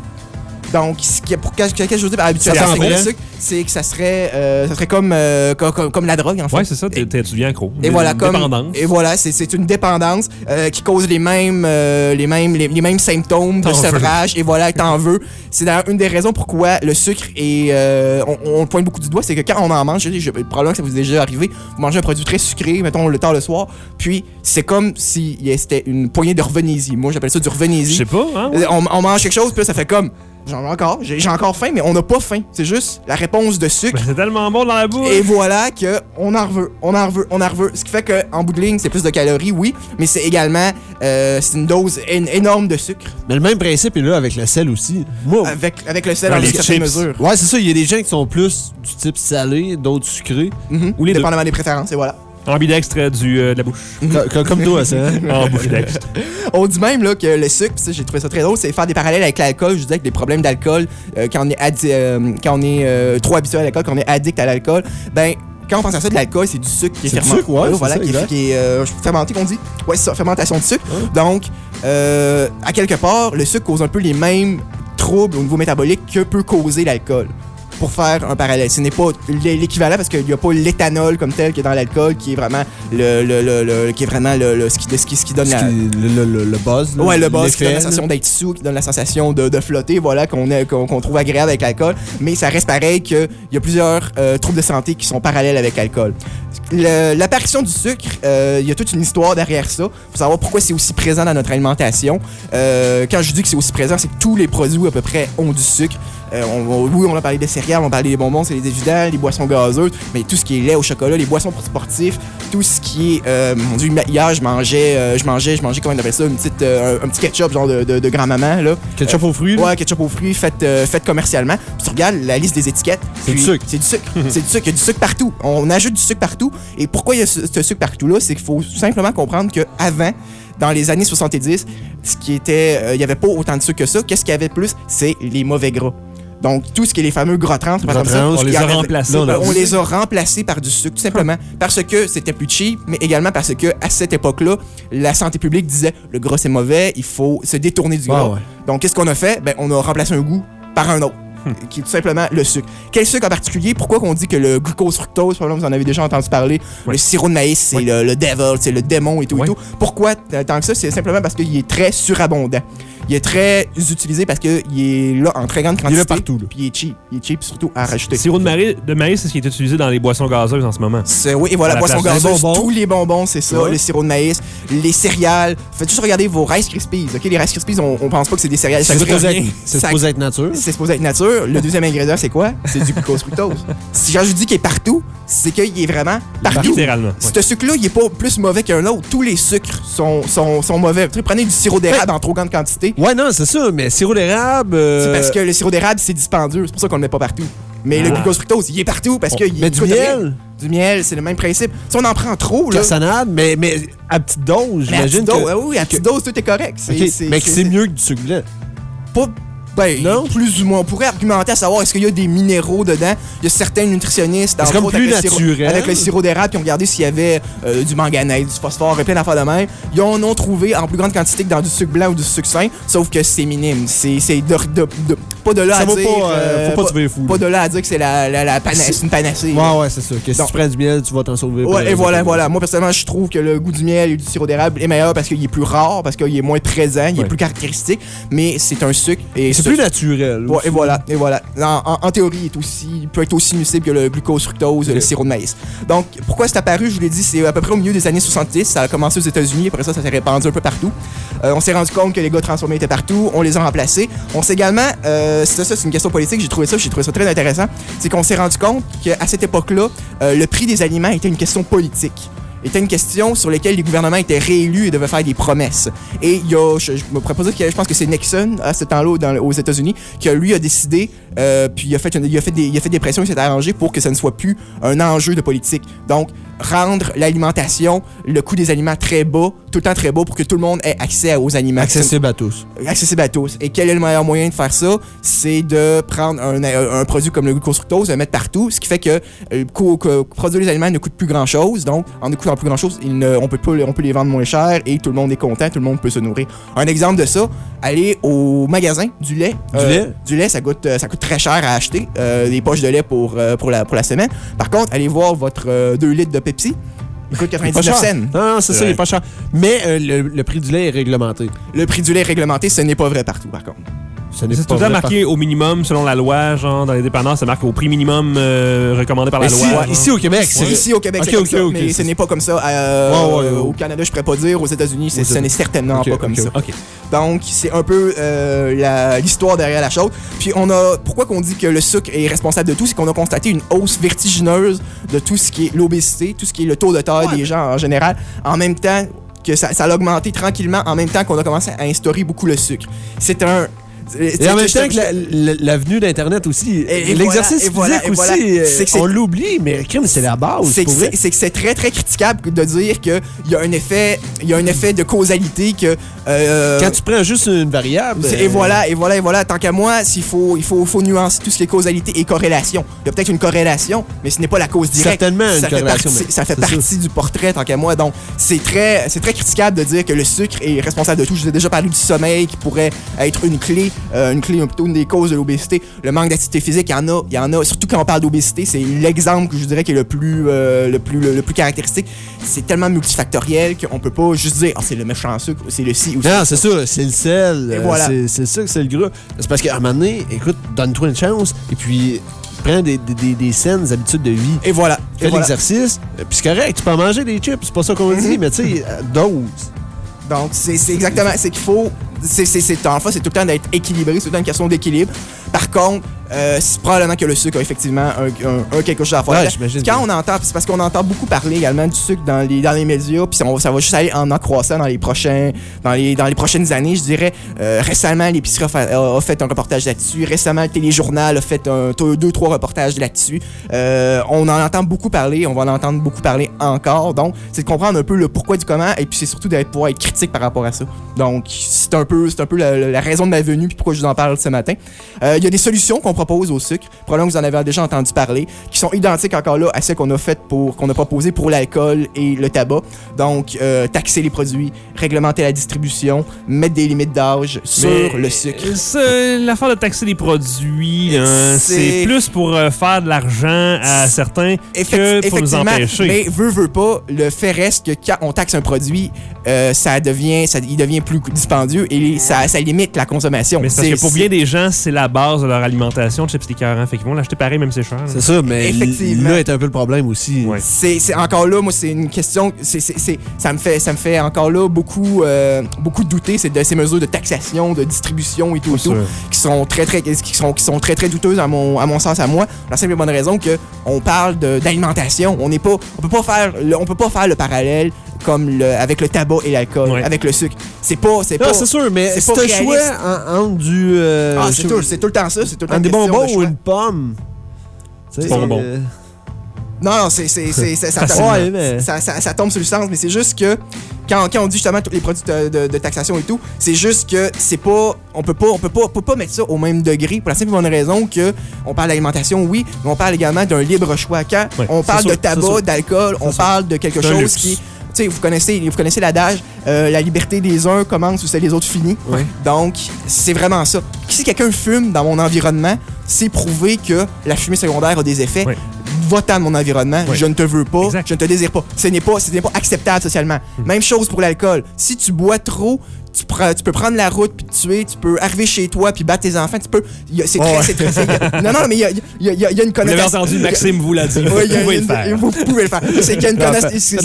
Donc, ce qui, pour quelque chose habituellement, c'est que le ferait? sucre, c'est que ça serait, euh, ça serait comme, euh, co- co- comme, la drogue, en fait. Ouais, c'est ça, tu deviens accro. Et voilà, comme, dépendance. et voilà, c'est- une dépendance euh, qui cause les mêmes, euh, les mêmes, les, les mêmes symptômes de sevrage. Et voilà, t'en veux. C'est d'ailleurs une des raisons pourquoi le sucre est, euh, on, on le pointe beaucoup du doigt, c'est que quand on en mange, je, je- probablement que ça vous est déjà arrivé, vous mangez un produit très sucré, mettons le tard le soir, puis c'est comme si c'était une poignée de revenaisie. Moi, j'appelle ça du revenaisie. Je sais pas, hein? On, on mange quelque chose, puis ça fait comme. J'en ai encore, j'ai encore faim, mais on n'a pas faim. C'est juste la réponse de sucre. Ben, c'est tellement bon dans la bouche. Et voilà que on en veut, on en veut, on en veut. Ce qui fait qu'en bout de ligne, c'est plus de calories, oui, mais c'est également euh, c'est une dose énorme de sucre. Mais le même principe est là avec le sel aussi. Moi, Avec, avec le sel Dans une certaine mesure. Ouais, c'est ça. Il y a des gens qui sont plus du type salé, d'autres sucrés. Mhm. Ou les deux. Dépendamment des préférences, et voilà. Ambidextre du, euh, de la bouche. Co- co- Comme toi, ça. hein? Ambidextre. On dit même là, que le sucre, ça, j'ai trouvé ça très drôle, c'est faire des parallèles avec l'alcool. Je disais que les problèmes d'alcool, euh, quand on est, addi- euh, quand on est euh, trop habitué à l'alcool, quand on est addict à l'alcool, ben quand on pense à ça, de l'alcool, c'est du sucre qui est, C'est du fermenté. sucre, ouais, c'est voilà, ça, qui est, exact. qui est, euh, fermenté, qu'on dit. Ouais, c'est ça, fermentation de sucre. Donc, euh, à quelque part, le sucre cause un peu les mêmes troubles au niveau métabolique que peut causer l'alcool. Pour faire un parallèle. Ce n'est pas l'é- l'équivalent parce qu'il n'y a pas l'éthanol comme tel qui est dans l'alcool qui est vraiment le, le, le- le- qui est vraiment le, ce, qui, ce, qui, ce qui donne la, le, le- le- le buzz. là, Ouais, le boss qui donne la sensation d'être sous, qui donne la sensation de, de flotter, voilà, qu'on est- qu'on qu'on trouve agréable avec l'alcool. Mais ça reste pareil qu'il y a plusieurs euh, troubles de santé qui sont parallèles avec l'alcool. L'apparition du sucre, euh, il y a toute une histoire derrière ça. faut savoir pourquoi c'est aussi présent dans notre alimentation. Euh, quand je dis que c'est aussi présent, c'est que tous les produits à peu près ont du sucre. Euh, on- on- oui, on a parlé des céréales, on a parlé des bonbons, c'est les évidents, les boissons gazeuses, mais tout ce qui est lait au chocolat, les boissons pour sportifs, tout ce qui est... mon Dieu, hier, je mangeais, je mangeais, je mangeais, comment on appelle ça, une petite, un, un petit ketchup genre de, de, de grand-maman, là. Ketchup aux fruits? Ouais, ketchup aux fruits, fait, fait commercialement. Puis tu regardes la liste des étiquettes. C'est du sucre. C'est du sucre. c'est du sucre. Il y a du sucre partout. On ajoute du sucre partout. Et pourquoi il y a ce, ce sucre partout-là? C'est qu'il faut simplement comprendre qu'avant, dans les années 70, ce qui était, euh, il y avait pas autant de sucre que ça. Qu'est-ce qu'il y avait de plus? C'est les mauvais gras. Donc, tout ce qui est les fameux gras trans, Gras trans, on les a remplacés par on du les a remplacés par du sucre, tout simplement. parce que c'était plus cheap, mais également parce que à cette époque-là, la santé publique disait le gras c'est mauvais, il faut se détourner du gras. Ouais, ouais. Donc, qu'est-ce qu'on a fait? Ben, on a remplacé un goût par un autre. qui est tout simplement le sucre. Quel sucre en particulier? Pourquoi qu'on dit que le glucose fructose, probablement vous en avez déjà entendu parler, le sirop de maïs, c'est le, le devil, c'est le démon et tout et tout. Pourquoi t- tant que ça? C'est simplement parce qu'il est très surabondant. Il est très utilisé parce qu'il est là en très grande quantité. Il est là partout. Puis il est cheap. Il est cheap surtout à rajouter. Sirop de, maïs, de maïs, c'est ce qui est utilisé dans les boissons gazeuses en ce moment. C'est- oui, et voilà, À la boisson place des gazeuse, bonbons. tous les bonbons, c'est ça, Ouais. le sirop de maïs, les céréales. Faites juste regarder vos Rice Krispies, ok? Les Rice Krispies, on, on pense pas que c'est des céréales. C'est supposé rien. être- Ça- supposé être nature. C'est supposé être nature. Le deuxième ingrédient, c'est quoi? C'est du glucose fructose. Si je dis qu'il est partout, c'est qu'il est vraiment partout. Littéralement. Ce sucre-là, il est pas plus mauvais qu'un autre. Tous les sucres sont, sont, sont mauvais. Prenez du sirop d'érable en trop grande quantité. Ouais, non, c'est ça, mais sirop d'érable. euh, C'est parce que le sirop d'érable, c'est dispendieux. C'est pour ça qu'on le met pas partout. Mais le Ah. glucose fructose, il est partout parce Oh, qu'il mais du miel? Du miel, c'est le même principe. Si on en prend trop, là. Cassonade, mais, mais à petite dose, j'imagine. que- ah oui, à petite dose, tout est correct. C'est- Ok, c'est- mais que c'est mieux que du sucre blanc. Pas. Ben, plus ou moins. On pourrait argumenter à savoir est-ce qu'il y a des minéraux dedans. Il y a certains nutritionnistes, entre comme plus avec, le sirop- naturel. avec le sirop d'érable, qui ont regardé s'il y avait euh, du manganèse, du phosphore et plein d'affaires de même. Ils en ont trouvé en plus grande quantité que dans du sucre blanc ou du sucre sain, sauf que c'est minime. C'est c'est de, de- de- pas de là Ça à dire. pas, euh, faut pas te virer fou, Pas là. de là à dire que c'est la, la, la pana- C'est- c'est une panacée. Ouais, ouais, c'est ça. Que si Donc- tu prends du miel, tu vas t'en sauver. Ouais, et voilà, voilà. Moi, personnellement, je trouve que le goût du miel et du sirop d'érable est meilleur parce qu'il est plus rare, parce qu'il est moins présent, il est Ouais. plus caractéristique, mais c'est un sucre. et plus naturel. Ouais, et voilà, et voilà. En, en- en théorie, il, est aussi, il peut être aussi nuisible que le glucose fructose, le sirop de maïs. Donc, pourquoi c'est apparu, je vous l'ai dit, c'est à peu près au milieu des années 70. Ça a commencé aux États-Unis, après ça, ça s'est répandu un peu partout. Euh, on s'est rendu compte que les gars transformés étaient partout, on les a remplacés. On s'est également, euh, c'est ça, c'est une question politique, j'ai trouvé ça, j'ai trouvé ça très intéressant. C'est qu'on s'est rendu compte qu'à cette époque-là, euh, le prix des aliments était une question politique était une question sur laquelle les gouvernements étaient réélus et devaient faire des promesses. Et il y a, je, je me propose que je pense que c'est Nixon à ce temps-là aux États-Unis qui lui a décidé, euh, puis il a fait, une- il a fait des, il a fait des pressions, il s'est arrangé pour que ça ne soit plus un enjeu de politique. Donc rendre l'alimentation, le coût des aliments très bas, tout le temps très beau pour que tout le monde ait accès aux animations. Accessible à tous. Accessible à tous. Et quel est le meilleur moyen de faire ça? C'est de prendre un, un- un produit comme le glucose fructose, le mettre partout, ce qui fait que, euh, produire les aliments ne coûte plus grand-chose. Donc, en ne plus grand-chose, il ne- on, peut pas- on peut les vendre moins cher et tout le monde est content, tout le monde peut se nourrir. Un exemple de ça, aller au magasin du lait. Du lait? Du lait, ça coûte, euh, ça coûte très cher à acheter, euh, des poches de lait pour, euh, pour, la, pour la semaine. Par contre, allez voir votre 2 litres de Pepsi. Il coûte Il est pas 99 cher. cents. Non, non, c'est ça, il est pas cher. Mais euh, le, le prix du lait est réglementé. Le prix du lait est réglementé, ce n'est pas vrai partout, par contre. Ce n'est C'est pas tout le temps vrai marqué au minimum selon la loi, genre dans les dépendants, c'est marqué au prix minimum euh, recommandé par la Mais loi. ici, au Québec, C'est ici au Québec, Ok, c'est comme ok, ça, mais c'est- ce n'est pas comme ça. euh, Ouais, ouais, ouais. Au Canada, je pourrais pas dire. Aux États-Unis, c'est- ce n'est certainement pas comme ça. Donc, c'est un peu euh, la- l'histoire derrière la chose. Puis, on a. Pourquoi qu'on dit que le sucre est responsable de tout? C'est qu'on a constaté une hausse vertigineuse de tout ce qui est l'obésité, tout ce qui est le taux de taille des gens en général, en même temps que ça, ça a augmenté tranquillement, en même temps qu'on a commencé à instaurer beaucoup le sucre. C'est un. Et en même temps que la- la- l'avenue d'Internet aussi. L'exercice voilà, physique voilà, aussi, voilà. euh, on l'oublie, mais crime, c'est la base. c'est que c'est très très critiquable de dire qu'il y a un effet il y a un effet de causalité que euh, Quand tu prends juste une variable. et euh, voilà et voilà et voilà tant qu'à moi faut il faut faut nuancer tout ce qui est causalité et corrélation il y a peut-être une corrélation mais ce n'est pas la cause directe Certainement une ça fait corrélation, partie, mais ça fait partie du portrait tant qu'à moi donc c'est très c'est très critiquable de dire que le sucre est responsable de tout je vous ai déjà parlé du sommeil qui pourrait être une clé euh, une clé plutôt une des causes de l'obésité le manque d'activité physique il y en a il y en a surtout quand on parle d'obésité c'est l'exemple que je dirais qui est le plus euh, le plus le, le plus caractéristique c'est tellement multifactoriel qu'on peut pas juste dire ah c'est le méchant sucre c'est le ci ou Non, c'est ça, c'est le sel. Euh, voilà. C'est ça que c'est le gras. C'est parce qu'à un moment donné, écoute, donne-toi une chance, et puis prends des, des, des, des saines habitudes de vie. et voilà Fais voilà. l'exercice, puis c'est correct, tu peux en manger des chips, c'est pas ça qu'on dit, mais tu sais, dose. Donc, c'est c'est exactement. C'est qu'il faut. C'est, c'est, c'est, en fait, c'est tout le temps d'être équilibré, c'est tout le temps une question d'équilibre. Par contre, euh, c'est probablement que le sucre a effectivement un, un- un quelque chose à faire. Ouais, Quand bien. on entend, c'est parce qu'on entend beaucoup parler également du sucre dans les, dans les médias, puis ça va juste aller en accroissant dans les prochains, dans les, dans les prochaines années, je dirais. Euh, récemment, l'épicerie a fait, a fait un reportage là-dessus. Récemment, le téléjournal a fait un, deux, trois reportages là-dessus. Euh, on en entend beaucoup parler, on va en entendre beaucoup parler encore. Donc, c'est de comprendre un peu le pourquoi du comment, et puis c'est surtout d'être pouvoir être critique par rapport à ça. Donc, c'est un peu, c'est un peu la, la raison de ma venue, puis pourquoi je vous en parle ce matin. Euh, Il y a des solutions qu'on propose au sucre. Probablement que vous en avez déjà entendu parler, qui sont identiques encore là à celles qu'on a faites pour, qu'on a proposées pour l'alcool et le tabac. Donc, euh, taxer les produits, réglementer la distribution, mettre des limites d'âge sur Mais, le sucre. L'affaire de taxer les produits, hein, C'est- plus pour euh, faire de l'argent à certains que pour nous empêcher. Mais veut, veut pas, le fait reste que quand on taxe un produit, euh, ça devient, ça, il devient plus dispendieux et ça, ça limite la consommation. Mais parce que pour bien des gens, c'est la base de leur alimentation, chips et écœurants. Fait qu'ils vont l'acheter pareil, même si c'est cher. C'est ça, mais Effectivement. là est un peu le problème aussi. Ouais. C'est encore là, moi, c'est une question. c'est c'est- c'est- ça, me fait, ça me fait encore là beaucoup, euh, beaucoup douter c'est de ces mesures de taxation, de distribution et tout, et tout qui sont très, très, qui sont, qui sont très, très douteuses à mon, à mon sens, à moi. La simple et bonne raison que on parle de- d'alimentation. On n'est pas, on peut pas faire, le, on peut pas faire le parallèle comme le, avec le tabac et l'alcool, Ouais. avec le sucre. C'est pas, c'est Non, pas. c'est sûr, mais c'est c'est pas un choix entre du. euh, Ah, c'est tout, c'est tout le temps ça. C'est tout le temps entre des bonbons de ou une pomme. Tu sais, Bonbons. euh, Non, non, c'est, c'est, c'est- ça, mais- ça, ça- ça tombe sur le sens, mais c'est juste que quand, quand on dit justement tous les produits de, de- de taxation et tout, c'est juste que c'est pas, on peut pas, on peut pas, on peut pas mettre ça au même degré pour la simple et bonne raison que on parle d'alimentation, oui, mais on parle également d'un libre choix. Quand Ouais, on parle c'est de sûr, c'est tabac, d'alcool, on parle de quelque C'est un chose luxe. qui, sais, vous connaissez, vous connaissez l'adage, euh, la liberté des uns commence où celle des autres finit. Donc, c'est vraiment ça. Si quelqu'un fume dans mon environnement, c'est prouvé que la fumée secondaire a des effets. Ouais. Va-t'en de mon environnement, je ne te veux pas, Exact. je ne te désire pas. Ce n'est pas, ce n'est pas acceptable socialement. Même chose pour l'alcool. Si tu bois trop, tu, prends- tu peux prendre la route puis te tuer, tu peux arriver chez toi puis battre tes enfants, tu peux. C'est très, c'est très- Non, non, mais il y a, y a- y y une Vous l'avez connotation. entendu, Maxime vous l'a dit. Vous pouvez le faire. Vous pouvez le faire. C'est qu'il y a une connotation.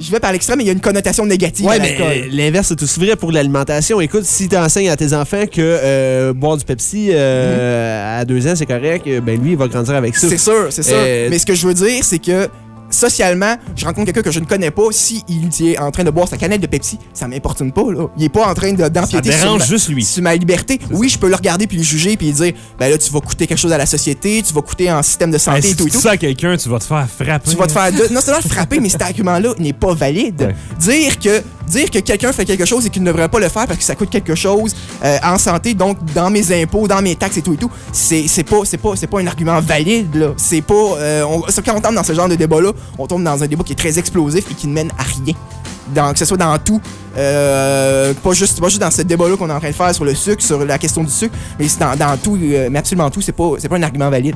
Je vais par l'extrême, mais il y a une connotation négative Ouais, à mais l'alcool. l'inverse c'est aussi vrai pour l'alimentation. Écoute, si tu enseignes à tes enfants que euh, boire du Pepsi euh, à deux ans c'est correct, euh, ben lui il va grandir avec ça. C'est sûr, c'est sûr. Euh, Mais ce que je veux dire, c'est que socialement, je rencontre quelqu'un que je ne connais pas. Si il est en train de boire sa canette de Pepsi, ça m'importune pas. Là. Il est pas en train de- d'empiéter sur, ma- juste lui. sur ma liberté. Oui, je peux le regarder puis le juger puis dire, ben là, tu vas coûter quelque chose à la société, tu vas coûter en système de santé et si tout tu et dis tout. ça à quelqu'un, tu vas te faire frapper. Tu vas te faire de- non seulement le frapper, mais cet argument-là n'est pas valide. Ouais. Dire que dire que quelqu'un fait quelque chose et qu'il ne devrait pas le faire parce que ça coûte quelque chose euh, en santé, donc dans mes impôts, dans mes taxes et tout et tout, c'est pas, c'est pas, c'est pas un argument valide, là. C'est pas. euh, quand on tombe dans ce genre de débat-là, on tombe dans un débat qui est très explosif et qui ne mène à rien. Que ce soit dans tout, euh, pas, juste, pas juste dans ce débat-là qu'on est en train de faire sur le sucre, sur la question du sucre, mais c'est dans, dans tout, euh, mais absolument tout, c'est pas, c'est pas un argument valide.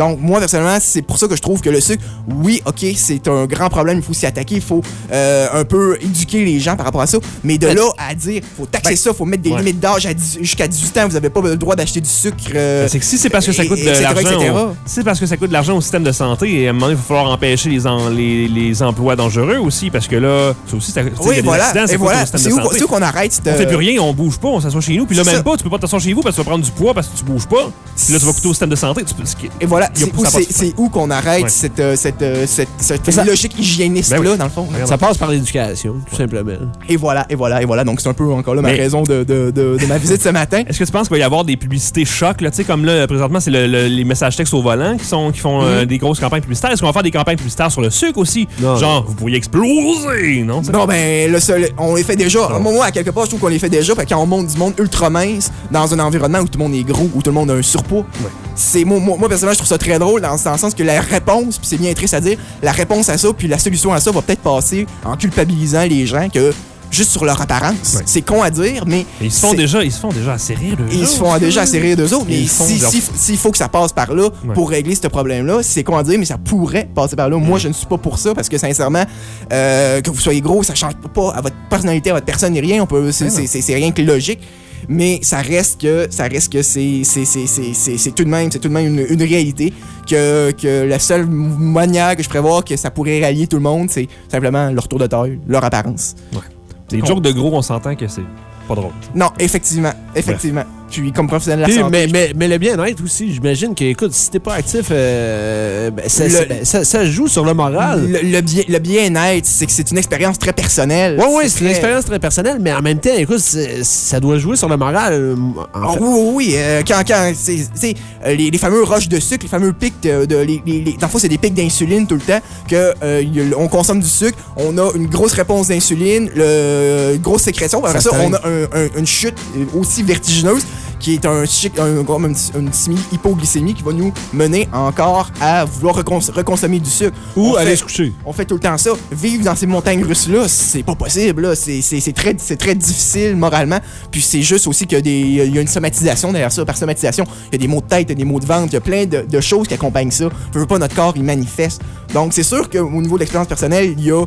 Donc, moi, personnellement, c'est pour ça que je trouve que le sucre, oui, OK, c'est un grand problème, il faut s'y attaquer, il faut euh, un peu éduquer les gens par rapport à ça. Mais de là à dire, faut taxer ça, faut mettre des ouais. limites d'âge à 10 jusqu'à 18 ans, vous avez pas le droit d'acheter du sucre. euh, Ben, C'est que si c'est parce que ça et- coûte de l'argent, c'est parce que ça coûte de l'argent au système de santé, et à un moment donné, il va falloir empêcher les, en- les, les emplois dangereux aussi, parce que là, ça aussi, ça, Oui, voilà. voilà. C'est de où, c'est où qu'on arrête cette. On fait plus rien, on bouge pas, on s'assoit chez nous. Puis là, C'est même ça. pas, tu peux pas t'asseoir chez vous parce que tu vas prendre du poids parce que tu bouges pas. Puis là, tu vas coûter au système de santé. Tu peux- Et voilà, c'est où, qu'on arrête Ouais. cette, euh, cette, euh, cette, cette ça- logique hygiéniste-là, Ben oui. dans le fond. Ça passe par l'éducation, tout simplement. Et voilà, et voilà, et voilà. Donc, c'est un peu encore là ma Mais- raison de, de, de, de ma visite ce matin. Est-ce que tu penses qu'il va y avoir des publicités chocs, là, tu sais, comme là, présentement, c'est le- le- les messages textes au volant qui, sont, qui font euh, Mhm. des grosses campagnes publicitaires. Est-ce qu'on va faire des campagnes publicitaires sur le sucre aussi? Non. Genre, vous pourriez exploser, non? Non, ben, le seul, on les fait déjà. Moi, à quelque part, je trouve qu'on les fait déjà. Parce que quand on monte du monde ultra mince dans un environnement où tout le monde est gros, où tout le monde a un surpoids, c'est moi, moi, moi, personnellement, je trouve ça très drôle dans, dans le sens que la réponse, puis c'est bien triste à dire, la réponse à ça, puis la solution à ça va peut-être passer en culpabilisant les gens que juste sur leur apparence. Ouais. C'est con à dire, mais. Mais ils se font déjà, ils se font déjà assez rire Ils se font déjà assez rire d'eux autres, mais font si- si- s'il faut que ça passe par là Ouais. pour régler ce problème-là, c'est con à dire, mais ça pourrait passer par là. Moi, je ne suis pas pour ça parce que sincèrement, euh, que vous soyez gros, ça change pas à votre personnalité, à votre personne ni rien. On peut, c'est, Ouais, c'est- c'est rien que logique. Mais ça reste que ça reste que c'est c'est c'est c'est c'est- c'est tout de même c'est tout de même une, une réalité que, que la seule manière que je prévois que ça pourrait rallier tout le monde c'est simplement leur tour de taille leur apparence. Les jokes de gros, on s'entend que c'est pas drôle. non effectivement effectivement puis comme professionnel de la santé mais, mais, mais le bien-être aussi, j'imagine que, écoute, si t'es pas actif, euh, ben, ça, Le- ça- ben, ça- joue sur le moral. Le, le bien, le bien-être, c'est que c'est une expérience très personnelle. Oui, oui, c'est une expérience très personnelle, mais en même temps, écoute, ça doit jouer sur le moral. en Ah fait. oui, oui, oui. euh, quand, quand, c'est, euh, les, les fameux roches de sucre, les fameux pics de, de- les, les, les- dans le fond, c'est des pics d'insuline tout le temps, que euh, on consomme du sucre, on a une grosse réponse d'insuline, une grosse sécrétion, après ça, Ça on a un- un- une chute euh, aussi vertigineuse qui est un, un, une, simili-hypoglycémie qui va nous mener encore à vouloir recons- reconsommer du sucre. Ou On aller fait- se coucher. on fait tout le temps ça. Vivre dans ces montagnes russes-là, c'est pas possible. C'est très, très difficile moralement. Puis c'est juste aussi qu'il y, y a une somatisation derrière ça. Par somatisation, il y a des maux de tête, il y a des maux de ventre, il y a plein de, de choses qui accompagnent ça. Je veux pas notre corps, il manifeste. Donc c'est sûr qu'au niveau de l'expérience personnelle, il y a,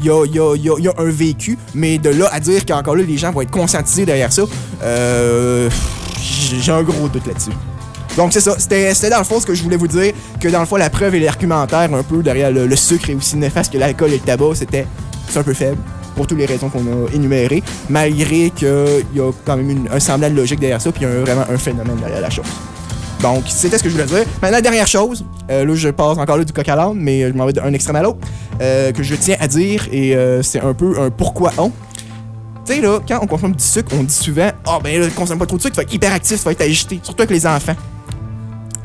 il y, a, il y, a, il y a- il y a un vécu. Mais de là à dire qu'encore là, les gens vont être conscientisés derrière ça, euh, j'ai un gros doute là-dessus. Donc c'est ça, c'était dans le fond ce que je voulais vous dire, que dans le fond la preuve et l'argumentaire un peu derrière le, sucre est aussi néfaste que l'alcool et le tabac, c'était un peu faible pour toutes les raisons qu'on a énumérées, malgré qu'il y a quand même un semblant de logique derrière ça, puis il y a vraiment un phénomène derrière la chose. Donc c'était ce que je voulais dire. Maintenant, dernière chose, euh, là je passe encore là du coq à l'âne, mais je m'en vais d'un extrême à l'autre, euh, que je tiens à dire, et euh, c'est un peu un pourquoi on. Tu sais, là, quand on consomme du sucre, on dit souvent Ah, ben là, consomme pas trop de sucre, tu vas être hyperactif, tu vas être agité, surtout avec les enfants.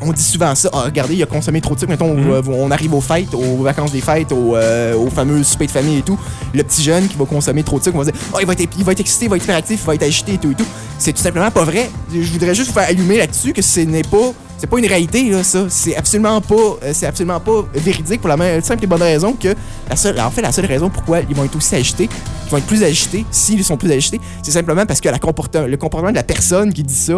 On dit souvent ça. Ah, regardez, il a consommé trop de sucre. Mettons, Mhm. euh, on arrive aux fêtes, aux vacances des fêtes, aux, euh, aux fameux soupers de famille et tout. Le petit jeune qui va consommer trop de sucre, on va dire Ah, il, va être, il va être excité, il va être hyperactif, il va être agité et tout et tout. C'est tout simplement pas vrai. Je voudrais juste vous faire allumer là-dessus que ce n'est pas. C'est pas une réalité, là, ça. C'est absolument pas. euh, c'est absolument pas véridique pour la même simple et bonne raison que. La seule, en fait, la seule raison pourquoi ils vont être aussi agités, ils vont être plus agités, s'ils sont plus agités, c'est simplement parce que la le comportement de la personne qui dit ça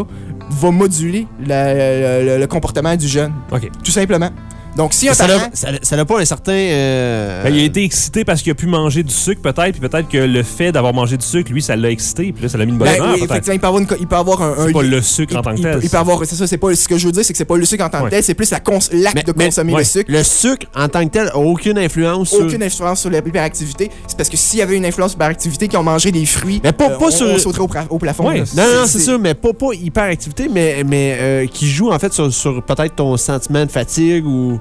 va moduler la- le, le comportement du jeune. OK. Tout simplement. Donc, si un Ça parent. n'a ça, ça n'a pas un certain. euh, Ben, il a été excité parce qu'il a pu manger du sucre, peut-être, puis peut-être que le fait d'avoir mangé du sucre, lui, ça l'a excité, puis là, ça l'a mis une bonne Ben, humeur, oui, effectivement, il peut avoir, une il peut avoir un. un C'est pas le sucre en tant que il tel. Il peut avoir. C'est ça, c'est pas. Ce que je veux dire, c'est que c'est pas le sucre en tant que Ouais. tel, c'est plus la cons- l'acte Mais- de mais- consommer ouais. le sucre. Le sucre, en tant que tel, a aucune influence sur. Aucune influence sur l'hyperactivité. C'est parce que s'il y avait une influence sur l'hyperactivité, qui ont mangé des fruits, Mais pas- euh, pas on, sur- on sauterait au, au plafond. Ouais. là. Non, non, c'est sûr, mais pas, pas hyperactivité, mais, mais euh, qui joue en fait sur, sur peut-être ton sentiment de fatigue ou.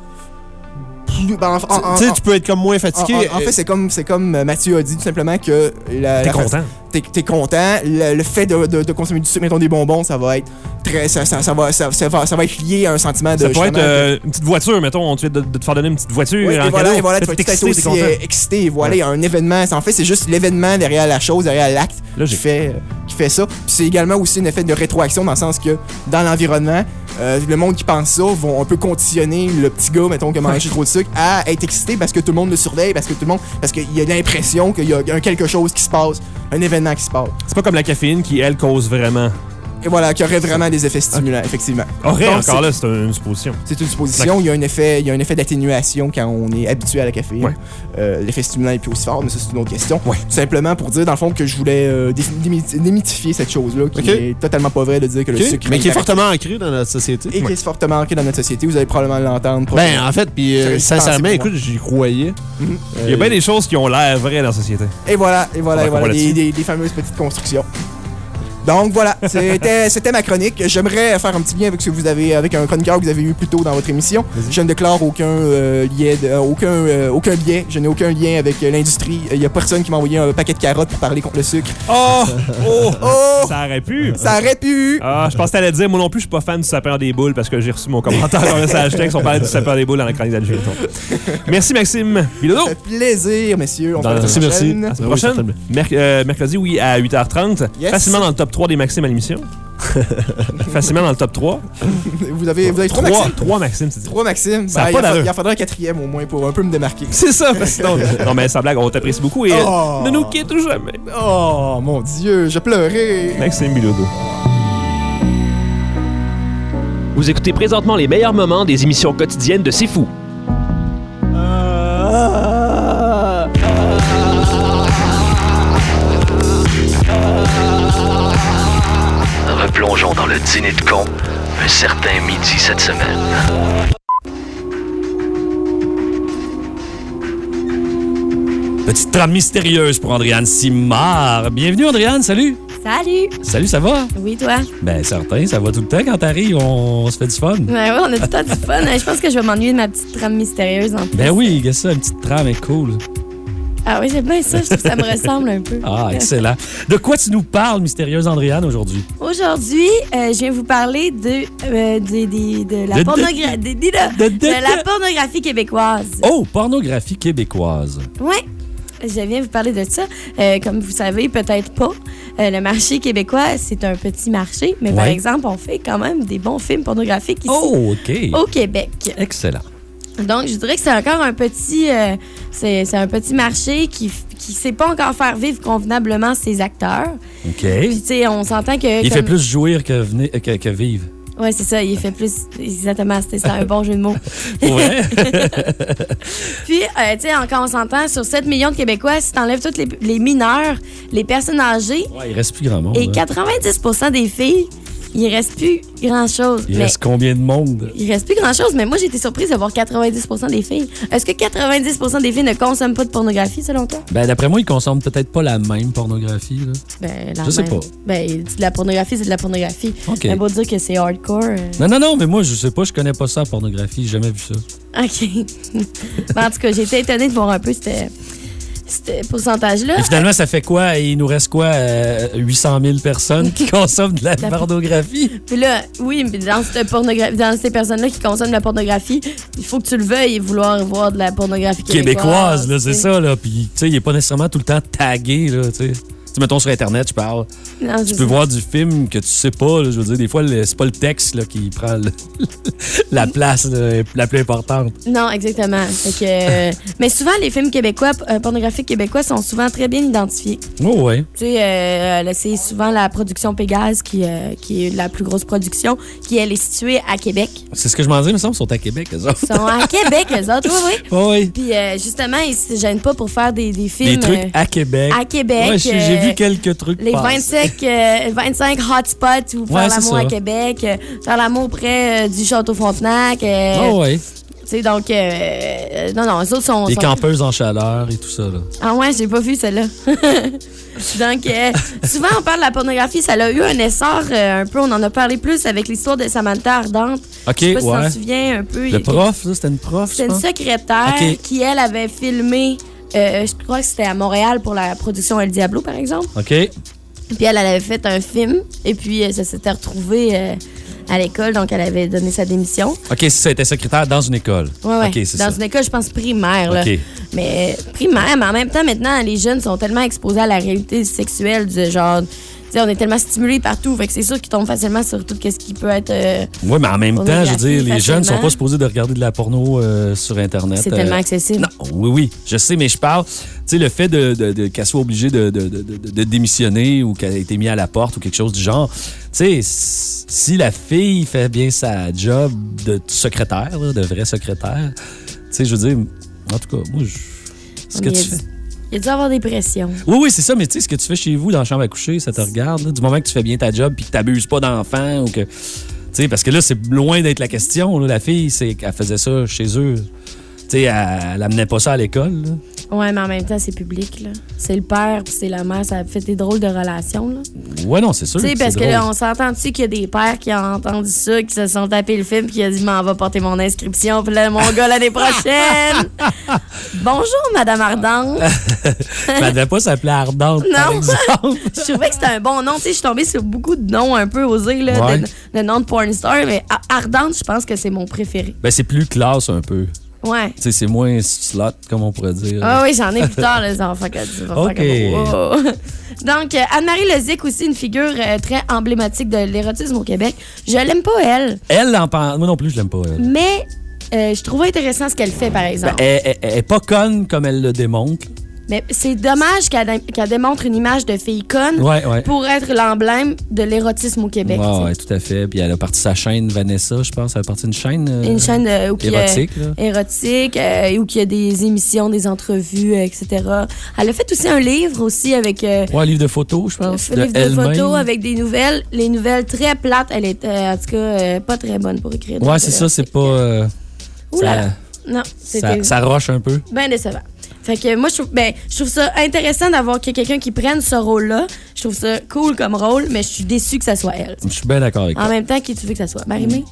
Plus. ben, en- en- Tu sais, en- tu peux être comme moins fatigué. En, en- en fait, c'est comme, c'est comme euh, Mathieu a dit, tout simplement que. T'es content. T'es, content. Le, le fait de, de- de consommer du sucre, mettons des bonbons, ça va être très. Ça, ça- ça va, ça, ça va, ça va être lié à un sentiment de. Ça pourrait être euh, une petite voiture, mettons, fait de, de te faire donner une petite voiture en et voilà, cadeau. et voilà, tu vas être excité, aussi euh, excité. Voilà, il y a un événement. En fait, c'est juste l'événement derrière la chose, derrière l'acte qui fait, euh, qui fait ça. Puis c'est également aussi un effet de rétroaction dans le sens que dans l'environnement, euh, le monde qui pense ça vont un peu conditionner le petit gars, mettons, qui a mangé trop de sucre, à être excité parce que tout le monde le surveille, parce que tout le monde, parce qu'il y a l'impression qu'il y a quelque chose qui se passe, un événement qui se passe. C'est pas comme la caféine qui, elle, cause vraiment. Et voilà, qui aurait vraiment des effets stimulants, effectivement. Aurait, Donc, encore c'est- là, c'est une supposition. C'est une supposition. Il y a un effet, il y a un effet d'atténuation quand on est habitué à la caféine. Ouais. Euh, L'effet stimulant est plus aussi fort, mais ça c'est une autre question. Tout simplement pour dire dans le fond que je voulais euh, dé- démy- démythifier cette chose-là, qui est totalement pas vrai de dire que le sucre. Mais qui est fortement ancré dans notre société. et qui est fortement ancré dans notre société. Vous allez probablement l'entendre. Ben, en fait, puis euh, sincèrement, écoute, j'y croyais. Mhm. Il y a bien des choses qui ont l'air vraies dans la société. Et voilà, et voilà, et voilà, des fameuses petites constructions. Donc voilà, c'était ma chronique. J'aimerais faire un petit lien avec ce que vous avez avec un chroniqueur que vous avez eu plus tôt dans votre émission. Je ne déclare aucun euh, lien, de- euh, aucun euh, aucun biais. Je n'ai aucun lien avec euh, l'industrie. Il y a personne qui m'a envoyé un paquet de carottes pour parler contre le sucre. Oh! Oh! Oh! Ça aurait pu! Ça aurait pu. Ah, je pensais que t'allais dire, moi non plus, je suis pas fan du sapin des boules parce que j'ai reçu mon commentaire dans le message texte. On parlait du sapin des boules dans la chronique d'Alger. Merci, Maxime. Bilodo! Ça fait plaisir, messieurs. On Dans- merci, semaine merci. prochaine. À la Oui, prochaine. Merc- euh, mercredi, oui, à 8h30. Yes. Facilement dans le top 3 des Maximes à l'émission. Facilement dans le top 3. Vous avez, vous avez trois 3, Maxime? 3 Maximes, c'est Trois Maxime. Ça a Ben, pas il, en fa- d'allure. il en faudrait un quatrième au moins pour un peu me démarquer. C'est ça, parce que sinon- Non, mais sans blague, on t'apprécie beaucoup et Oh. ne nous quitte jamais. Oh mon dieu, je pleurais. Maxime Bilodeau. Vous écoutez présentement les meilleurs moments des émissions quotidiennes de C'est Fou. Replongeons dans le dîner de con un certain midi cette semaine. Petite trame mystérieuse pour Andréane Simard. Bienvenue, Andréane. Salut. Salut! Salut, ça va? Oui, toi? Ben, certain, ça va tout le temps quand t'arrives. On, se fait du fun. Ouais, ouais, on a tout le temps du fun. Je pense que je vais m'ennuyer de ma petite trame mystérieuse en plus. Ben oui, qu'est-ce que ça, une petite trame est cool. Ah oui, j'aime bien ça. Je trouve que ça me ressemble un peu. Ah, excellent. De quoi tu nous parles, mystérieuse Andréane, aujourd'hui? Aujourd'hui, euh, je viens vous parler de, euh, la De- de- pornographie. De, de- de- de la pornographie québécoise. Oh, pornographie québécoise. Ouais. Je viens vous parler de ça. Euh, comme vous savez, peut-être pas. euh, le marché québécois, c'est un petit marché, mais par exemple, on fait quand même des bons films pornographiques ici Oh, OK. au Québec. Excellent. Donc, je dirais que c'est encore un petit, euh, c'est c'est un petit marché qui qui sait pas encore faire vivre convenablement ses acteurs. OK. Puis, tu sais, on s'entend que. Il fait plus jouir que, venir- que, que vivre. Ouais, c'est ça. Il fait plus. Exactement. C'est un bon jeu de mots. Ouais. Puis, euh, tu sais, quand on s'entend sur 7 millions de Québécois, si t'enlèves tous les, les mineurs, les personnes âgées Ouais, il reste plus grand monde. et hein. 90% des filles, il reste plus grand-chose. Il Mais- reste combien de monde? Il reste plus grand-chose, mais moi, j'ai été surprise de voir 90% des filles. Est-ce que 90% des filles ne consomment pas de pornographie, selon toi? Ben, d'après moi, ils consomment peut-être pas la même pornographie. Là. Ben, la Je sais pas. Ben, de la pornographie, c'est de la pornographie. OK. Mais beau dire que c'est hardcore. euh, Non, non, non, mais moi, je sais pas, je connais pas ça, la pornographie. J'ai jamais vu ça. OK. Ben, en tout cas, j'ai été étonnée de voir un peu ce pourcentage-là. Et finalement, ça fait quoi? Il nous reste quoi? euh, 800 000 personnes qui consomment de la La- pornographie? Puis là, oui, mais dans, cette dans ces personnes-là qui consomment de la pornographie, il faut que tu le veuilles et vouloir voir de la pornographie québécoise. Québécoise, là, c'est ça, là. Puis, tu sais, il est pas nécessairement tout le temps tagué, là, tu sais. Tu sais, mettons sur Internet, je parle. Non, Tu peux ça. voir du film que tu sais pas, là, je veux dire, des fois, c'est pas le texte là, qui prend le- la place là, la plus importante. Non, exactement. Fait que, euh, mais souvent, les films québécois, euh, pornographiques québécois, sont souvent très bien identifiés. Oh, ouais. Tu sais, euh, c'est souvent la production Pégase qui, euh, qui est la plus grosse production, qui elle est située à Québec. C'est ce que je m'en dis, mais ça, ils sont à Québec, eux autres. Ils sont à Québec, eux autres, oui, oui. Oh, oui. Puis euh, justement, ils se gênent pas pour faire des, des films. Des trucs à Québec. à Québec, Ouais, vu quelques trucs Les passer. 25, euh, 25 hotspots où Ouais, faire l'amour à Québec, euh, faire l'amour près euh, du Château Frontenac. euh, Oh, ouais. Tu sais, donc, euh, non, non, eux autres sont. Les sont- campeuses en chaleur et tout ça. Là. Ah ouais, j'ai pas vu celle-là. Donc, euh, souvent, on parle de la pornographie. Ça a eu un essor euh, un peu. On en a parlé plus avec l'histoire de Samantha Ardente. OK, Je sais pas si ouais. t'en souviens un peu. Le prof, ça, c'était une prof, C'était une secrétaire qui, elle, avait filmé. Euh, je crois que c'était à Montréal pour la production El Diablo, par exemple. OK. Puis elle, elle avait fait un film. Et puis, euh, ça s'était retrouvé euh, à l'école. Donc, elle avait donné sa démission. OK, ça était secrétaire dans une école. Ouais, ouais. OK, c'est Dans ça. une école, je pense, primaire. Là. OK. Mais primaire, mais en même temps, maintenant, les jeunes sont tellement exposés à la réalité sexuelle du genre. On est tellement stimulés partout. Fait que c'est sûr qu'ils tombent facilement sur tout ce qui peut être. euh, Oui, mais en même temps, je veux dire, les jeunes sont facilement. pas supposés de regarder de la porno euh, sur Internet. C'est Euh, tellement accessible. Non, oui, oui, je sais, mais je parle, tu sais, le fait de, de- de- qu'elle soit obligée de, de- démissionner ou qu'elle ait été mise à la porte ou quelque chose du genre, tu sais, si la fille fait bien sa job de secrétaire, là, de vrai secrétaire, tu sais, je veux dire, en tout cas, moi, je. Ce que tu fais. Il a avoir des pressions. Oui, oui, c'est ça, mais tu sais, ce que tu fais chez vous dans la chambre à coucher, ça te regarde. du moment que tu fais bien ta job puis que tu n'abuses pas d'enfants ou que. Tu sais, parce que là, c'est loin d'être la question. La fille, c'est qu'elle faisait ça chez eux. Tu sais, elle, elle amenait pas ça à l'école. Ouais, mais en même temps, c'est public, là. C'est le père, puis c'est la mère. Ça fait des drôles de relations, là. Ouais, non, c'est sûr. Tu sais, parce que là, drôle. on s'entend-tu qu'il y a des pères qui ont entendu ça, qui se sont tapés le film, puis qui a dit, m'en va porter mon inscription, puis là, mon gars, l'année prochaine. Bonjour, Madame Ardente. Elle devait pas s'appeler Ardente, Non. je trouvais que c'était un bon nom. Tu sais, je suis tombée sur beaucoup de noms un peu osés, là, Ouais. de, de noms de porn star, mais Ar- Ardente, je pense que c'est mon préféré. Ben, c'est plus classe un peu. Ouais. Tu sais, c'est moins slot, comme on pourrait dire. Ah oui, j'en ai plus tard, les enfants vas OK. faire comme- Oh. Donc, euh, Anne-Marie Lezic aussi, une figure euh, très emblématique de l'érotisme au Québec. Je l'aime pas, elle, Elle, en pen- moi non plus, je l'aime pas. Elle. mais euh, je trouve intéressant ce qu'elle fait, par exemple. Ben, elle, elle- elle est pas conne comme elle le démontre. Mais c'est dommage qu'elle démontre une image de fille conne Ouais, ouais. pour être l'emblème de l'érotisme au Québec. Sais. ouais, tout à fait. Puis elle a parti sa chaîne Vanessa, je pense. Elle a parti une chaîne. euh, Une chaîne euh, où a- érotique. érotique, euh, où il y a des émissions, des entrevues, etc. Elle a fait aussi un livre aussi avec Ouais, un livre de photos, je pense. un livre de photos avec des nouvelles. Les nouvelles très plates. Elle était, en tout cas, pas très bonne pour écrire. Ouais, c'est ça, c'est pas. Ouh là. Non, ça, ça roche un peu. bien décevant. Fait que moi, je trouve, ben, je trouve ça intéressant d'avoir que quelqu'un qui prenne ce rôle-là. Je trouve ça cool comme rôle, mais je suis déçue que ça soit elle. Je suis bien d'accord avec En toi. même temps, qui tu veux que ça soit? Marimé?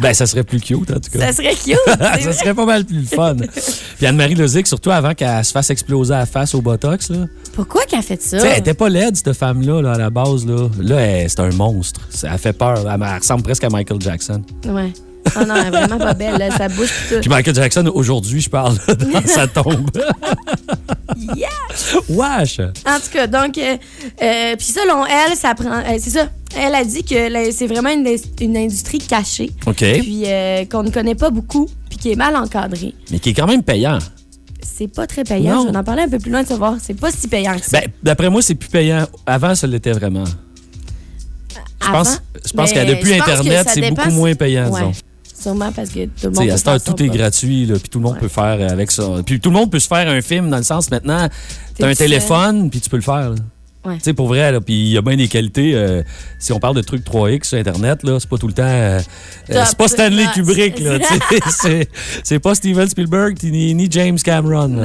ben, ça serait plus cute, en tout cas. Ça serait cute! ça serait pas mal plus fun. Puis Anne-Marie Lozic, surtout avant qu'elle se fasse exploser la face au Botox, là. Pourquoi qu'elle a fait ça? Tu sais, elle était pas laide, cette femme-là, là, à la base, là. Là, c'est un monstre. Ça- Elle fait peur. Elle, elle ressemble presque à Michael Jackson. Ouais. Oh non, elle est vraiment pas belle, là, sa bouche tout. Puis Michael Jackson, aujourd'hui, je parle, dans sa tombe. Yeah! Wesh! En tout cas, donc, euh, euh, puis selon elle, ça prend. euh, c'est ça. Elle a dit que c'est vraiment une, une industrie cachée. OK. Puis euh, qu'on ne connaît pas beaucoup, puis qui est mal encadrée. Mais qui est quand même payant. C'est pas très payant. Non. Je vais en parler un peu plus loin de savoir. C'est pas si payant que ça. Ben, d'après moi, c'est plus payant. Avant, ça l'était vraiment. Je Avant? pense, je pense que depuis Internet, c'est beaucoup moins payant, Ouais. disons. Sûrement parce que tout le Tu monde. sais, à cette heure, tout est gratuit, là, puis tout le monde peut faire euh, avec ça. Puis tout le monde peut se faire un film, dans le sens, maintenant, T'es t'as un téléphone, puis tu peux le faire. là. Ouais. Tu sais, pour vrai, là, puis il y a bien des qualités. euh, si on parle de trucs 3X sur Internet, là, c'est pas tout le temps. euh, euh, c'est pas Stanley Kubrick, là. c'est- pas Steven Spielberg ni, ni James Cameron.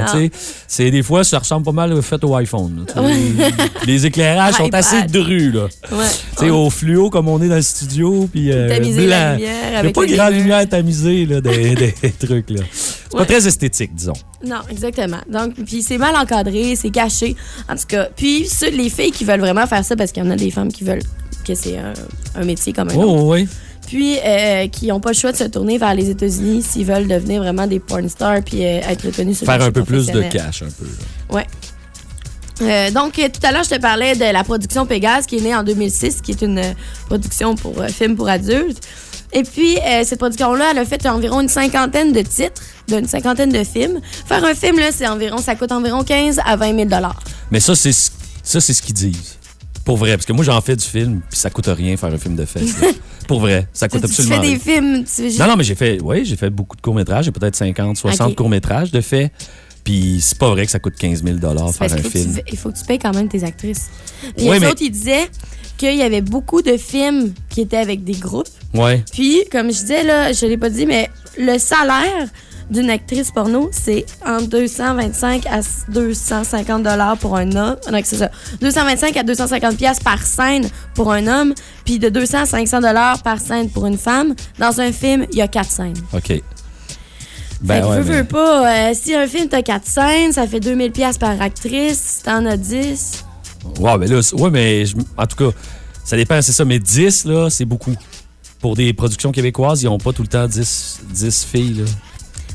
C'est des fois, ça ressemble pas mal au fait au iPhone. là. Les éclairages sont assez drus, là. Ouais. Au fluo, comme on est dans le studio, puis euh, blanc. Il y a pas le grand gamer. lumière tamisée, là, des, des trucs, là. C'est Ouais. pas très esthétique, disons. Non, exactement. Donc, puis c'est mal encadré, c'est caché. En tout cas, puis ceux- les filles qui veulent vraiment faire ça, parce qu'il y en a des femmes qui veulent que c'est un, un métier comme un autre. Oh, oui. Puis euh, qui n'ont pas le choix de se tourner vers les États-Unis s'ils veulent devenir vraiment des porn stars puis euh, être reconnus sur le Faire un peu plus de cash, un peu. là. Ouais. Euh, donc, tout à l'heure, je te parlais de la production Pégase qui est née en 2006, qui est une production pour euh, film pour adultes. Et puis, euh, cette production-là, elle a fait environ une cinquantaine de titres, d'une cinquantaine de films. Faire un film, là, c'est environ, ça coûte environ 15 à 20 000 Mais ça, c'est ce- ça, c'est ce qu'ils disent. Pour vrai. Parce que moi, j'en fais du film, puis ça coûte rien faire un film de là. Pour vrai. Ça coûte Tu, tu absolument fais des rien. films. tu Non, non, mais j'ai fait, oui, j'ai fait beaucoup de courts-métrages. J'ai peut-être 50, 60 Ok. courts-métrages de fait. Puis c'est pas vrai que ça coûte 15 000 C'est faire un film. tu- il faut que tu payes quand même tes actrices. Puis Ouais, les mais- autres, ils disaient qu'il y avait beaucoup de films qui étaient avec des groupes. Ouais. Puis, comme je disais, là, je l'ai pas dit, mais le salaire d'une actrice porno, c'est entre 225 à 250 dollars pour un homme. Non, c'est ça. 225 à 250 pièces par scène pour un homme, puis de 200 à 500 dollars par scène pour une femme. Dans un film, il y a quatre scènes. OK. fait Ben que ouais, veux, mais- veux pas, euh, si un film t'as quatre scènes, ça fait 2000 pièces par actrice. Si t'en as 10, Ouais, mais là, c'est- ouais, mais je- en tout cas, ça dépend, c'est ça. Mais 10, là, c'est beaucoup. Pour des productions québécoises, ils n'ont pas tout le temps 10, 10 filles, là.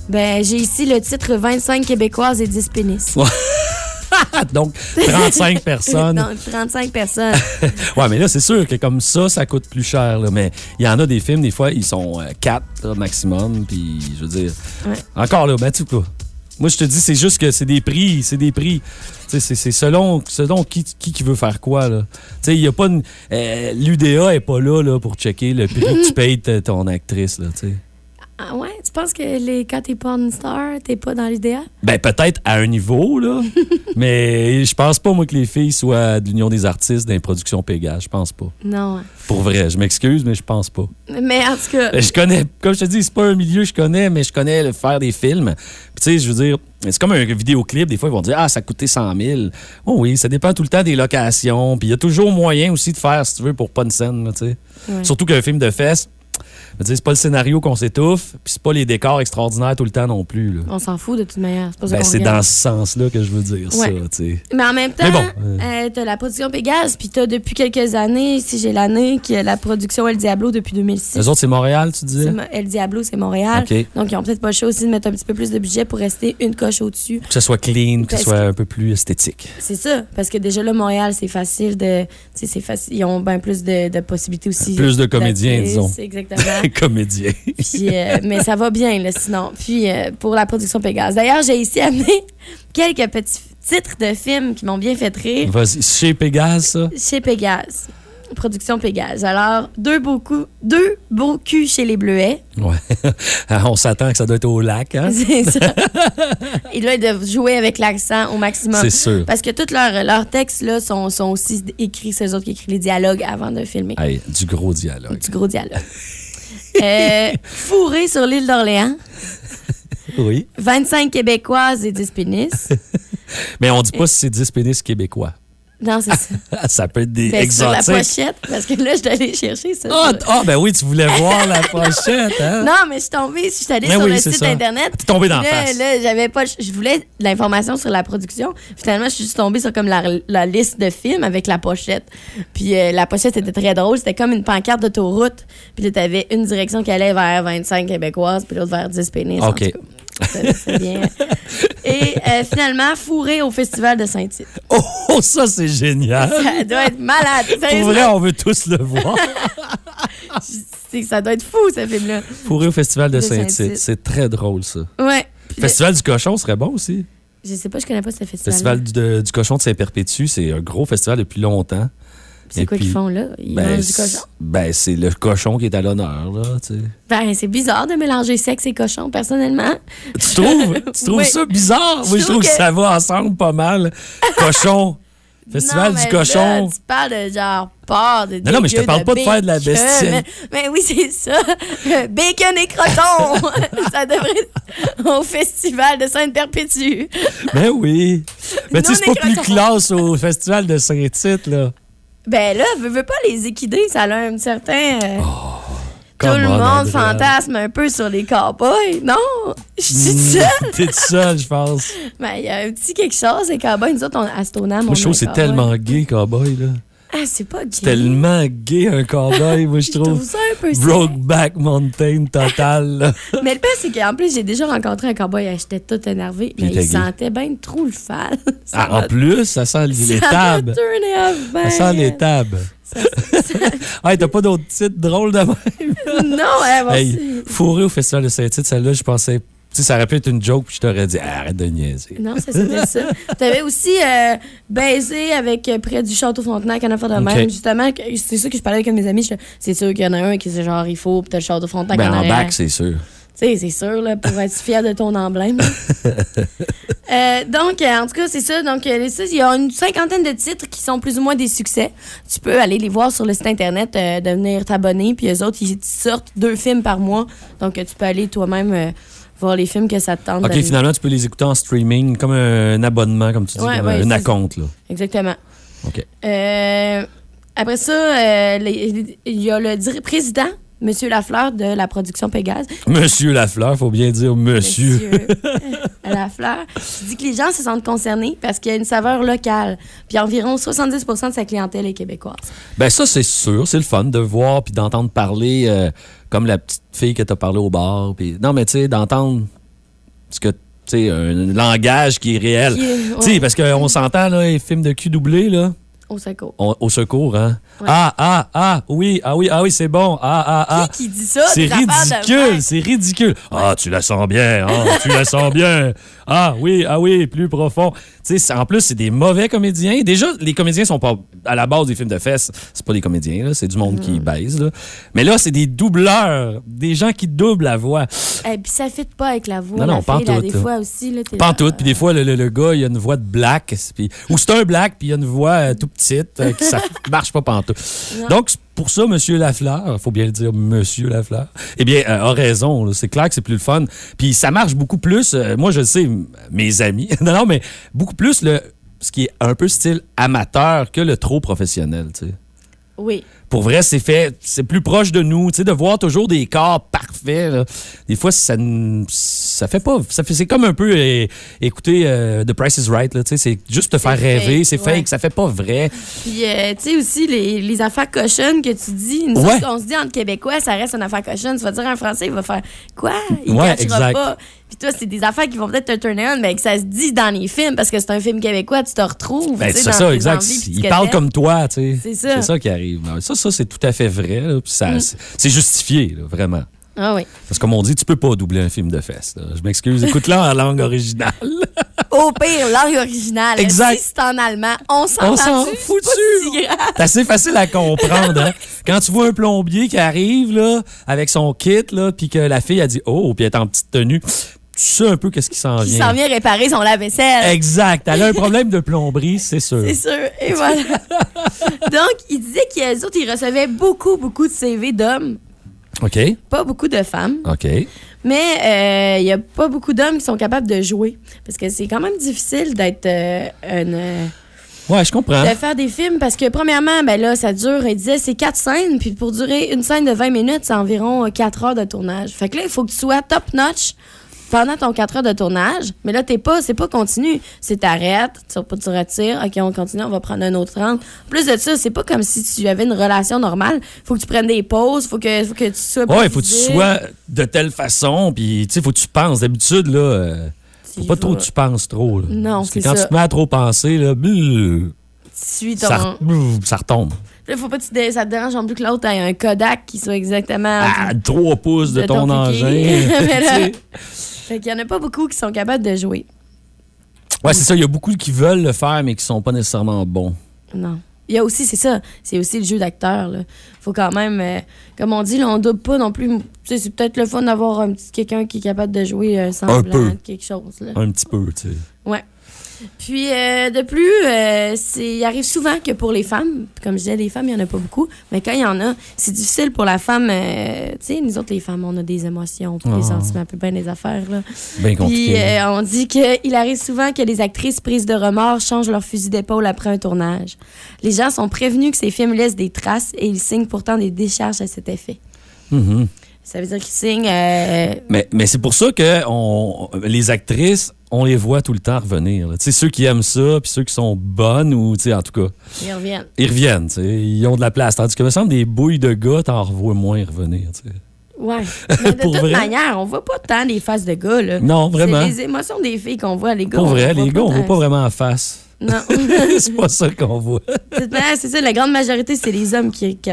ben j'ai ici le titre 25 québécoises et 10 pénis. Donc, 35 personnes. Donc, 35 personnes. ouais, mais là, c'est sûr que comme ça, ça coûte plus cher. Là. Mais il y en a des films, des fois, ils sont 4 maximum. Puis, je veux dire. Ouais. Encore là, ben, tu sais, Moi, je te dis, c'est juste que c'est des prix. C'est des prix. C'est- c'est selon, selon qui, qui qui veut faire quoi. il y a pas euh, L'UDA est pas là, là pour checker le prix que tu payes ton actrice. Là. Ah ouais, tu penses que les, quand t'es porn star, t'es pas dans l'idéal? Ben, peut-être à un niveau, là. mais je pense pas, moi, que les filles soient de l'Union des artistes dans les productions Pégase. Je pense pas. Non. Pour vrai, je m'excuse, mais je pense pas. Mais en tout cas, Je connais, comme je te dis, c'est pas un milieu que je connais, mais je connais le faire des films. Puis tu sais, je veux dire, c'est comme un vidéoclip. Des fois, ils vont dire, ah, ça a coûté 100 000. Oh oui, ça dépend tout le temps des locations. Puis il y a toujours moyen aussi de faire, si tu veux, pour pas une scène, là. Ouais. Surtout qu'un film de fesses, c'est pas le scénario qu'on s'étouffe, puis c'est pas les décors extraordinaires tout le temps non plus. là. on s'en fout de toute manière. C'est Ben, dans ce sens-là que je veux dire ça, Ouais. Mais en même temps, bon, euh, t'as la production Pégase, puis t'as depuis quelques années, si j'ai l'année, qui a la production El Diablo depuis 2006. Les autres, c'est Montréal, tu disais? El Diablo, c'est Montréal. Donc, ils ont peut-être pas le choix aussi de mettre un petit peu plus de budget pour rester une coche au-dessus. Que ce soit clean, que ce soit un peu plus esthétique. C'est ça, parce que déjà là, Montréal, c'est facile de. C'est facile. Ils ont bien plus de, de possibilités aussi. Plus de comédiens, disons. Exactement. Comédien. Puis, euh, mais ça va bien, là, sinon. Puis, euh, pour la production Pégase. D'ailleurs, j'ai ici amené quelques petits titres de films qui m'ont bien fait rire Vas-y, chez Pégase, ça? chez Pégase. Production Pégase. Alors, deux beaux coups, deux beaux culs chez les Bleuets. Ouais. On s'attend que ça doit être au lac, hein? C'est ça. Et là, ils doivent jouer avec l'accent au maximum. C'est sûr. Parce que tous leurs, leurs textes là, sont, sont aussi écrits, c'est eux autres qui écrivent les dialogues avant de filmer. Hey, du gros dialogue. Du gros dialogue. Euh, fourré sur l'île d'Orléans. Oui. 25 Québécoises et 10 pénis. Mais on dit pas si c'est 10 pénis québécois. Non, c'est ça. ça peut être des Ben, sur la pochette, parce que là, je dois aller chercher ça. Ah, ah, ben oui, tu voulais voir la pochette, hein? Non, mais je suis tombée, je suis allée Ben sur oui, le site ça. internet. T'es tombée Là, face. Là, j'avais pas, je voulais de l'information sur la production. Finalement, je suis juste tombée sur comme la, la liste de films avec la pochette. Puis euh, la pochette était très drôle, c'était comme une pancarte d'autoroute. Puis là, t'avais une direction qui allait vers 25 québécoises, puis l'autre vers 10 pénis. en OK. tout cas. C'est- c'est bien. Et euh, finalement, fourré au festival de Saint-Tite. Oh, ça, c'est génial. Ça doit être malade. Pour vrai, on veut tous le voir. c'est- ça doit être fou, ce film-là. Fourré au Festival de De Saint-Tite. C'est très drôle, ça. Ouais. Le- Festival du cochon serait bon aussi. Je sais pas, je connais pas ce festival. Festival de- du cochon de Saint-Perpétue, c'est un gros festival depuis longtemps. C'est quoi qu'ils font là? Ils ben, mangent du c'est- cochon? Ben, c'est le cochon qui est à l'honneur, là, tu sais. Ben, c'est bizarre de mélanger sexe et cochon, personnellement. Tu trouves? Tu trouves Oui. ça bizarre? Moi, je trouve que... que- ça va ensemble pas mal. Cochon. Festival Non, du cochon. là, tu parles de genre porc, de Non, non, mais je te parle pas de faire de la bestiole. Mais, mais oui, c'est ça. Bacon et croton. ça devrait être au festival de Sainte-Perpétue. Ben oui. Mais tu sais, c'est pas plus classe au Festival de Saint-Tite, là. Ben là, veux, veux pas les équider, ça a un certain... euh, tout come le on, monde fantasme un peu sur les cowboys. Non, je suis Mm, seule. T'es tout seul, je pense. Ben, il y a un petit quelque chose, les cowboys. Nous autres, on, à Stoneham, Moi, je trouve c'est tellement tellement gay, cowboy, là. Ah, c'est pas gay. C'est tellement gay, un cowboy, moi, je trouve. trouve ça un peu Brokeback Mountain total. Mais le pire, c'est qu'en plus, j'ai déjà rencontré un cowboy, j'étais tout énervé, mais il sentait bien trop le fall. Ça Ah, en plus, ça sent les ça. Ça sent les tables. hey, t'as pas d'autres titres drôles de même? Non, ouais, bon, Hey, fourré au Festival de Saint-Tite, celle-là, je pensais. Tu sais, ça aurait pu être une joke, puis je t'aurais dit, Ah, arrête de niaiser. Non, ça, c'était ça. T'avais aussi euh, baisé avec euh, près du Château Frontenac, un affaire de même. Justement, c'est ça que je parlais avec mes amis. C'est sûr qu'il y en a un qui c'est genre, il faut, t'as le Château Frontenac Ben, en en bac, c'est sûr. Tu sais, c'est sûr, là, pour être fier de ton emblème. Euh, donc, en tout cas, c'est ça. Donc, il y a une cinquantaine de titres qui sont plus ou moins des succès. Tu peux aller les voir sur le site Internet, euh, de venir t'abonner. Puis eux autres, ils sortent deux films par mois. Donc, tu peux aller toi-même voir les films que ça te tente. OK, d'aller- finalement, tu peux les écouter en streaming, comme un abonnement, comme tu dis, Ouais, comme ouais, un acompte. Là. Exactement. OK. Euh, après ça, euh, il y a le président, M. Lafleur, de la production Pégase. Monsieur Lafleur, faut bien dire monsieur. à Lafleur, qui dit que les gens se sentent concernés parce qu'il y a une saveur locale. Puis environ 70% de sa clientèle est québécoise. Ben ça, c'est sûr. C'est le fun de voir puis d'entendre parler euh, comme la petite fille que t'as parlé au bar. Puis non, mais tu sais, d'entendre ce que... Tu sais, un langage qui est réel. Qui est- Tu sais, parce qu'on s'entend, là, les films de cul doublés, là, Au secours. on- au secours, hein? Ouais. Ah, ah, ah, oui, ah oui, ah oui, c'est bon. Ah, ah, ah. Qui dit ça? C'est ridicule, c'est ridicule. Ah, tu la sens bien, ah, tu la sens bien. Ah oui, ah oui, plus profond. Tu sais, en plus, c'est des mauvais comédiens. Déjà, les comédiens sont pas à la base des films de fesses. C'est pas des comédiens, c'est du monde qui baise. Là. Mais là, c'est des doubleurs, des gens qui doublent la voix. Et puis ça fit pas avec la voix. Non, la non, fille, là, pantoute, Des fois aussi. Là, tout. Puis des fois, le, le- le gars, il a une voix de black. Ou c'est un black, puis il a une voix euh, tout euh, qui ça marche pas pantoute. Donc, pour ça, Monsieur Lafleur, faut bien le dire, Monsieur Lafleur, eh bien, euh, a raison. C'est clair que c'est plus le fun. Puis ça marche beaucoup plus. euh, moi, je le sais, mes amis. non, non, mais beaucoup plus le ce qui est un peu style amateur que le trop professionnel, tu sais. Oui. Pour vrai, c'est fait, c'est plus proche de nous, tu sais, de voir toujours des corps parfaits. là. Des fois, ça, ça fait pas, ça fait, c'est comme un peu euh, écouter euh, The Price is Right, là, tu sais, c'est juste te faire rêver, c'est ouais. fake, ça fait pas vrai. Puis, euh, tu sais aussi, les, les affaires cochonnes que tu dis, nous Ouais. on se dit entre Québécois, ça reste une affaire cochonne. Tu vas dire un Français, il va faire quoi? Il Ouais, exact. pas. Puis toi, c'est des affaires qui vont peut-être te turner on, mais que ça se dit dans les films parce que c'est un film québécois, tu te retrouves. Ben, c'est ça, exact. envies, puis Il ce que parle t'aimes. comme toi, tu sais. C'est ça. C'est ça qui arrive. Ça, ça, c'est tout à fait vrai, là, puis ça, Mm. c'est- justifié, là, vraiment. Ah oui. Parce que comme on dit, tu peux pas doubler un film de fesses. Je m'excuse. Écoute-la en langue originale. Au pire, langue originale. Exact. Si c'est en allemand, on s'en On s'en fout C'est assez facile à comprendre. hein. Quand tu vois un plombier qui arrive là, avec son kit, là, puis que la fille a dit Oh, puis elle est en petite tenue, tu sais un peu qu'est-ce qui s'en Qui vient. s'en vient réparer son lave-vaisselle. Exact. Elle a un problème de plomberie, c'est sûr. C'est sûr. Et voilà. Donc, il disait qu'ils autres, ils recevaient beaucoup, beaucoup de CV d'hommes, OK. pas beaucoup de femmes. OK. Mais euh, il y a pas beaucoup d'hommes qui sont capables de jouer. Parce que c'est quand même difficile d'être euh, une, euh, Ouais, je comprends. de faire des films parce que premièrement, ben là, ça dure, il disait, c'est quatre scènes, puis pour durer une scène de 20 minutes, c'est environ euh, quatre heures de tournage. Fait que là, il faut que tu sois top notch pendant ton 4 heures de tournage, mais là, t'es pas, c'est pas continu. C'est t'arrêtes, tu, tu retires, ok, on continue, on va prendre un autre 30. Plus de ça, c'est pas comme si tu avais une relation normale. Faut que tu prennes des pauses, faut que, faut que tu sois Ouais, il faut que tu sois de telle façon, puis tu sais, faut que tu penses. D'habitude, là, euh, faut pas trop que tu penses trop. Là. Non, Parce que c'est quand ça. tu te mets à trop penser, là, bleu, Tu suis ton... ça, ça retombe. Là, faut pas que tu dé- ça te dérange en plus que l'autre ait un Kodak qui soit exactement. À 3 pouces de, de ton, ton engin. Fait qu'il y en a pas beaucoup qui sont capables de jouer. ouais, c'est ça. Il y a beaucoup qui veulent le faire, mais qui sont pas nécessairement bons. Non. Il y a aussi, c'est ça, c'est aussi le jeu d'acteur. Faut quand même, euh, comme on dit, là, on double pas non plus. C'est peut-être le fun d'avoir un petit quelqu'un qui est capable de jouer un semblant peu. quelque chose. Là. Un petit peu, tu sais. Ouais. Puis, euh, de plus, euh, c'est- il arrive souvent que pour les femmes, comme je disais, les femmes, il n'y en a pas beaucoup, mais quand il y en a, c'est difficile pour la femme. euh, tu sais, nous autres, les femmes, on a des émotions, puis des Ah. sentiments, puis bien des affaires. Là. Bien compliqué. Puis, euh, on dit qu'il arrive souvent que les actrices prises de remords changent leur fusil d'épaule après un tournage. Les gens sont prévenus que ces films laissent des traces et ils signent pourtant des décharges à cet effet. Mhm. Ça veut dire qu'ils signent. Mais, mais c'est pour ça que on, les actrices, on les voit tout le temps revenir. Tu sais, ceux qui aiment ça, puis ceux qui sont bonnes, ou tu sais, en tout cas, ils reviennent. ils reviennent. tu sais, Ils ont de la place. Tandis que, me semble, des bouilles de gars, t'en revois moins revenir. tu sais. Ouais. Mais de Pour toute vrai? manière, on voit pas tant les faces de gars. Là. Non, vraiment. C'est les émotions des filles qu'on voit, les gars. Pour vrai, les gars, on voit pas vraiment en face. Non. c'est pas ça qu'on voit. C'est ça, la grande majorité, c'est les hommes qui, qui,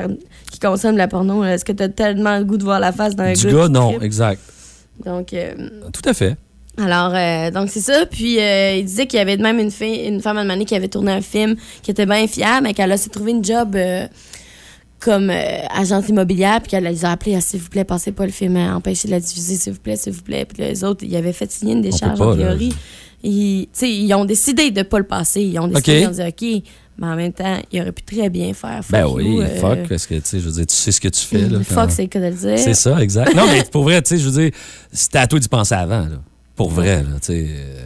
qui consomment la porno. Est-ce que tu as tellement le goût de voir la face d'un Du gars? gars, qui non, exact. Donc, euh, Tout à fait. Alors, euh, donc c'est ça. Puis, euh, il disait qu'il y avait même une, fille, une femme donné qui avait tourné un film qui était bien fière, mais qu'elle a s'est trouvé une job euh, comme agente immobilière, puis qu'elle les a appelés à s'il vous plaît, passez pas le film, hein, empêchez de la diffuser, s'il vous plaît, s'il vous plaît. Puis les autres, ils avaient fait signer une décharge en théorie. Ils, tu sais, ils ont décidé de pas le passer. Ils ont décidé, Ok. ils ont dit OK, mais en même temps, ils auraient pu très bien faire. Ben oui, you, euh, fuck, parce que, tu sais, je veux dire, tu sais ce que tu fais, là. quand- Fuck, c'est le cas de le dire. C'est ça, exact. Non, mais pour vrai, tu sais, je veux dire, c'était à toi d'y penser avant, là. Pour vrai, là, tu sais. euh,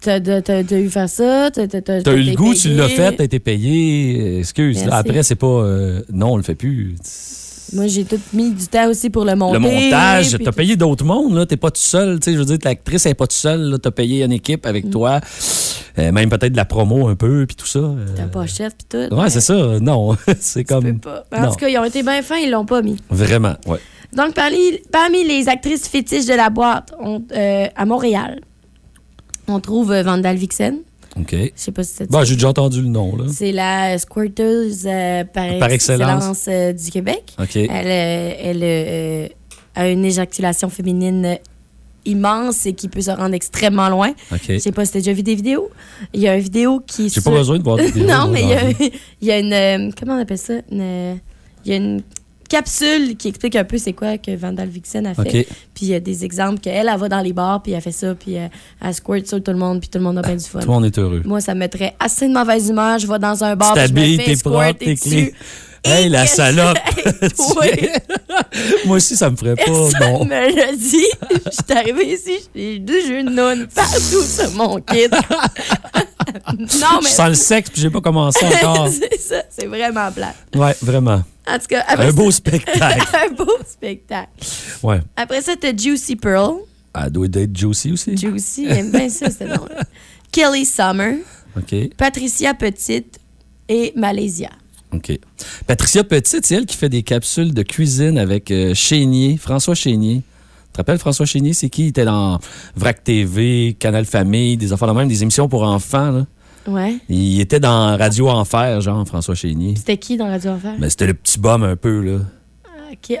T'as t'as- t'as- t'as eu faire ça, t'as t'as- t'as- T'as eu le goût, tu l'as fait, t'as été payé. Excuse. Merci. après, c'est pas. euh, non, on le fait plus. Moi, j'ai tout mis du temps aussi pour le monter. Le montage, t'as tout. payé d'autres mondes, là. T'es pas tout seul, tu sais. Je veux dire, l'actrice, elle est pas toute seule, là. T'as payé une équipe Mm. avec toi. Euh, même peut-être de la promo un peu, puis tout ça. euh, Ta pochette, puis tout. Ouais, c'est ça. Non, c'est comme. pas. En Non. tout cas, ils ont été bien fins, ils l'ont pas mis. Vraiment, ouais. Donc, parmi, parmi les actrices fétiches de la boîte, on- euh, à Montréal, on trouve euh, Vandal Vixen. OK. Je sais pas si c'est Bon, j'ai déjà entendu le nom. C'est la squirteuse euh, par, Par excellence. euh, du Québec. OK. Elle, elle a une éjaculation féminine immense et qui peut se rendre extrêmement loin. OK. Je sais pas si tu as déjà vu des vidéos. Il y a une vidéo qui... J'ai sur- pas besoin de voir des vidéos, non, mais il y, a, la vie. il y a une... comment on appelle ça? Une, il y a une capsule qui explique un peu c'est quoi que Vandal Vixen a fait. Puis il y a des exemples qu'elle, elle va dans les bars, puis elle fait ça, puis euh, elle squirt sur tout le monde, puis tout le monde a bien du fun. Tout le monde est heureux. Moi, ça me mettrait assez de mauvaise humeur. Je vais dans un bar, puis je me t'habilles, fais t'es propre, squirter t'es clean. Hey, la salope! Oui. Moi aussi, ça me ferait pas. Non. me l'a dit? Je suis arrivée ici, j'ai deux jeux de nounes partout sur mon kit. non, mais. Je sens le sexe, puis j'ai pas commencé encore. c'est ça, c'est vraiment plat. Ouais, vraiment. En tout cas, après Un beau ça- spectacle. un beau spectacle. Ouais. Après ça, t'as Juicy Pearl. Elle doit être Juicy aussi. Juicy, j'aime bien ça, c'est nom Kelly Summer, OK. Patricia Petite et Malaysia. OK. Patricia Petit, c'est elle qui fait des capsules de cuisine avec euh, Chénier, François Chénier. Tu te rappelles François Chénier, c'est qui? Il était dans VRAC TV, Canal Famille, des affaires de même, des émissions pour enfants. Là. Ouais. Il était dans Radio Enfer, genre, François Chénier. C'était qui dans Radio Enfer? Mais c'était le petit bum un peu, là.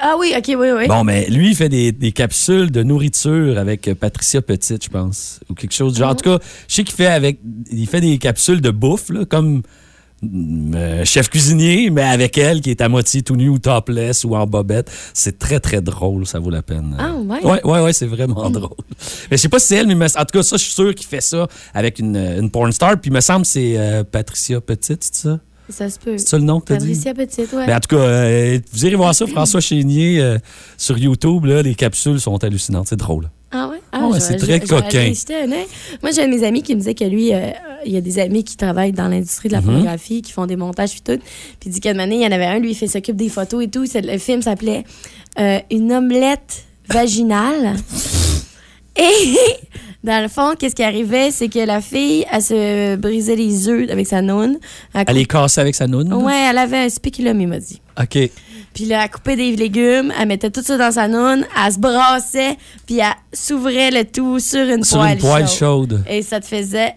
Ah oui, ok, oui, oui. Bon, mais lui, il fait des, des capsules de nourriture avec euh, Patricia Petite, je pense. Ou quelque chose du genre. En tout cas, je sais qu'il fait avec. Il fait des capsules de bouffe, là, comme mm, euh, chef cuisinier, mais avec elle qui est à moitié tout nu ou topless ou en bobette. C'est très, très drôle, ça vaut la peine. Ah, ouais? Ouais, ouais, ouais, c'est vraiment drôle. Mais je sais pas si c'est elle, mais en tout cas, ça, je suis sûr qu'il fait ça avec une, une porn star. Puis il me semble que c'est euh, Patricia Petite, c'est ça? Ça se peut. C'est ça le nom que t'as dit? Patricia Petite, ouais. Mais en tout cas, euh, vous irez voir ça, François Chénier, euh, sur YouTube. Là, les capsules sont hallucinantes. C'est drôle. Ah ouais? Ah ouais, c'est très coquin. Moi, j'ai un de mes amis qui me disait que lui, euh, il y a des amis qui travaillent dans l'industrie de la Mhm. pornographie, qui font des montages et tout. Puis il dit moment donné, il y en avait un, lui, il s'occupe des photos et tout. Le film s'appelait euh, Une omelette vaginale. Et dans le fond, qu'est-ce qui arrivait? C'est que la fille, elle se brisait les œufs avec sa noune. Elle Elle est cassée avec sa noune? Ouais, elle avait un spéculum, il m'a dit. OK. Puis là, elle coupait des légumes, elle mettait tout ça dans sa noune, elle se brassait, puis elle s'ouvrait le tout sur une Sur poêle une poêle chaude. Et ça te faisait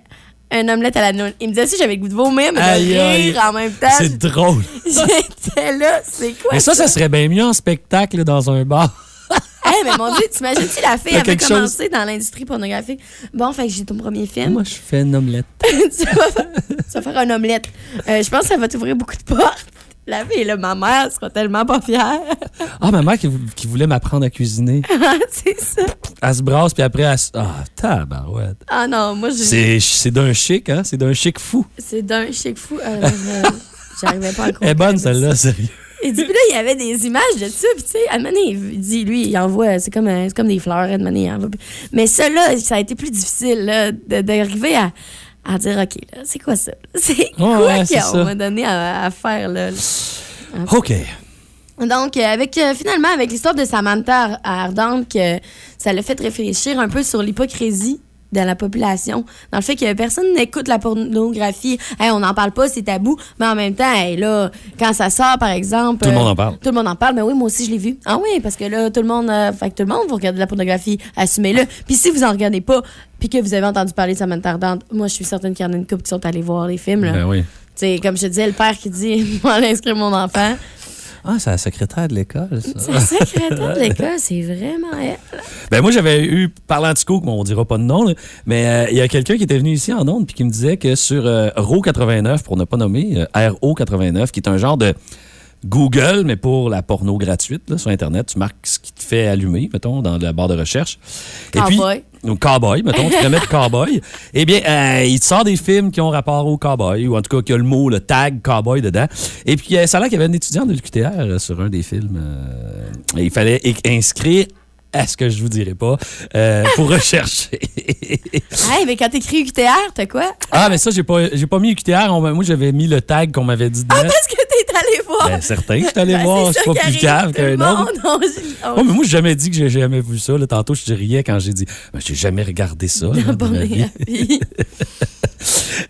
un omelette à la noune. Il me disait si j'avais le goût de vomir, mais Aïe, de aïe. rire en même temps. C'est drôle. J'étais là, c'est quoi Mais ça, ça serait bien mieux en spectacle dans un bar. Hey, mais mon Dieu, t'imagines-tu la fille avait chose- commencé dans l'industrie pornographique? Bon, fait que j'ai ton premier film. Moi, je fais une omelette. tu, vas, faire- tu vas faire un omelette. Euh, je pense que ça va t'ouvrir beaucoup de portes. La fille, là, ma mère sera tellement pas fière. Ah, ma mère qui, qui voulait m'apprendre à cuisiner. c'est ça. Elle se brasse, puis après, elle se... Ah, tabarouette. Ah non, moi, j'ai- C'est d'un chic, hein? C'est d'un chic fou. C'est d'un chic fou. Euh, je- J'arrivais pas à Elle est comprendre. bonne, celle-là, sérieux. Et puis là, il y avait des images de ça. Puis tu sais, à un moment donné, il dit, lui, il envoie, c'est comme, c'est comme des fleurs. À un moment donné, il envoie. Mais ça, là, ça a été plus difficile d'arriver à, à dire, OK, là, c'est quoi ça? C'est quoi ouais, qu'on m'a donné à, à faire, là? OK. Donc, euh, avec euh, finalement, avec l'histoire de Samantha Ardente, que ça l'a fait réfléchir un peu sur l'hypocrisie de la population. Dans le fait que personne n'écoute la pornographie. Hey, on n'en parle pas, c'est tabou. Mais en même temps, hey, là, quand ça sort, par exemple. Tout le euh, monde en parle. Tout le monde en parle. Mais oui, moi aussi, je l'ai vu. Ah oui, parce que là, tout le monde. euh, fait que tout le monde, vous regardez de la pornographie, assumez-le. Puis si vous en regardez pas, puis que vous avez entendu parler de Samantha Ardente, moi, je suis certaine qu'il y en a une couple qui sont allés voir les films. Là. Ben oui. Comme je te disais, le père qui dit Moi, inscrire mon enfant. Ah, c'est la secrétaire de l'école, ça. C'est la secrétaire de l'école, c'est vraiment elle. Ben moi, j'avais eu, parlant du coup, on dira pas de nom, là, mais euh, il y a quelqu'un qui était venu ici en Onde puis qui me disait que sur euh, RO 89, pour ne pas nommer, euh, RO 89, qui est un genre de Google, mais pour la porno gratuite là, sur Internet. Tu marques ce qui te fait allumer, mettons, dans la barre de recherche. Et puis. Ou cowboy, mettons, tu peux mettre cowboy. Eh bien, euh, il te sort des films qui ont rapport au cowboy, ou en tout cas qui a le mot, le tag cowboy dedans. Et puis, euh, ça a l'air qu'il y avait un étudiant de l'UQTR euh, sur un des films. euh, et il fallait inscrire à ce que je vous dirai pas euh, pour rechercher. Hey, mais quand t'écris UQTR, t'as quoi? ah, mais ça, j'ai pas, j'ai pas mis UQTR. On moi, j'avais mis le tag qu'on m'avait dit Ah, parce que t'es allé voir. Ben, certain que je suis allé Ben, voir. Je c'est suis ça pas qui plus arrive cave tout le qu'un autre. monde. Non, j'ai- Ouais, mais moi, j'ai jamais dit que j'ai jamais vu ça. Là, tantôt, je riais quand j'ai dit, ben, j'ai jamais regardé ça. là, de ma vie.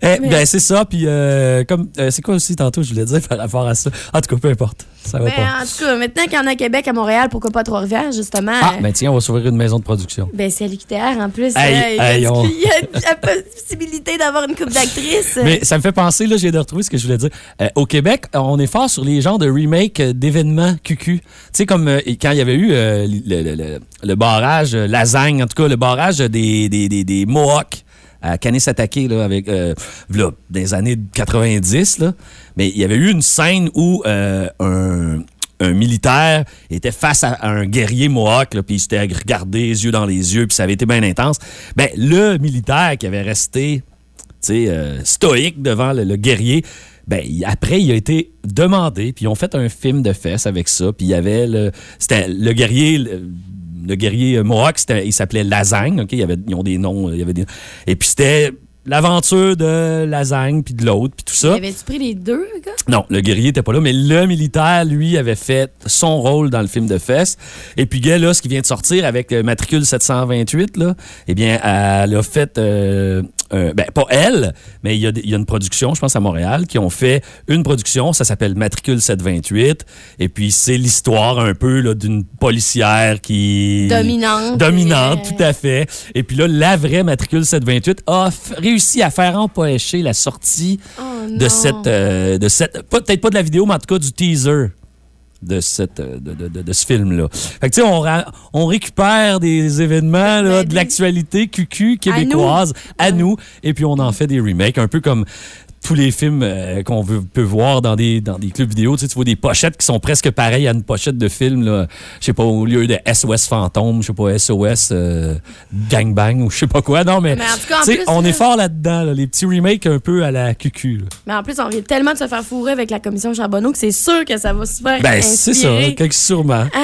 Eh, ben, c'est ça. Puis, euh, comme, euh, c'est quoi aussi, tantôt, je voulais dire par rapport à ça? En tout cas, peu importe. Ça va Ben, pas. en tout cas, maintenant qu'il y en a à Québec, à Montréal, pourquoi pas à Trois-Rivières, justement? Ah, euh, ben, tiens, on va s'ouvrir une maison de production. Ben, c'est à l'UQTR en plus. Hey, euh, il y a hey, du- on- il y a la possibilité d'avoir une coupe d'actrices? Mais ça me fait penser, là, j'ai de retrouver ce que je voulais dire. Euh, au Québec, on est fort sur les genres de remake euh, d'événements QQ. Tu sais, comme euh, quand il y avait eu le, le- le- le barrage Lasagne, en tout cas, le barrage des, des, des, des Mohawks à Canis-Attaqué, là, avec, euh, des années 90, là. Mais il y avait eu une scène où euh, un militaire était face à un guerrier Mohawk, puis il s'était regardé les yeux dans les yeux, puis ça avait été bien intense. Ben, le militaire qui avait resté euh, stoïque devant le, guerrier. Ben, après, il a été demandé, puis ils ont fait un film de fesses avec ça, puis il y avait le... Le guerrier... le guerrier euh, Mohawk, il s'appelait Lasagne, OK? Il y avait, ils ont des noms, euh, il y avait des... Et puis c'était l'aventure de Lasagne, puis de l'autre, puis tout ça. Avais-tu pris les deux, gars? Non, le guerrier était pas là, mais le militaire, lui, avait fait son rôle dans le film de fesses. Et puis, gars, là, ce qui vient de sortir avec euh, Matricule 728, là, eh bien, elle a fait... euh, euh, ben, pas elle, mais il y, y a une production, je pense, à Montréal, qui ont fait une production, ça s'appelle Matricule 728. Et puis, c'est l'histoire un peu d'une policière qui... Dominante. Dominante, tout à fait. Et puis là, la vraie Matricule 728 a réussi à faire empêcher la sortie de cette, euh, de cette, pas- peut-être pas de la vidéo, mais en tout cas du teaser de, cette, euh, de, de- de- ce film-là. Fait que, tu sais, on, on récupère des événements, là, de l'actualité QQ québécoise à nous. et puis on en fait des remakes, un peu comme tous les films euh, qu'on peut voir dans des, dans des clubs vidéo. Tu, sais, tu vois des pochettes qui sont presque pareilles à une pochette de film, là. Je sais pas, au lieu de SOS Fantôme, je sais pas, SOS euh, Gangbang ou je sais pas quoi. Non, mais, Mais en tout cas, en plus, on est fort là-dedans, là, les petits remakes un peu à la QQ. là. Mais en plus, on vient tellement de se faire fourrer avec la commission Charbonneau que c'est sûr que ça va se faire Ben, c'est ça, quelque sûrement.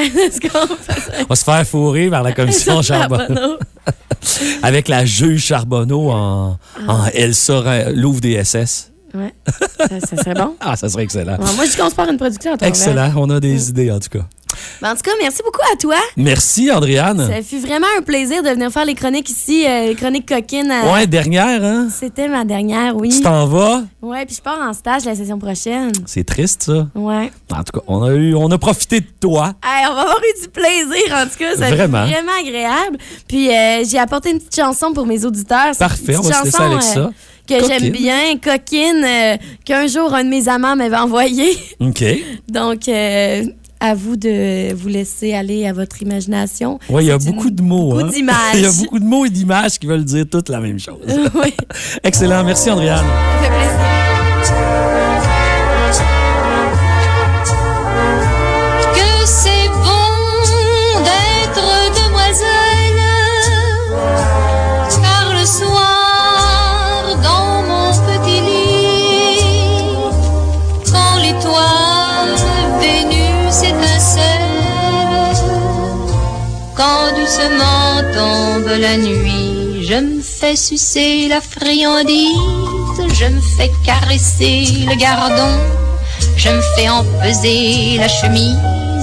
On va se faire fourrer par la commission Charbonneau. Avec la juge Charbonneau en, en Elsa Ra- Louvre des SS. Ouais. Ça, ça serait bon. Ah, ça serait excellent. Moi, je dis qu'on se part une production à toi. Excellent, on a des idées en tout cas. Ben, en tout cas, merci beaucoup à toi. Merci, Andréane. Ça fut vraiment un plaisir de venir faire les chroniques ici, euh, les chroniques coquines. euh, Ouais, dernière, hein? C'était ma dernière, oui. Tu t'en vas? Ouais, puis je pars en stage la session prochaine. C'est triste, ça. Ouais. En tout cas, on a, eu, on a profité de toi. Hey, on va avoir eu du plaisir, en tout cas. Ça Vraiment. vraiment agréable. Puis euh, j'ai apporté une petite chanson pour mes auditeurs. Parfait, on va se laisser avec ça. Que j'aime bien, coquine, euh, qu'un jour un de mes amants m'avait envoyé. OK. Donc, euh, à vous de vous laisser aller à votre imagination. Oui, il y a beaucoup de mots. beaucoup hein? d'images. Il y a beaucoup de mots et d'images qui veulent dire toutes la même chose. oui. Excellent. Merci, Andréane. Ça fait plaisir. La nuit, je me fais sucer la friandise, je me fais caresser le gardon. Je me fais empeser la chemise,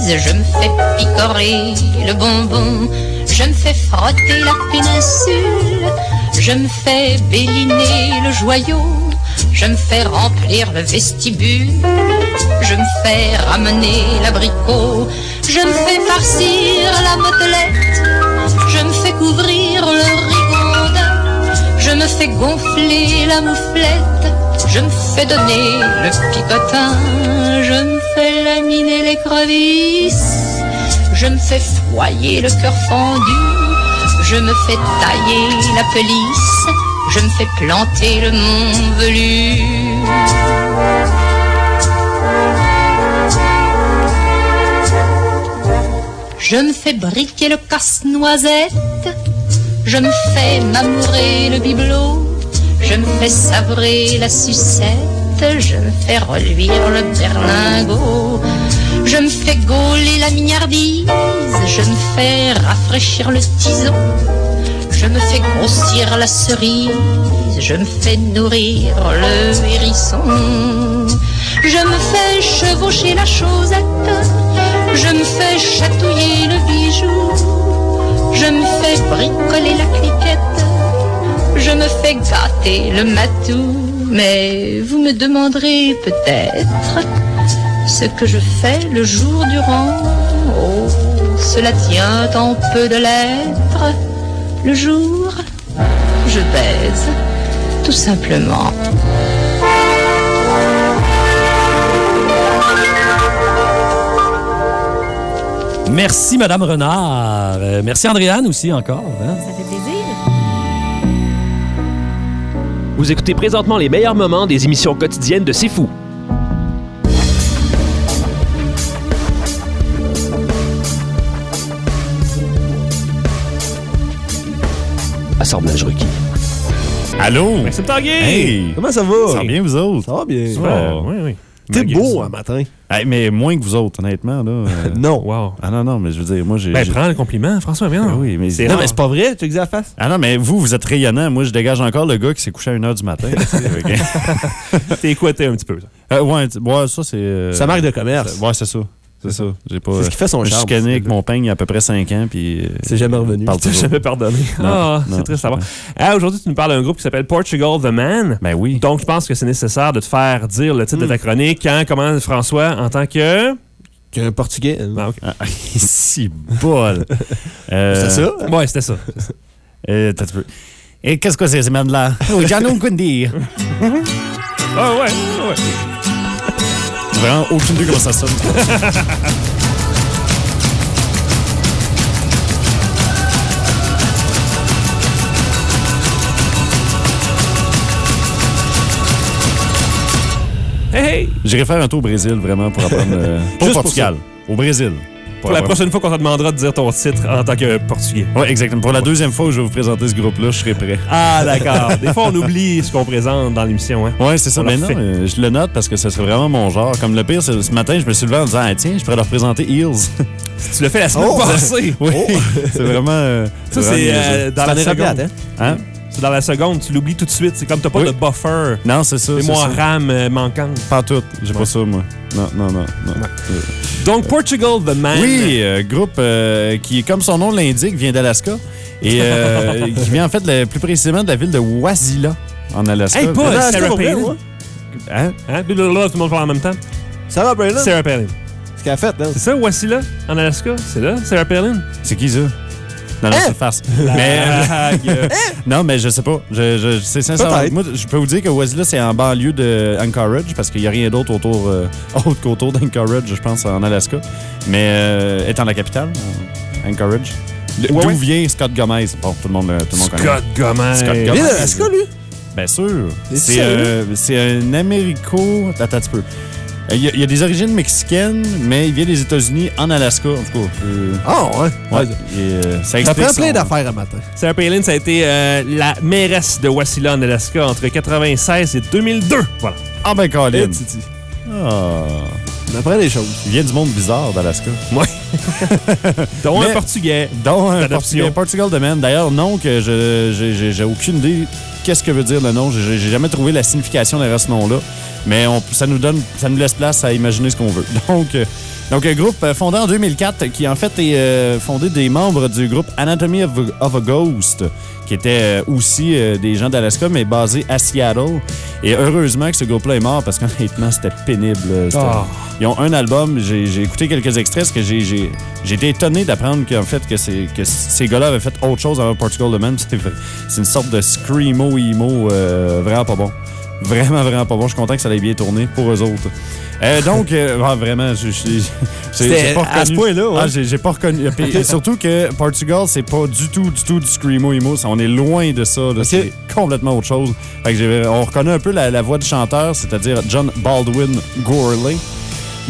je me fais picorer le bonbon, je me fais frotter la péninsule, je me fais béliner le joyau, je me fais remplir le vestibule, je me fais ramener l'abricot, je me fais farcir la motelette, je me fais couvrir le rigondin, je me fais gonfler la mouflette, je me fais donner le picotin, je me fais laminer l'écrevisse, je me fais foyer le cœur fendu, je me fais tailler la pelisse, je me fais planter le mont velu. Je me fais briquer le casse-noisette. Je me fais m'amourer le bibelot. Je me fais savrer la sucette. Je me fais reluire le berlingot. Je me fais gauler la mignardise. Je me fais rafraîchir le tison. Je me fais grossir la cerise. Je me fais nourrir le hérisson. Je me fais chevaucher la chaussette. Je me fais chatouiller le bijou. Je me fais bricoler la cliquette. Je me fais gâter le matou. Mais vous me demanderez peut-être ce que je fais le jour durant. Oh, cela tient en peu de lettres. Le jour, je baise, tout simplement. Merci, Madame Renard. Euh, merci, Andréane, aussi, encore. hein. Ça fait plaisir. Vous écoutez présentement les meilleurs moments des émissions quotidiennes de C'est Fou. Assemblage requis. Allô? Maxime Tanguay! Hey! Comment ça va? Ça va bien, vous autres? Ça va bien. Super. oui, oui. T'es beau ça. un matin. Hey, mais moins que vous autres, honnêtement. Là, euh, Non. Wow. Ah non, non, mais je veux dire, moi, j'ai... Ben, prends le compliment, François, bien. Ah oui, mais... C'est Non, mais c'est pas vrai, tu exagères la face. Ah non, mais vous, vous êtes rayonnant. Moi, je dégage encore le gars qui s'est couché à 1h du matin. T'es écouté un petit peu. ça. Euh, ouais, ça, c'est... euh, Sa marque de commerce. Ouais, c'est ça. C'est ça. J'ai pas... C'est ce qui fait son je suis charme. chicané avec mon peigne il y a à peu près 5 ans, puis... euh, C'est jamais revenu. Je toujours. jamais pardonné. Ah, c'est triste à voir. ouais. Ah, Aujourd'hui, tu nous parles d'un groupe qui s'appelle Portugal The Man. Ben oui. Donc, je pense que c'est nécessaire de te faire dire le titre de ta chronique. Quand, comment, François, en tant que? Qu'un portugais. Ah, ok. Ah, si bol. Euh, C'est ça? Ouais, c'était ça. euh. Et qu'est-ce que c'est, ces mêmes-là? Oh, j'en ai aucune idée. Ah, ouais, ouais. Vraiment aucune idée comment ça sonne. Hey, hey! J'irai faire un tour au Brésil, vraiment, pour apprendre... euh, pas au Portugal, au Brésil. Pour la prochaine fois qu'on te demandera de dire ton titre en tant que portugais. Oui, exactement. Pour la deuxième fois où je vais vous présenter ce groupe-là, je serai prêt. Ah, d'accord. Des fois, on oublie ce qu'on présente dans l'émission. Hein? Ouais, c'est ça. On l'a Maintenant, fait. euh, je le note parce que ce serait vraiment mon genre. Comme le pire, ce matin, je me suis levé en disant, ah, tiens, je pourrais leur présenter Eels. Tu l'as fait la semaine Oh! passée. oui, c'est vraiment. euh, Ça, c'est euh, dans la seconde. attends. Hein? C'est dans la seconde. Tu l'oublies tout de suite. C'est comme t'as pas Oui. de buffer. Non, c'est ça. c'est ça. RAM euh, manquante. Pas tout. J'ai pas ça, moi. Non, non, non. non. Donc, Portugal The Man. Oui, euh, groupe euh, qui, comme son nom l'indique, vient d'Alaska. Et euh, qui vient en fait le- plus précisément de la ville de Wasilla, en Alaska. Hey, pas Sarah vrai, Palin. moi. Hein? Hein? Tout le monde parle en même temps. Sarah Palin? Sarah Palin. Ce qu'elle a fait, hein. C'est ça, Wassila, en Alaska? C'est là, Sarah Palin? C'est qui ça? Non, non, Hein? c'est une farce. Mais, euh, non, mais je sais pas. Je, je, c'est sincèrement. Moi, je peux vous dire que Wasilla, c'est en banlieue de Anchorage parce qu'il n'y a rien d'autre autour, euh, autre qu'autour d'Anchorage, je pense, en Alaska. Mais euh, étant la capitale, euh, Anchorage. Le- Ouais, D'où ouais. vient Scott Gomez? Bon, tout le monde, tout le monde connaît. Scott Gomez. Scott Il Gomez. est d'Alaska, lui? Bien sûr. C'est C'est euh, c'est un Américo. Attends un petit peu. Euh, Il y, a, il y a des origines mexicaines, mais il vient des États-Unis en Alaska, en tout cas. Euh, Ah, ouais. ouais. Et, euh, ça Ça prend plein d'affaires à matin. Sarah Palin, ça a été euh, la mairesse de Wassila, en Alaska, entre 96 et 2002. Voilà. Ah ben, Colin. Eh, Titi. Ah. On apprend des choses. Il vient du monde bizarre d'Alaska. Ouais. Donc, Mais- un portugais. Donc, un D'adoption. Portugal, Portugal de Man. D'ailleurs, nom que je j'ai- aucune idée qu'est-ce que veut dire le nom. J'ai j'ai jamais trouvé la signification derrière ce nom-là. Mais on- ça nous donne, ça nous laisse place à imaginer ce qu'on veut. Donc, euh, donc, un groupe euh, fondé en 2004 qui, en fait, est euh, fondé des membres du groupe Anatomy of a, of a Ghost, qui était euh, aussi euh, des gens d'Alaska, mais basés à Seattle. Et heureusement que ce groupe-là est mort parce qu'honnêtement, c'était pénible. c'était- Ah. Ils ont un album, j'ai j'ai écouté quelques extraits, parce que j'ai- j'ai j'ai été étonné d'apprendre qu'en fait, que, c'est- que ces gars-là avaient fait autre chose avant Portugal de Man. C'est c'est une sorte de screamo emo euh, vraiment pas bon. Vraiment, vraiment pas bon. Je suis content que ça ait bien tourné pour eux autres. Euh, donc, euh, ah, vraiment, je- j'ai- C'était j'ai pas à ce reconnu. point-là, ouais. Ah, j'ai j'ai pas reconnu. Puis, surtout que Portugal, c'est pas du tout, du tout du screamo emo. On est loin de ça. C'est complètement autre chose. Fait que on reconnaît un peu la, la voix du chanteur, c'est-à-dire John Baldwin Gourley.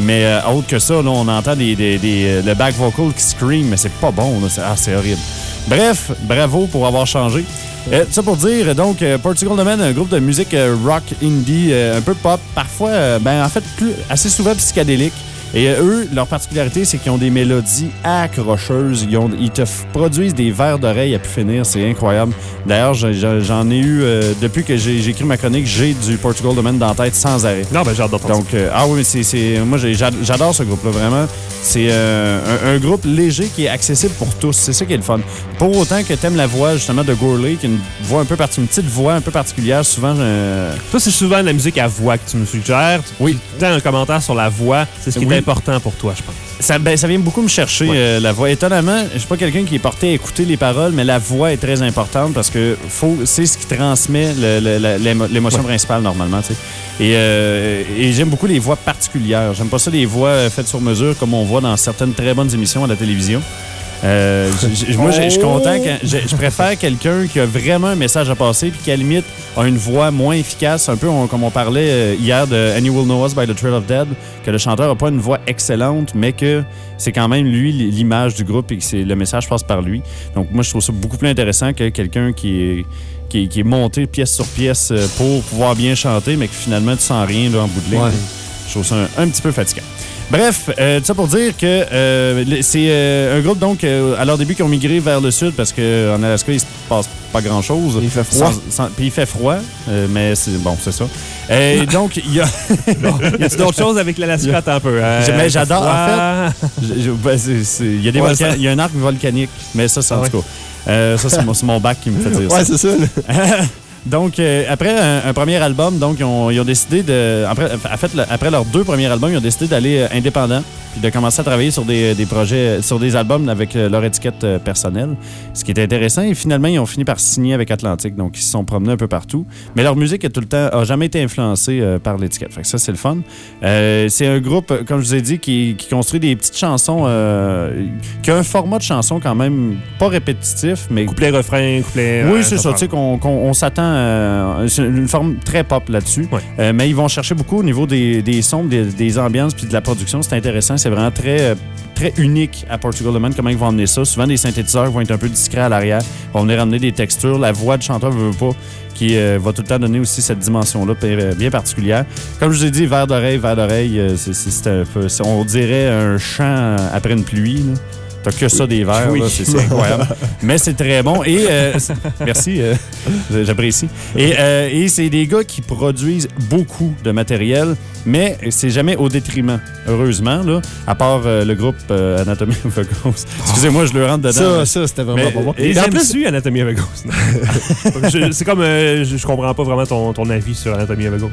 Mais euh, autre que ça, là, on entend des, des- des, le back vocal qui scream, mais c'est pas bon. là. Ah, c'est horrible. Bref, bravo pour avoir changé. Euh, ça pour dire, donc, euh, Portugal Man, un groupe de musique euh, rock indie, euh, un peu pop, parfois, ben, en fait, assez souvent psychédélique. Et euh, eux, leur particularité, c'est qu'ils ont des mélodies accrocheuses. Ils, ont- ils te produisent des vers d'oreille à pu finir. C'est incroyable. D'ailleurs, j'en ai eu, euh, depuis que j'ai écrit ma chronique, j'ai du Portugal Man dans la tête sans arrêt. Non, ben d'entendre Donc, euh, ah oui, mais c'est, moi, j'adore ce groupe-là, vraiment. C'est euh, un, un groupe léger qui est accessible pour tous. C'est ça qui est le fun. Pour autant que t'aimes la voix, justement, de Gourley, qui a une voix un peu parti- une petite voix un peu particulière, souvent. euh, Toi, c'est souvent de la musique à voix que tu me suggères. Oui. Tu as un commentaire sur la voix. C'est ce qui Oui. Important pour toi, je pense. Ça, ben, ça vient beaucoup me chercher, euh, la voix. Étonnamment, je suis pas quelqu'un qui est porté à écouter les paroles, mais la voix est très importante parce que faut, c'est ce qui transmet l'émotion Ouais. principale normalement. tu sais. Et, euh, et j'aime beaucoup les voix particulières. J'aime pas ça les voix euh, faites sur mesure comme on voit dans certaines très bonnes émissions à la télévision. Euh, j- j- moi, je suis content. je, préfère quelqu'un qui a vraiment un message à passer puis qui, à la limite, a une voix moins efficace, un peu on- comme on parlait euh, hier de And You Will Know Us by the Trail of Dead, que le chanteur n'a pas une voix excellente, mais que c'est quand même lui l'image du groupe et que le message passe par lui. Donc, moi, je trouve ça beaucoup plus intéressant que quelqu'un qui est, qui, est- qui est monté pièce sur pièce euh, pour pouvoir bien chanter, mais que finalement, tu sens rien là, en bout de ligne. Ouais. Je trouve ça un, un petit peu fatigant. Bref, euh, tout ça pour dire que euh, c'est euh, un groupe donc à leur début qui ont migré vers le sud parce qu'en Alaska il se passe pas grand chose. Il fait froid. puis il fait froid, mais c'est bon, c'est ça. Et donc il y a. Y a-tu d'autres choses avec l'Alaska? Un peu? Je- mais j'adore. En fait, ben, il y a des Ouais, volcans, ça- il y a un arc volcanique, mais ça, c'est en Ah tout cas. Ça, c'est mon, c'est mon bac qui me fait dire ça. Ouais, c'est ça. donc, euh, après un, un premier album, donc, ils ont, ils ont décidé de. Après, en fait, le- après leurs deux premiers albums, ils ont décidé d'aller euh, indépendant puis de commencer à travailler sur des, des projets, sur des albums avec euh, leur étiquette euh, personnelle. Ce qui est intéressant. Et finalement, ils ont fini par signer avec Atlantic. Donc, ils se sont promenés un peu partout. Mais leur musique est tout le temps, a jamais été influencée euh, par l'étiquette. Fait que ça, c'est le fun. Euh, c'est un groupe, euh, comme je vous ai dit, qui, qui construit des petites chansons, euh, qui a un format de chanson quand même pas répétitif, mais. Couplet, refrain, couplet. Oui, euh, c'est ça. Tu sais qu'on qu'on- on s'attend. Euh, une forme très pop là-dessus. Euh, mais ils vont chercher beaucoup au niveau des, des sons, des, des ambiances puis de la production. C'est intéressant. C'est vraiment très, euh, très unique à Portugal The Man, comment ils vont emmener ça. Souvent, des synthétiseurs vont être un peu discrets à l'arrière, vont venir amener des textures. La voix du chanteur veut, veut pas qui euh, va tout le temps donner aussi cette dimension-là bien particulière. Comme je vous ai dit, verre d'oreille, verre d'oreille, on dirait un chant après une pluie. là. T'as que ça des verres, Oui. c'est incroyable. Mais c'est très bon. Et euh, merci, euh, j'apprécie. Et, euh, et c'est des gars qui produisent beaucoup de matériel, mais c'est jamais au détriment, heureusement, là, à part le groupe Anatomy of a Ghost. Excusez-moi, je le rentre dedans. Ça, ça, c'était vraiment Mais- pas bon. et en plus- tu Anatomy of a Ghost. C'est comme. je, je comprends pas vraiment ton, ton avis sur Anatomy of a Ghost.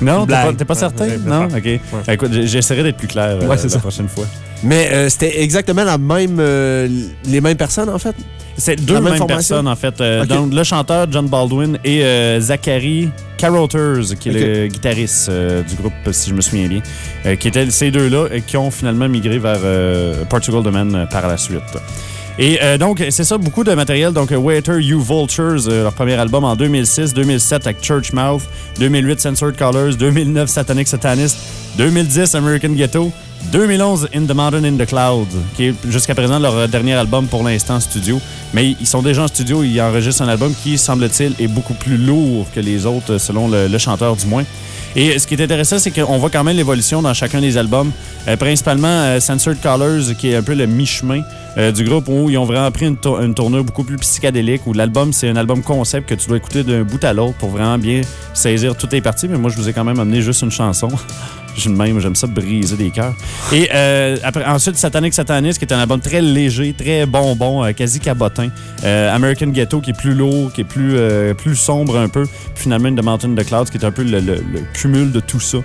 Non, t'es pas, certain? Ouais, non? ouais. OK. Écoute, j'essaierai d'être plus clair euh, Ouais, la ça. prochaine fois. Mais euh, c'était exactement la même, euh, les mêmes personnes, en fait? C'est deux même mêmes personnes, en fait. Donc, le chanteur John Baldwin et Zachary Carothers, qui est le guitariste du groupe, si je me souviens bien, qui étaient ces deux-là qui ont finalement migré vers Portugal The Man par la suite. Et euh, donc, c'est ça, beaucoup de matériel. Donc, euh, Waiter You Vultures, euh, leur premier album en 2006, 2007 avec Church Mouth, 2008 Censored Colors, 2009 Satanic Satanist, 2010 American Ghetto, 2011 In the Mountain in the Clouds, qui est jusqu'à présent leur dernier album pour l'instant studio. Mais ils sont déjà en studio, ils enregistrent un album qui, semble-t-il, est beaucoup plus lourd que les autres, selon le, chanteur du moins. Et ce qui est intéressant, c'est qu'on voit quand même l'évolution dans chacun des albums. Principalement Censored Colors, qui est un peu le mi-chemin euh, du groupe, où ils ont vraiment pris une, tour- une tournure beaucoup plus psychédélique, où l'album, c'est un album concept que tu dois écouter d'un bout à l'autre pour vraiment bien saisir toutes les parties. Mais moi, je vous ai quand même amené juste une chanson. De même, j'aime ça briser des cœurs. Et euh, ensuite, Satanic Satanist, qui est un album très léger, très bonbon, euh, quasi cabotin. American Ghetto, qui est plus lourd, qui est plus, plus sombre un peu. Puis finalement, The Mountain of the Clouds, qui est un peu le- le cumul de tout ça.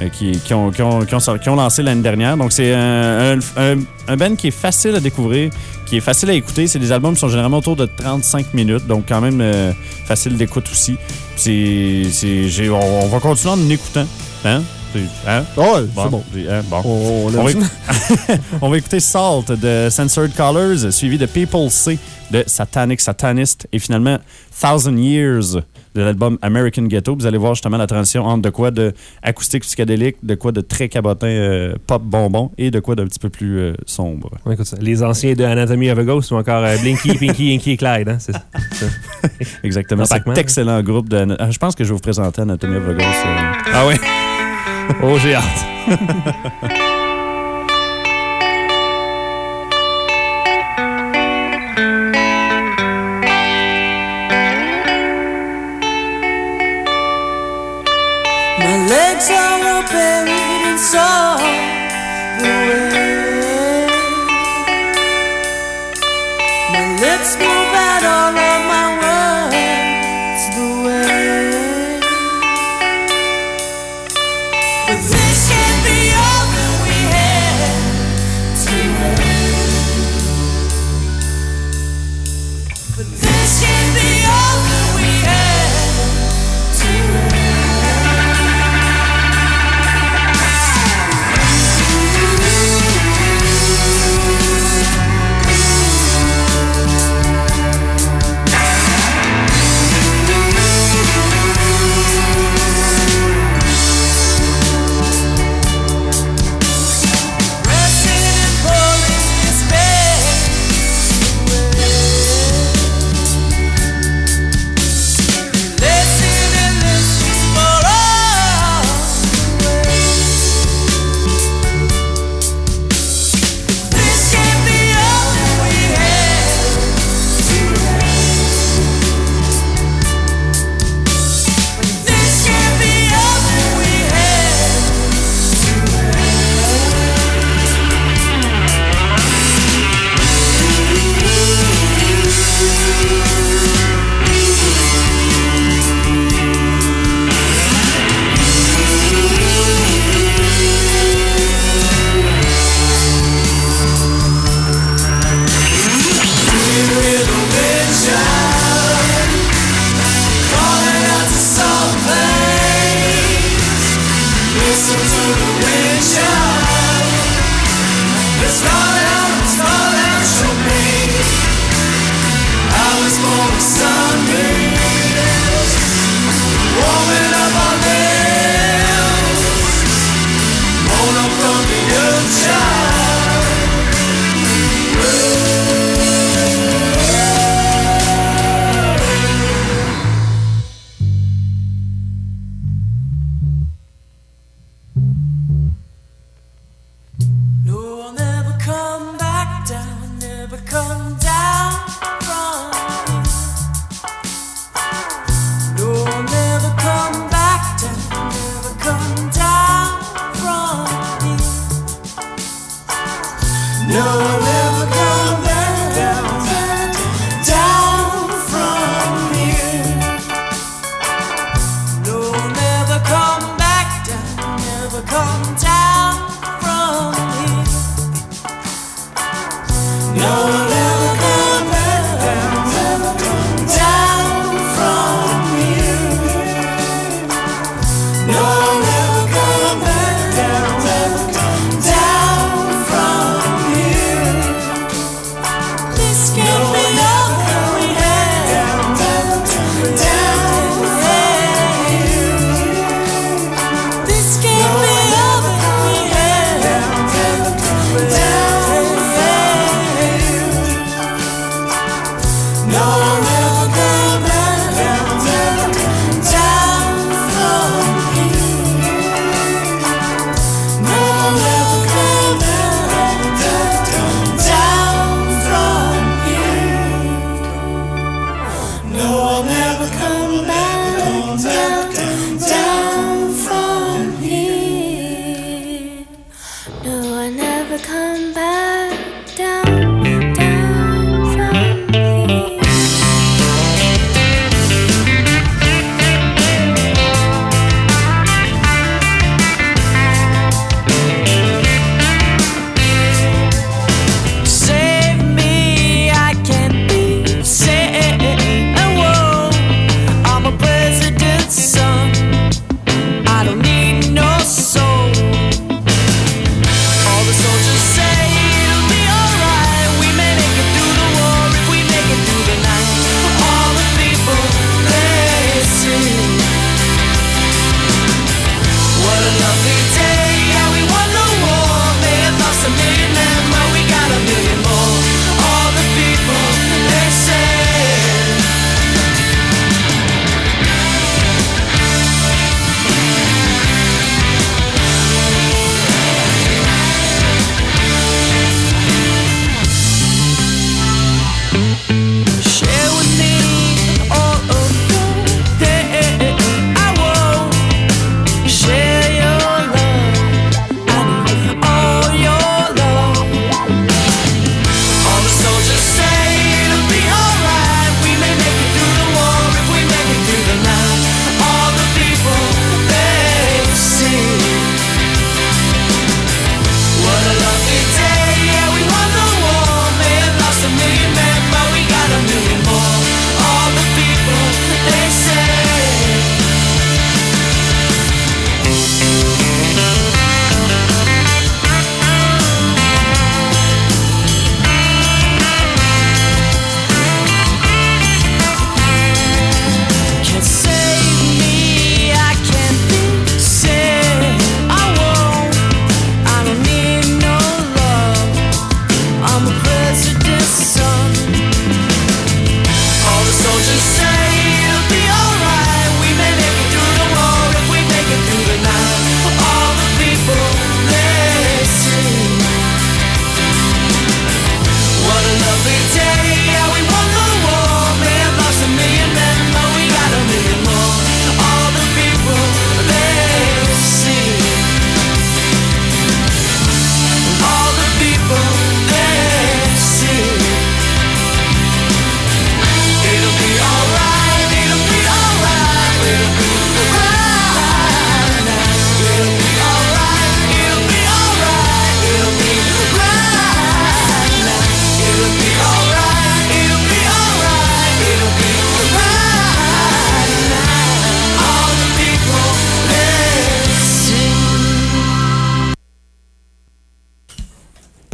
Euh, qui, qui ont, qui, ont, qui ont qui ont lancé l'année dernière. Donc, c'est un, un, un- un band qui est facile à découvrir, qui est facile à écouter. C'est des albums qui sont généralement autour de 35 minutes, donc quand même euh, facile d'écoute aussi. C'est, c'est, j'ai- on, on va continuer en écoutant. Hein? Hein? C'est bon. j'ai- hein, bon. On, va, on va écouter Salt de Censored Colors, suivi de People C de Satanic Satanist et finalement Thousand Years de l'album American Ghetto. Vous allez voir justement la transition entre de quoi de acoustique psychédélique, de quoi de très cabotin euh, pop bonbon et de quoi d'un petit peu plus euh, sombre. Ouais, écoute ça. Les anciens de Anatomy of a Ghost ou encore euh, Blinky, Pinky, Inky et Clyde. Hein? C'est ça. Exactement. Cet hein. excellent groupe ah, je pense que je vais vous présenter Anatomy of a Ghost. Euh. Ah oui. oh, j'ai hâte. Let's go.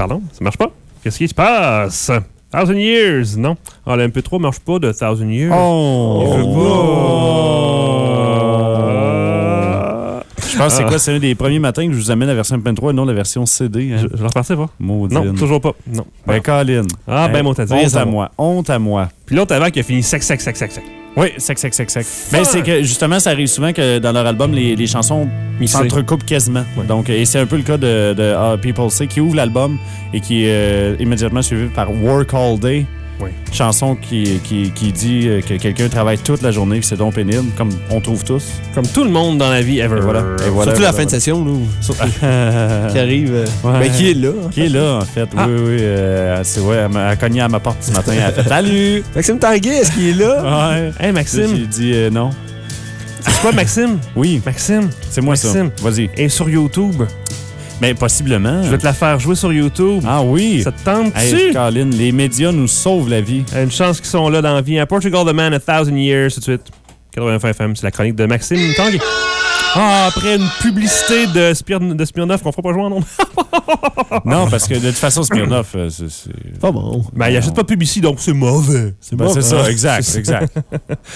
Pardon? Ça marche pas? Qu'est-ce qui se passe? Thousand Years, non? Ah, le MP3 marche pas de Thousand Years. Oh! Il veut Je pense que c'est Ah. quoi? C'est un des premiers matins que je vous amène la version MP3 et non la version CD. Hein? Je, je vais repartir pas. Maudine. Non, toujours pas. Non. Ben, Colin. Ah, ben, mon t'as dit. Honte à moi. Honte à moi. Puis l'autre avant qui a fini sec, sec, sec, sec, sec. Oui, sec, sec, sec, sec. Mais c'est que justement, ça arrive souvent que dans leur album, les, les chansons s'entrecoupent quasiment. Donc, et c'est un peu le cas de, de Ah, People Say qui ouvre l'album et qui est euh, immédiatement suivi par Work All Day. Oui. Chanson qui, qui, qui dit euh, que quelqu'un travaille toute la journée c'est donc pénible, comme on trouve tous. Comme tout le monde dans la vie ever. Et voilà. Et voilà, Surtout voilà, la fin de session, là. Surtout- qui arrive. euh, Ouais. Ben, qui est là. Qui est là, en fait. Ah. Oui, oui. euh, c'est ouais, elle a cogné à ma porte ce matin. Elle a fait Salut! Maxime Tanguay, est-ce qu'il est là? Ouais. Hey, Maxime. J'ai dit euh, non. C'est quoi, Maxime? Oui. Maxime? C'est moi, ça. Maxime. Vas-y. Et sur YouTube? Mais possiblement. Je vais te la faire jouer sur YouTube. Ah oui. Ça te tente-tu? Hey, Colin, les médias nous sauvent la vie. Une chance qu'ils sont là dans la vie. À Portugal The Man, A Thousand Years, tout de suite. 85 FM, c'est la chronique de Maxime Tanguay. Ah, après une publicité de, Spir de Smirnoff qu'on fera pas jouer en nombre. Non, parce que de toute façon, Smirnoff, euh, c'est. Pas bon. Ben, il achète pas de publicité, donc c'est mauvais. C'est Ben, c'est mauvais. ça, exact, C'est ça. exact.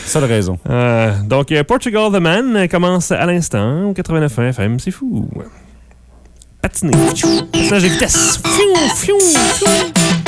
Seule raison. Euh, donc, euh, Portugal The Man commence à l'instant au 89 FM. C'est fou. Patiner. Patinage de vitesse. Fiou.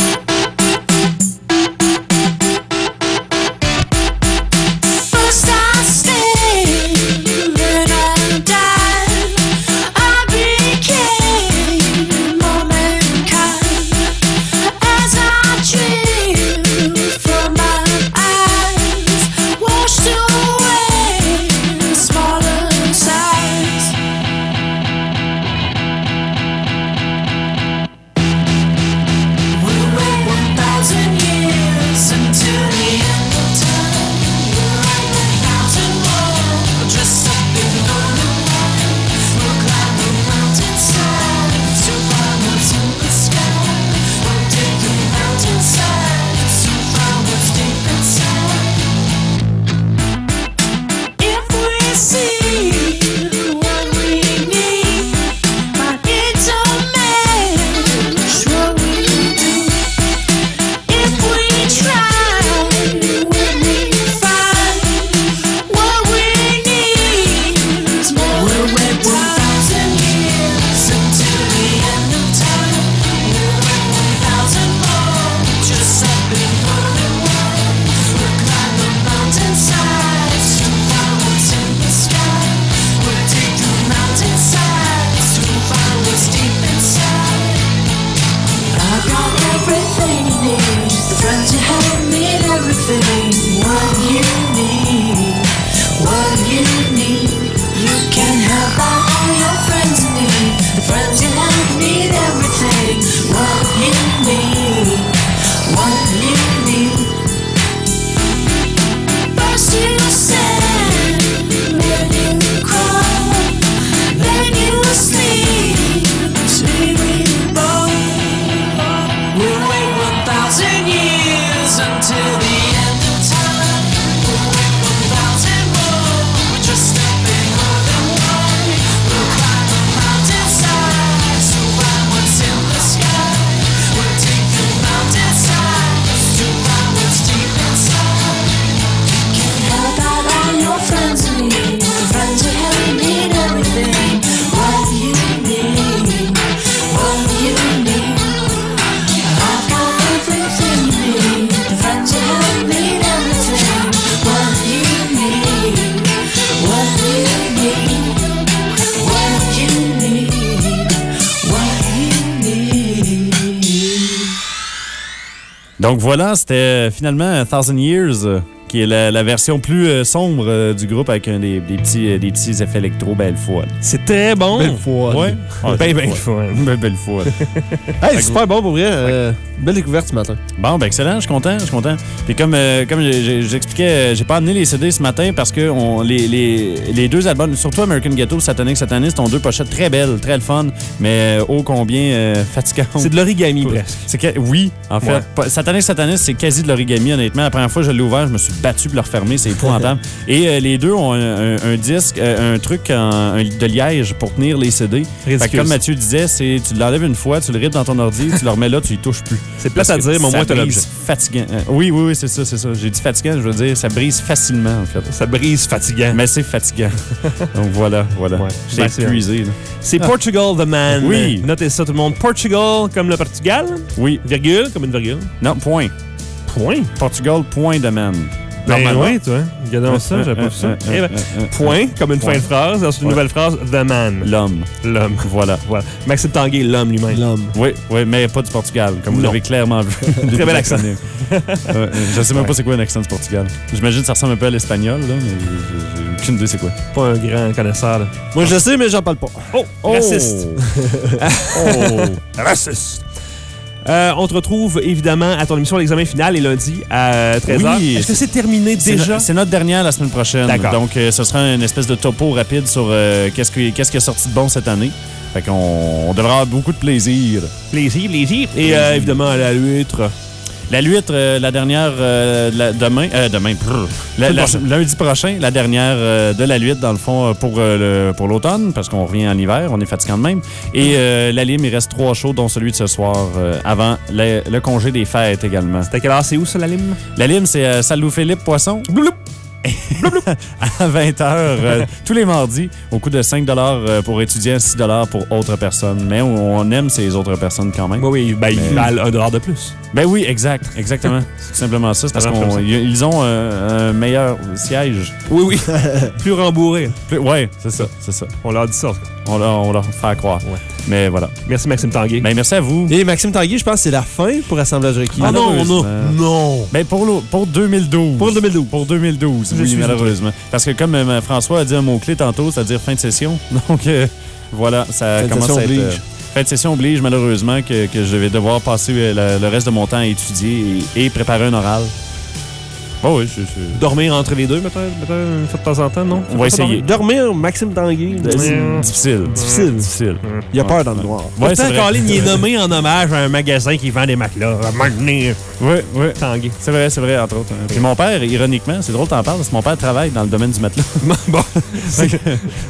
C'était finalement Thousand Years, euh, qui est la, la version plus euh, sombre euh, du groupe avec un des, des petits, euh, des petits effets électro belle fun. C'est très bon. Belle fun. Ouais. Ah, Ben, c'est ben fun. fun. Ben, belle fun. Hey, super bon pour vrai. euh, belle découverte ce matin. Bon, ben excellent, je suis content, je suis content. Puis comme, euh, comme j'expliquais, j'ai pas amené les CD ce matin parce que on, les, les, les deux albums, surtout American Ghetto, Satanic Satanist, ont deux pochettes très belles, très le fun, mais ô combien euh, fatigantes. C'est de l'origami presque. Oui, en fait. Ouais. Satanic Satanist, c'est quasi de l'origami, honnêtement. La première fois que je l'ai ouvert, je me suis battu pour le refermer. C'est épouvantable. Et euh, les deux ont un, un- un disque, euh, un truc en- un- de liège pour tenir les CD. Fait que Ridicule, comme. Mathieu disait, c'est tu l'enlèves une fois, tu le rides dans ton ordi, tu le remets là, tu y touches plus. C'est plate à dire, mais au moins, brise l'objet. fatigant. Euh, oui, oui, oui, c'est ça, c'est ça. J'ai dit fatigant, je veux dire, ça brise facilement, en fait. Ça brise fatigant. Mais c'est fatigant. Donc voilà, voilà. J'ai c'est- épuisé. C'est Ah. Portugal the Man. Oui. Notez ça, tout le monde. Portugal comme le Portugal? Oui. Virgule, comme une virgule? Non, point. Point? Portugal, point de man. Ben Normalement. oui, toi. Regardons ça, j'avais pas vu ça. Eh ben, point, comme une fin de phrase. Ensuite, une nouvelle phrase, the man. L'homme. L'homme. Voilà. Voilà. Maxime Tanguay, l'homme lui-même. L'homme. Oui, oui, mais pas du Portugal, comme vous l'avez clairement vu. Très bel accent. Je sais même pas c'est quoi un accent du Portugal. J'imagine que ça ressemble un peu à l'espagnol, là, mais j'ai- j'ai aucune idée c'est quoi. Pas un grand connaisseur. Là. Moi, je sais, mais j'en parle pas. Oh, Oh. raciste. Oh. raciste. Euh, on te retrouve évidemment à ton émission L'examen final les lundis à 13h. Oui, Est-ce que c'est terminé C'est déjà? no- C'est notre dernière la semaine prochaine. D'accord. Donc, euh, ce sera une espèce de topo rapide sur euh, qu'est-ce qui, qu'est-ce qui est sorti de bon cette année. Fait qu'on on devra avoir beaucoup de plaisir. Plaisir, plaisir. Et euh, évidemment, à la huître. La Luître, euh, la dernière euh, la- demain, euh, demain, brr. La- la- lundi prochain, la dernière euh, de la Luître, dans le fond, euh, pour, le- pour l'automne, parce qu'on revient en hiver, on est fatiguant de même. Et la Lime, il reste trois shows, dont celui de ce soir, avant le, le congé des fêtes également. C'est à quelle heure? C'est où ça, la lime? La Lime, c'est salle Loup-Philippe Poisson. à 20h tous les mardis, au coût de 5 euh, pour étudiants, 6 pour autres personnes. Mais on, aime ces autres personnes quand même. Oui, oui, ben, ils Mais- valent un dollar de plus. Ben oui, exact, exactement. C'est tout simplement ça. C'est parce qu'ils ont euh, un meilleur siège. Oui, oui. Plus rembourré. Plus- ouais, c'est ça, c'est ça. On leur dit ça. On leur, on leur fait croire. Mais voilà. Merci, Maxime Tanguay. Ben merci à vous. Et Maxime Tanguy, je pense que c'est la fin pour Assemblage requis. Ah non, non, non. Ben pour, le- pour 2012. Pour 2012. Pour 2012, Je oui, suis malheureusement. Parce que comme euh, François a dit un mot-clé tantôt, c'est-à-dire fin de session. Donc, euh, voilà, ça Fin commence à être... oblige. euh, fin de session oblige, malheureusement, que, que je vais devoir passer le, le reste de mon temps à étudier et, et préparer un oral. Bon, oui, je- Dormir entre les deux, peut-être, peut-être, une fois de temps en temps, non? On va essayer. Dormir, Maxime Tanguy. Difficile. Difficile. Difficile. Il a peur dans le noir. Ouais, c'est Pourtant. Colin, il est nommé en hommage à un magasin qui vend des matelas. Oui, oui. Tanguay. C'est vrai, c'est vrai, entre autres. Puis mon père, ironiquement, c'est drôle t'en parles, parce que mon père travaille dans le domaine du matelas. bon,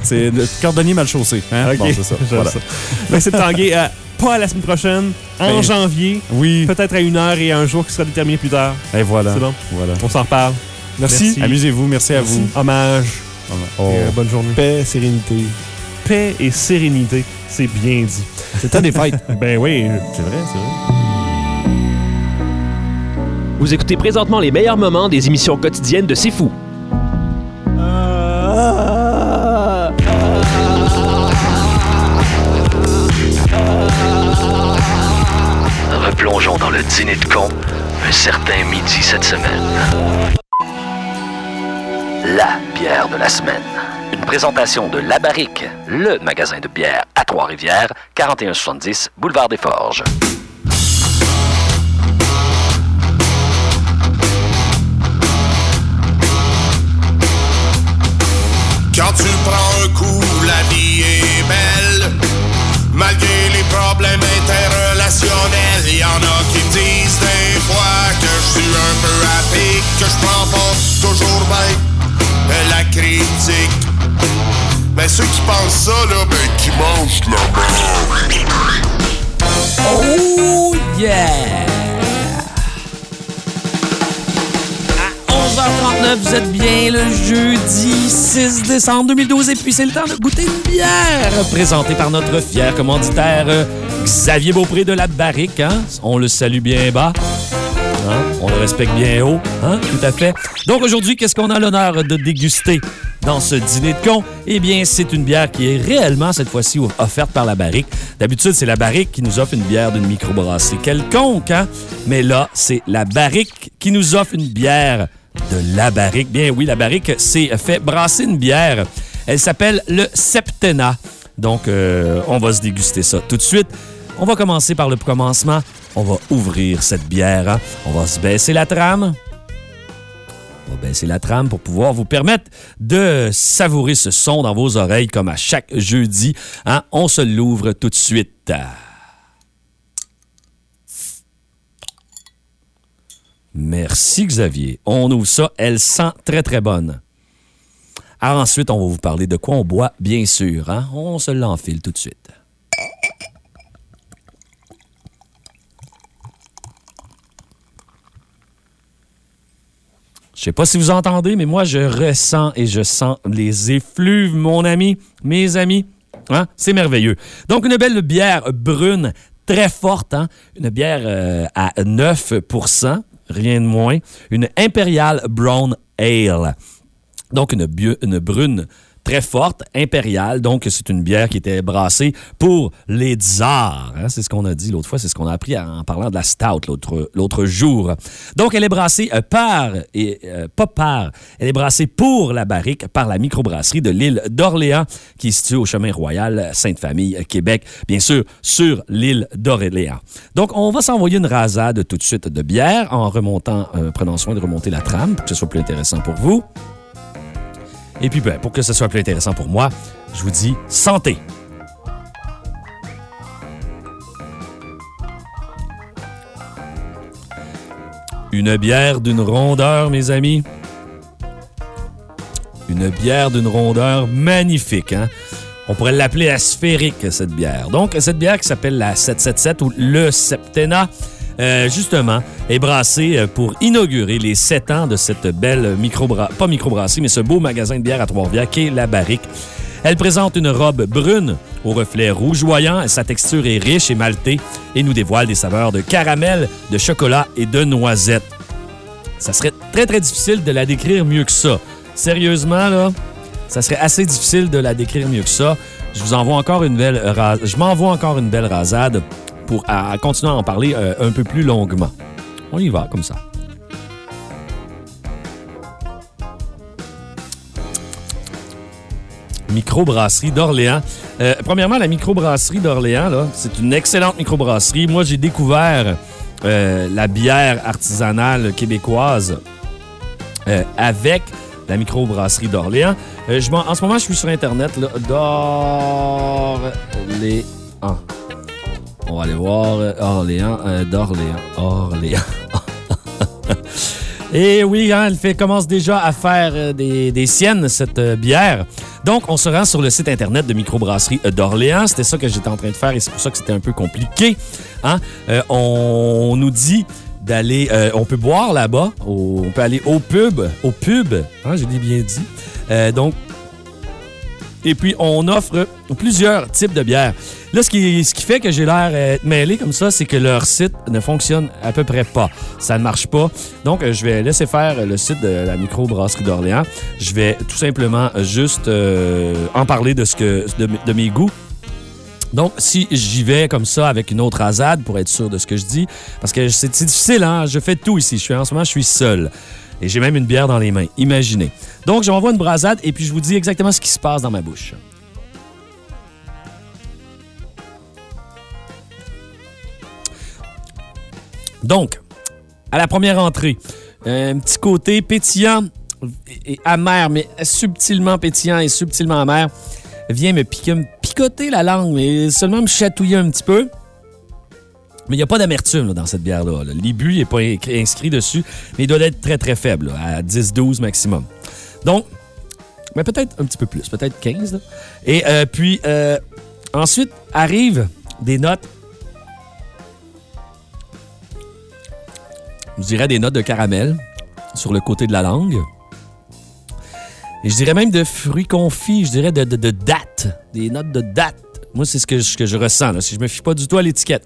c'est le cordonnier mal chaussé. Hein? OK. Bon, c'est ça. Voilà. Maxime Tanguay, euh, pas à la semaine prochaine, en Ben, janvier, Oui. peut-être à une heure et à un jour qui sera déterminé plus tard. Et voilà. C'est bon? Voilà. On s'en reparle. Merci. Merci. Amusez-vous, merci à vous. Hommage. Oh. Et, euh, bonne journée. Paix, sérénité. Paix et sérénité, c'est bien dit. C'est temps des fêtes. Ben oui. C'est vrai, c'est vrai. Vous écoutez présentement les meilleurs moments des émissions quotidiennes de C'est Fou. Replongeons dans le dîner de con un certain midi cette semaine. La bière de la semaine. Une présentation de La Barrique, le magasin de bière à Trois-Rivières, 4170 Boulevard des Forges. Quand tu prends un coup, la vie est belle. Malgré les problèmes interrelationnels, y en a qui me disent des fois que je suis un peu pic, que je prends pas toujours bien la critique. Mais ceux qui pensent ça, là, ben, qui mangent la merde. Oh yeah! 11h39, vous êtes bien le jeudi 6 décembre 2012 et puis c'est le temps de goûter une bière présentée par notre fier commanditaire euh, Xavier Beaupré de la Barrique. Hein? On le salue bien bas. Hein? On le respecte bien haut, hein? Tout à fait. Donc aujourd'hui, qu'est-ce qu'on a l'honneur de déguster dans ce dîner de con? Eh bien, c'est une bière qui est réellement, cette fois-ci, offerte par la Barrique. D'habitude, c'est la Barrique qui nous offre une bière d'une microbrasserie quelconque, hein? Mais là, c'est la Barrique qui nous offre une bière de la Barrique. Bien oui, la Barrique s'est fait brasser une bière. Elle s'appelle le Septena. Donc, euh, on va se déguster ça tout de suite. On va commencer par le commencement. On va ouvrir cette bière. hein. On va se baisser la trame. On va baisser la trame pour pouvoir vous permettre de savourer ce son dans vos oreilles comme à chaque jeudi. hein. On se l'ouvre tout de suite. Merci, Xavier. On ouvre ça. Elle sent très, très bonne. Alors ensuite, on va vous parler de quoi on boit, bien sûr. hein? On se l'enfile tout de suite. Je sais pas si vous entendez, mais moi, je ressens et je sens les effluves, mon ami, mes amis. Hein? C'est merveilleux. Donc, une belle bière brune, très forte. hein? Une bière euh, à 9 rien de moins. Une Imperial Brown Ale. Donc, une, une brune très forte, impériale. Donc, c'est une bière qui était brassée pour les tsars. hein. C'est ce qu'on a dit l'autre fois. C'est ce qu'on a appris en parlant de la stout l'autre jour. Donc, elle est brassée euh, par, et euh, pas par, elle est brassée pour la barrique par la microbrasserie de l'île d'Orléans, qui est située au chemin royal Sainte-Famille, euh, Québec, bien sûr, sur l'île d'Orléans. Donc, on va s'envoyer une rasade tout de suite de bière en remontant, prenant soin de remonter la trame pour que ce soit plus intéressant pour vous. Et puis, ben, pour que ce soit plus intéressant pour moi, je vous dis santé. Une bière d'une rondeur, mes amis. Une bière d'une rondeur magnifique. Hein? On pourrait l'appeler asphérique, cette bière. Donc, cette bière qui s'appelle la 777 ou le Septena, euh, justement, est brassée euh, pour inaugurer les sept ans de cette belle microbra pas microbrasserie, mais ce beau magasin de bière à Trois-Rivières qui est La Barrique. Elle présente une robe brune au reflet rougeoyant. Sa texture est riche et maltée et nous dévoile des saveurs de caramel, de chocolat et de noisette. Ça serait très, très difficile de la décrire mieux que ça. Sérieusement, là, ça serait assez difficile de la décrire mieux que ça. Je vous envoie encore une belle ra- je m'envoie encore une belle rasade pour à- continuer à en parler euh, un peu plus longuement. On y va comme ça. Microbrasserie d'Orléans. Euh, premièrement, la microbrasserie d'Orléans, c'est une excellente microbrasserie. Moi, j'ai découvert euh, la bière artisanale québécoise avec la microbrasserie d'Orléans. En ce moment, je suis sur Internet, d'Orléans. On va aller voir euh, Orléans, euh, d'Orléans, Orléans. Et oui, hein, elle fait, commence déjà à faire euh, des, des siennes, cette bière. Donc, on se rend sur le site Internet de Microbrasserie d'Orléans. C'était ça que j'étais en train de faire et c'est pour ça que c'était un peu compliqué. Hein? On nous dit d'aller... on peut boire là-bas. on peut aller au pub. Au pub, hein, je l'ai bien dit. Donc, et puis, on offre plusieurs types de bières. Là, ce qui, ce qui fait que j'ai l'air euh, mêlé comme ça, c'est que leur site ne fonctionne à peu près pas. Ça ne marche pas. Donc, euh, je vais laisser faire le site de la microbrasserie d'Orléans. Je vais tout simplement juste euh, en parler de, ce que, de, mes goûts. Donc, si j'y vais comme ça avec une autre rasade pour être sûr de ce que je dis, parce que c'est c'est difficile, hein? Je fais tout ici. Je suis, en ce moment, je suis seul. Et j'ai même une bière dans les mains. Imaginez. Donc, je m'envoie une brasade et puis je vous dis exactement ce qui se passe dans ma bouche. Donc, à la première entrée, un petit côté pétillant et amer, mais subtilement pétillant et subtilement amer, vient me, me picoter la langue, mais seulement me chatouiller un petit peu. Mais il n'y a pas d'amertume dans cette bière-là. là. L'IBU n'est pas inscrit dessus, mais il doit être très, très faible, à 10-12 maximum. Donc, mais peut-être un petit peu plus, peut-être 15. là. Et euh, puis, euh, ensuite arrivent des notes, je dirais des notes de caramel sur le côté de la langue. Et je dirais même de fruits confits, je dirais de, de, dattes, des notes de dattes. Moi, c'est ce que, je- que je ressens, si je me fie pas du tout à l'étiquette.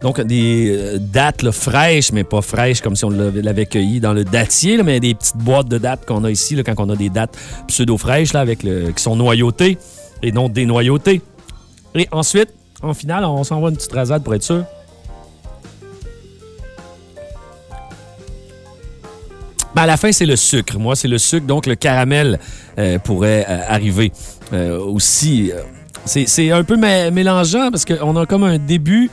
Donc, des euh, dattes là, fraîches, mais pas fraîches comme si on l'avait cueilli dans le datier, mais des petites boîtes de dattes qu'on a ici, quand on a des dattes pseudo-fraîches, qui sont noyautées et non dénoyautées. Et ensuite, en finale, on s'envoie une petite rasade pour être sûr. Ben, à la fin, c'est le sucre. Moi, c'est le sucre. Donc, le caramel euh, pourrait euh, arriver aussi. C'est un peu mé- mélangeant parce qu'on a comme un début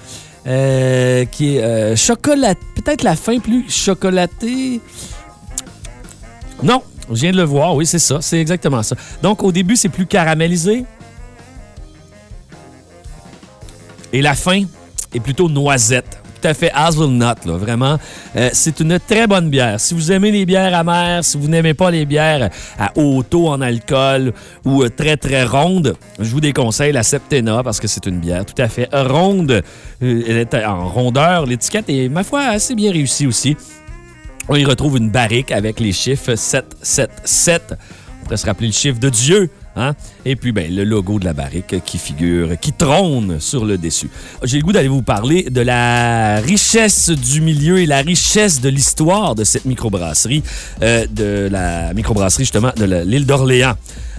euh, qui est euh, chocolat. Peut-être la fin plus chocolatée. Non, je viens de le voir. Oui, c'est ça. C'est exactement ça. Donc, au début, c'est plus caramélisé. Et la fin est plutôt noisette. Tout à fait hazelnut, là, vraiment. Euh, c'est une très bonne bière. Si vous aimez les bières amères, si vous n'aimez pas les bières à haut taux en alcool ou euh, très, très rondes, je vous déconseille la Septena parce que c'est une bière tout à fait ronde. Euh, elle est en rondeur. L'étiquette est, ma foi, assez bien réussie aussi. On y retrouve une barrique avec les chiffres 777. On pourrait se rappeler le chiffre de Dieu. Hein? Et puis, ben, le logo de la barrique qui figure, qui trône sur le dessus. J'ai le goût d'aller vous parler de la richesse du milieu et la richesse de l'histoire de cette microbrasserie, euh, de la microbrasserie justement de l'île d'Orléans.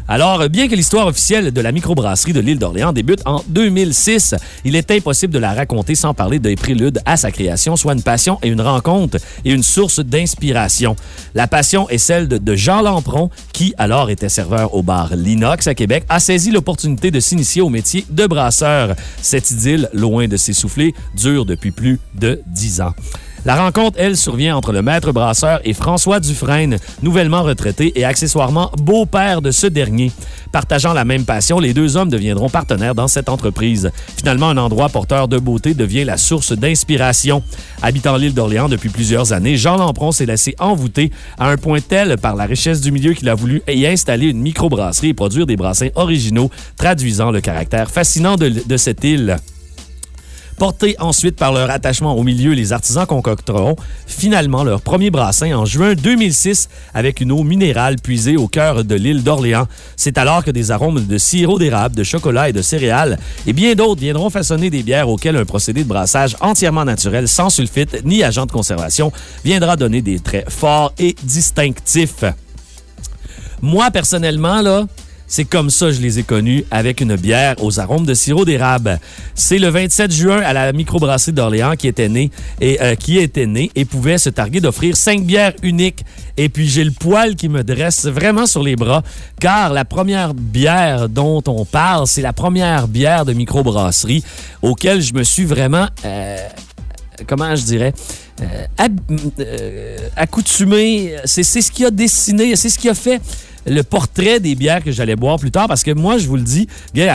Alors, bien que l'histoire officielle de la microbrasserie de l'île d'Orléans débute en 2006, il est impossible de la raconter sans parler des préludes à sa création, soit une passion et une rencontre et une source d'inspiration. La passion est celle de, Jean Lampron, qui alors était serveur au bar L'Inox à Québec, a saisi l'opportunité de s'initier au métier de brasseur. Cette idylle, loin de s'essouffler, dure depuis plus de dix ans. La rencontre, elle, survient entre le maître brasseur et François Dufresne, nouvellement retraité et accessoirement beau-père de ce dernier. Partageant la même passion, les deux hommes deviendront partenaires dans cette entreprise. Finalement, un endroit porteur de beauté devient la source d'inspiration. Habitant l'île d'Orléans depuis plusieurs années, Jean Lampron s'est laissé envoûter à un point tel par la richesse du milieu qu'il a voulu y installer une microbrasserie et produire des brassins originaux, traduisant le caractère fascinant de, de cette île. Portés ensuite par leur attachement au milieu, les artisans concocteront finalement leur premier brassin en juin 2006 avec une eau minérale puisée au cœur de l'île d'Orléans. C'est alors que des arômes de sirop d'érable, de chocolat et de céréales et bien d'autres viendront façonner des bières auxquelles un procédé de brassage entièrement naturel, sans sulfite ni agent de conservation, viendra donner des traits forts et distinctifs. Moi, personnellement, là, c'est comme ça que je les ai connus, avec une bière aux arômes de sirop d'érable. C'est le 27 juin à la microbrasserie d'Orléans qui était né et euh, né et pouvait se targuer d'offrir cinq bières uniques. Et puis j'ai le poil qui me dresse vraiment sur les bras, car la première bière dont on parle, c'est la première bière de microbrasserie auquel je me suis vraiment euh, comment je dirais, euh, accoutumé. C'est ce qui a dessiné, c'est ce qui a fait le portrait des bières que j'allais boire plus tard parce que moi, je vous le dis,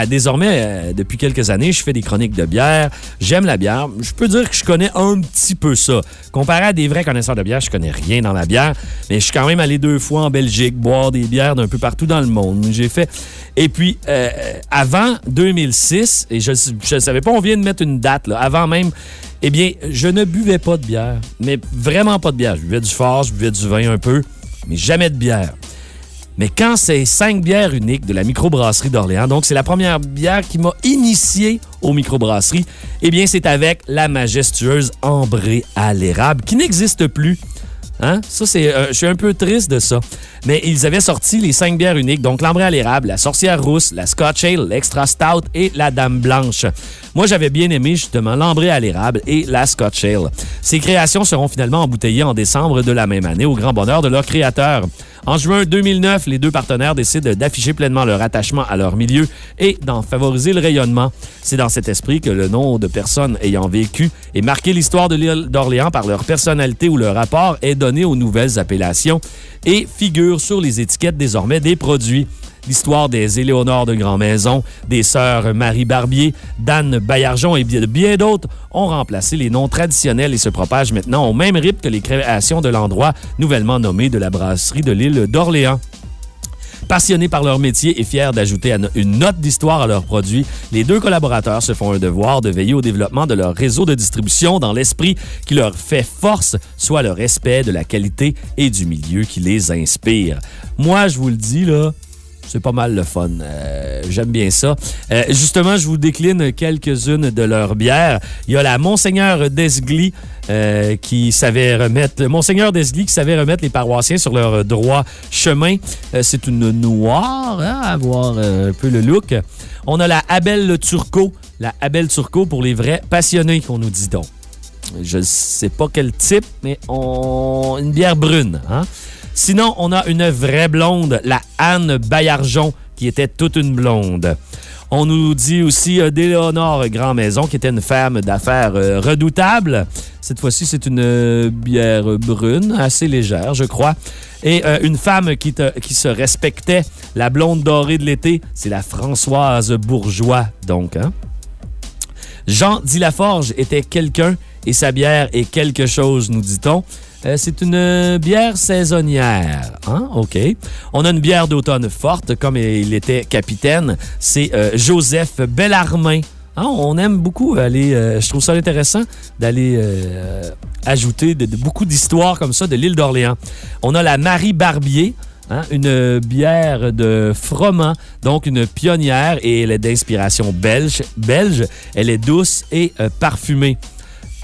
désormais, euh, depuis quelques années, je fais des chroniques de bière. J'aime la bière. Je peux dire que je connais un petit peu ça. Comparé à des vrais connaisseurs de bière, je connais rien dans la bière, mais je suis quand même allé deux fois en Belgique boire des bières d'un peu partout dans le monde. J'ai fait. Et puis, euh, avant 2006, et je ne savais pas, on vient de mettre une date, là, avant même eh bien, je ne buvais pas de bière, mais vraiment pas de bière. Je buvais du fort, je buvais du vin un peu, mais jamais de bière. Mais quand c'est cinq bières uniques de la microbrasserie d'Orléans, donc c'est la première bière qui m'a initié aux microbrasseries, eh bien, c'est avec la majestueuse ambrée à l'érable, qui n'existe plus. Hein? Ça, c'est, euh, je suis un peu triste de ça. Mais ils avaient sorti les cinq bières uniques, donc l'ambrée à l'érable, la sorcière rousse, la Scotch Ale, l'extra stout et la dame blanche. Moi, j'avais bien aimé justement l'ambrée à l'érable et la Scotch Ale. Ces créations seront finalement embouteillées en décembre de la même année au grand bonheur de leur créateur. En juin 2009, les deux partenaires décident d'afficher pleinement leur attachement à leur milieu et d'en favoriser le rayonnement. C'est dans cet esprit que le nom de personnes ayant vécu et marqué l'histoire de l'île d'Orléans par leur personnalité ou leur rapport est donné aux nouvelles appellations et figure sur les étiquettes désormais des produits. L'histoire des Éléonore de Grand Maison, des sœurs Marie Barbier, d'Anne Baillargeon et bien d'autres ont remplacé les noms traditionnels et se propagent maintenant au même rythme que les créations de l'endroit nouvellement nommé de la brasserie de l'île d'Orléans. Passionnés par leur métier et fiers d'ajouter une note d'histoire à leurs produits, les deux collaborateurs se font un devoir de veiller au développement de leur réseau de distribution dans l'esprit qui leur fait force, soit le respect de la qualité et du milieu qui les inspire. Moi, je vous le dis, là, c'est pas mal le fun. Euh, J'aime bien ça. Euh, justement, je vous décline quelques-unes de leurs bières. Il y a la Monseigneur d'Esgly euh, qui savait remettre... Monseigneur qui savait remettre les paroissiens sur leur droit chemin. C'est une noire, hein, à voir un peu le look. On a la Abel Turco. La Abel Turco pour les vrais passionnés, qu'on nous dit donc. Je sais pas quel type, mais on... une bière brune. Hein? Sinon, on a une vraie blonde, la Anne Baillargeon, qui était toute une blonde. On nous dit aussi euh, d'Éléonore Grand Maison, qui était une femme d'affaires euh, redoutable. Cette fois-ci, c'est une euh, bière brune, assez légère, je crois. Et une femme qui se respectait, la blonde dorée de l'été, c'est la Françoise Bourgeois, donc. Hein? Jean Dilaforge était quelqu'un et sa bière est quelque chose, nous dit-on. Euh, c'est une euh, bière saisonnière. Hein? OK. On a une bière d'automne forte, comme il était capitaine. C'est euh, Joseph Bellarmin. Hein, on aime beaucoup aller. je trouve ça intéressant d'aller ajouter beaucoup d'histoires comme ça de l'île d'Orléans. On a la Marie Barbier. hein, une bière de froment, donc une pionnière et elle est d'inspiration belge. belge. Elle est douce et parfumée.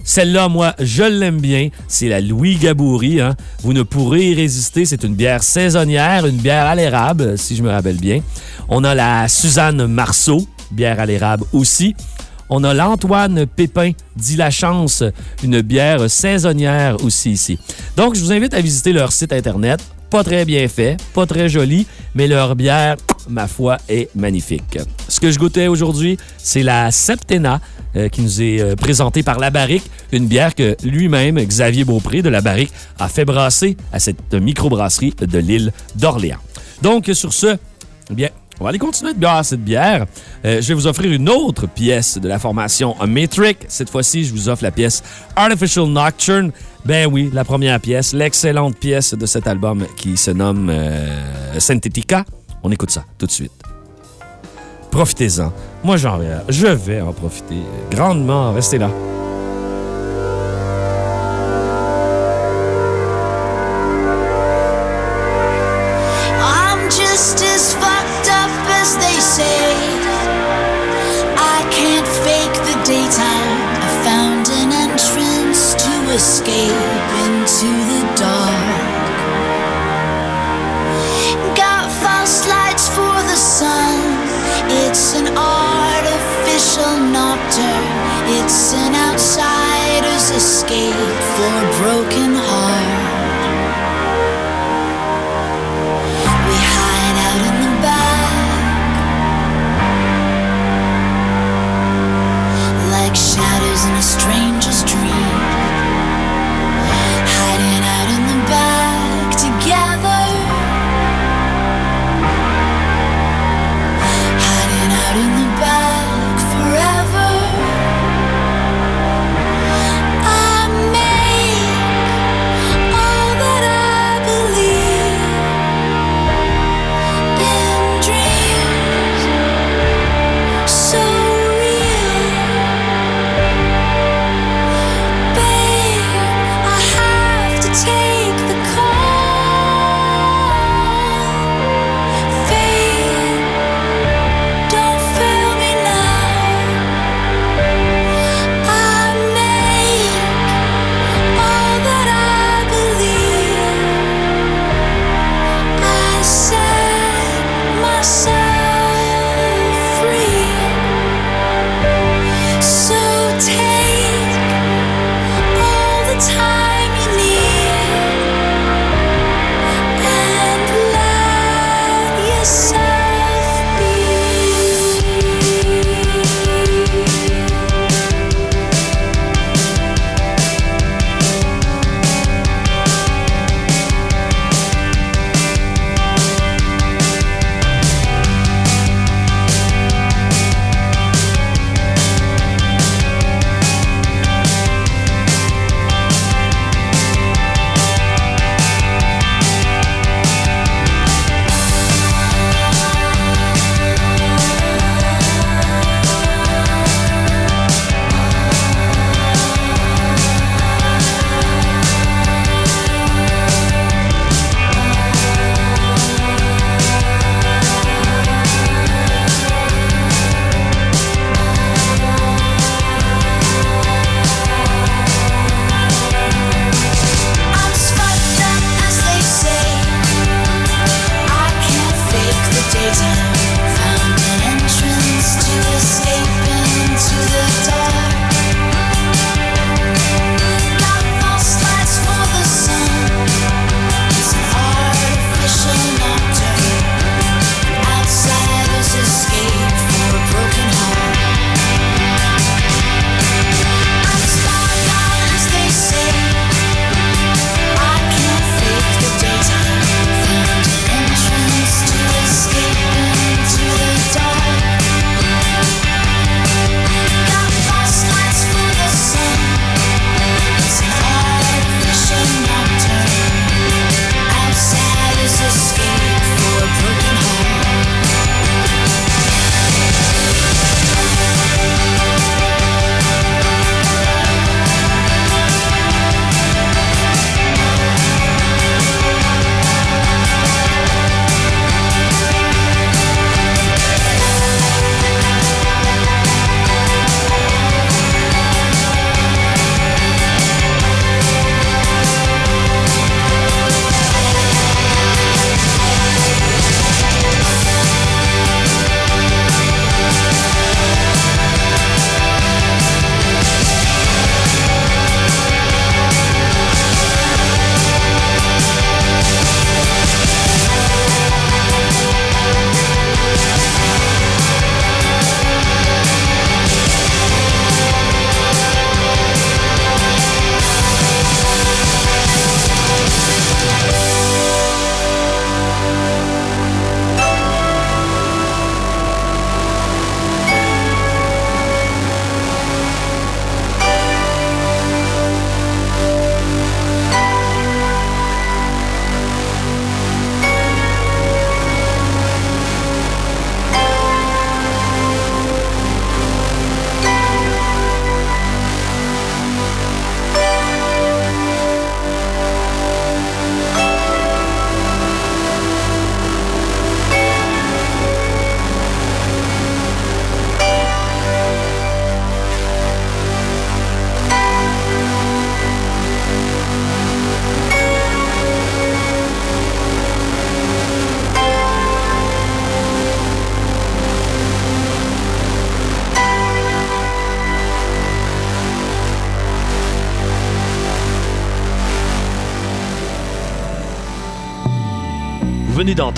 Celle-là, moi, je l'aime bien. C'est la Louis Gaboury. hein. Vous ne pourrez y résister. C'est une bière saisonnière, une bière à l'érable, si je me rappelle bien. On a la Suzanne Marceau, bière à l'érable aussi. On a l'Antoine Pépin, dit la chance, une bière saisonnière aussi ici. Donc, je vous invite à visiter leur site Internet. Pas très bien fait, pas très joli, mais leur bière, ma foi, est magnifique. Ce que je goûtais aujourd'hui, c'est la Septena, euh, qui nous est euh, présentée par La Barrique, une bière que lui-même, Xavier Beaupré de La Barrique, a fait brasser à cette microbrasserie de l'île d'Orléans. Donc, sur ce, eh bien, on va aller continuer de boire cette bière. Euh, je vais vous offrir une autre pièce de la formation Metric. Cette fois-ci, je vous offre la pièce Artificial Nocturne. Ben oui, la première pièce, l'excellente pièce de cet album qui se nomme euh, Synthetica. On écoute ça tout de suite. Profitez-en. Moi, j'en vais. Je vais en profiter grandement. Restez là.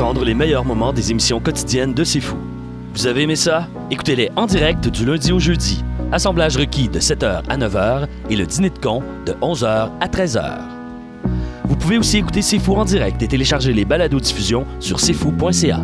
D'entendre les meilleurs moments des émissions quotidiennes de C'est Fou. Vous avez aimé ça? Écoutez-les en direct du lundi au jeudi. Assemblage requis de 7h à 9h et le dîner de con de 11h à 13h. Vous pouvez aussi écouter C'est Fou en direct et télécharger les balados diffusion sur cfou.ca.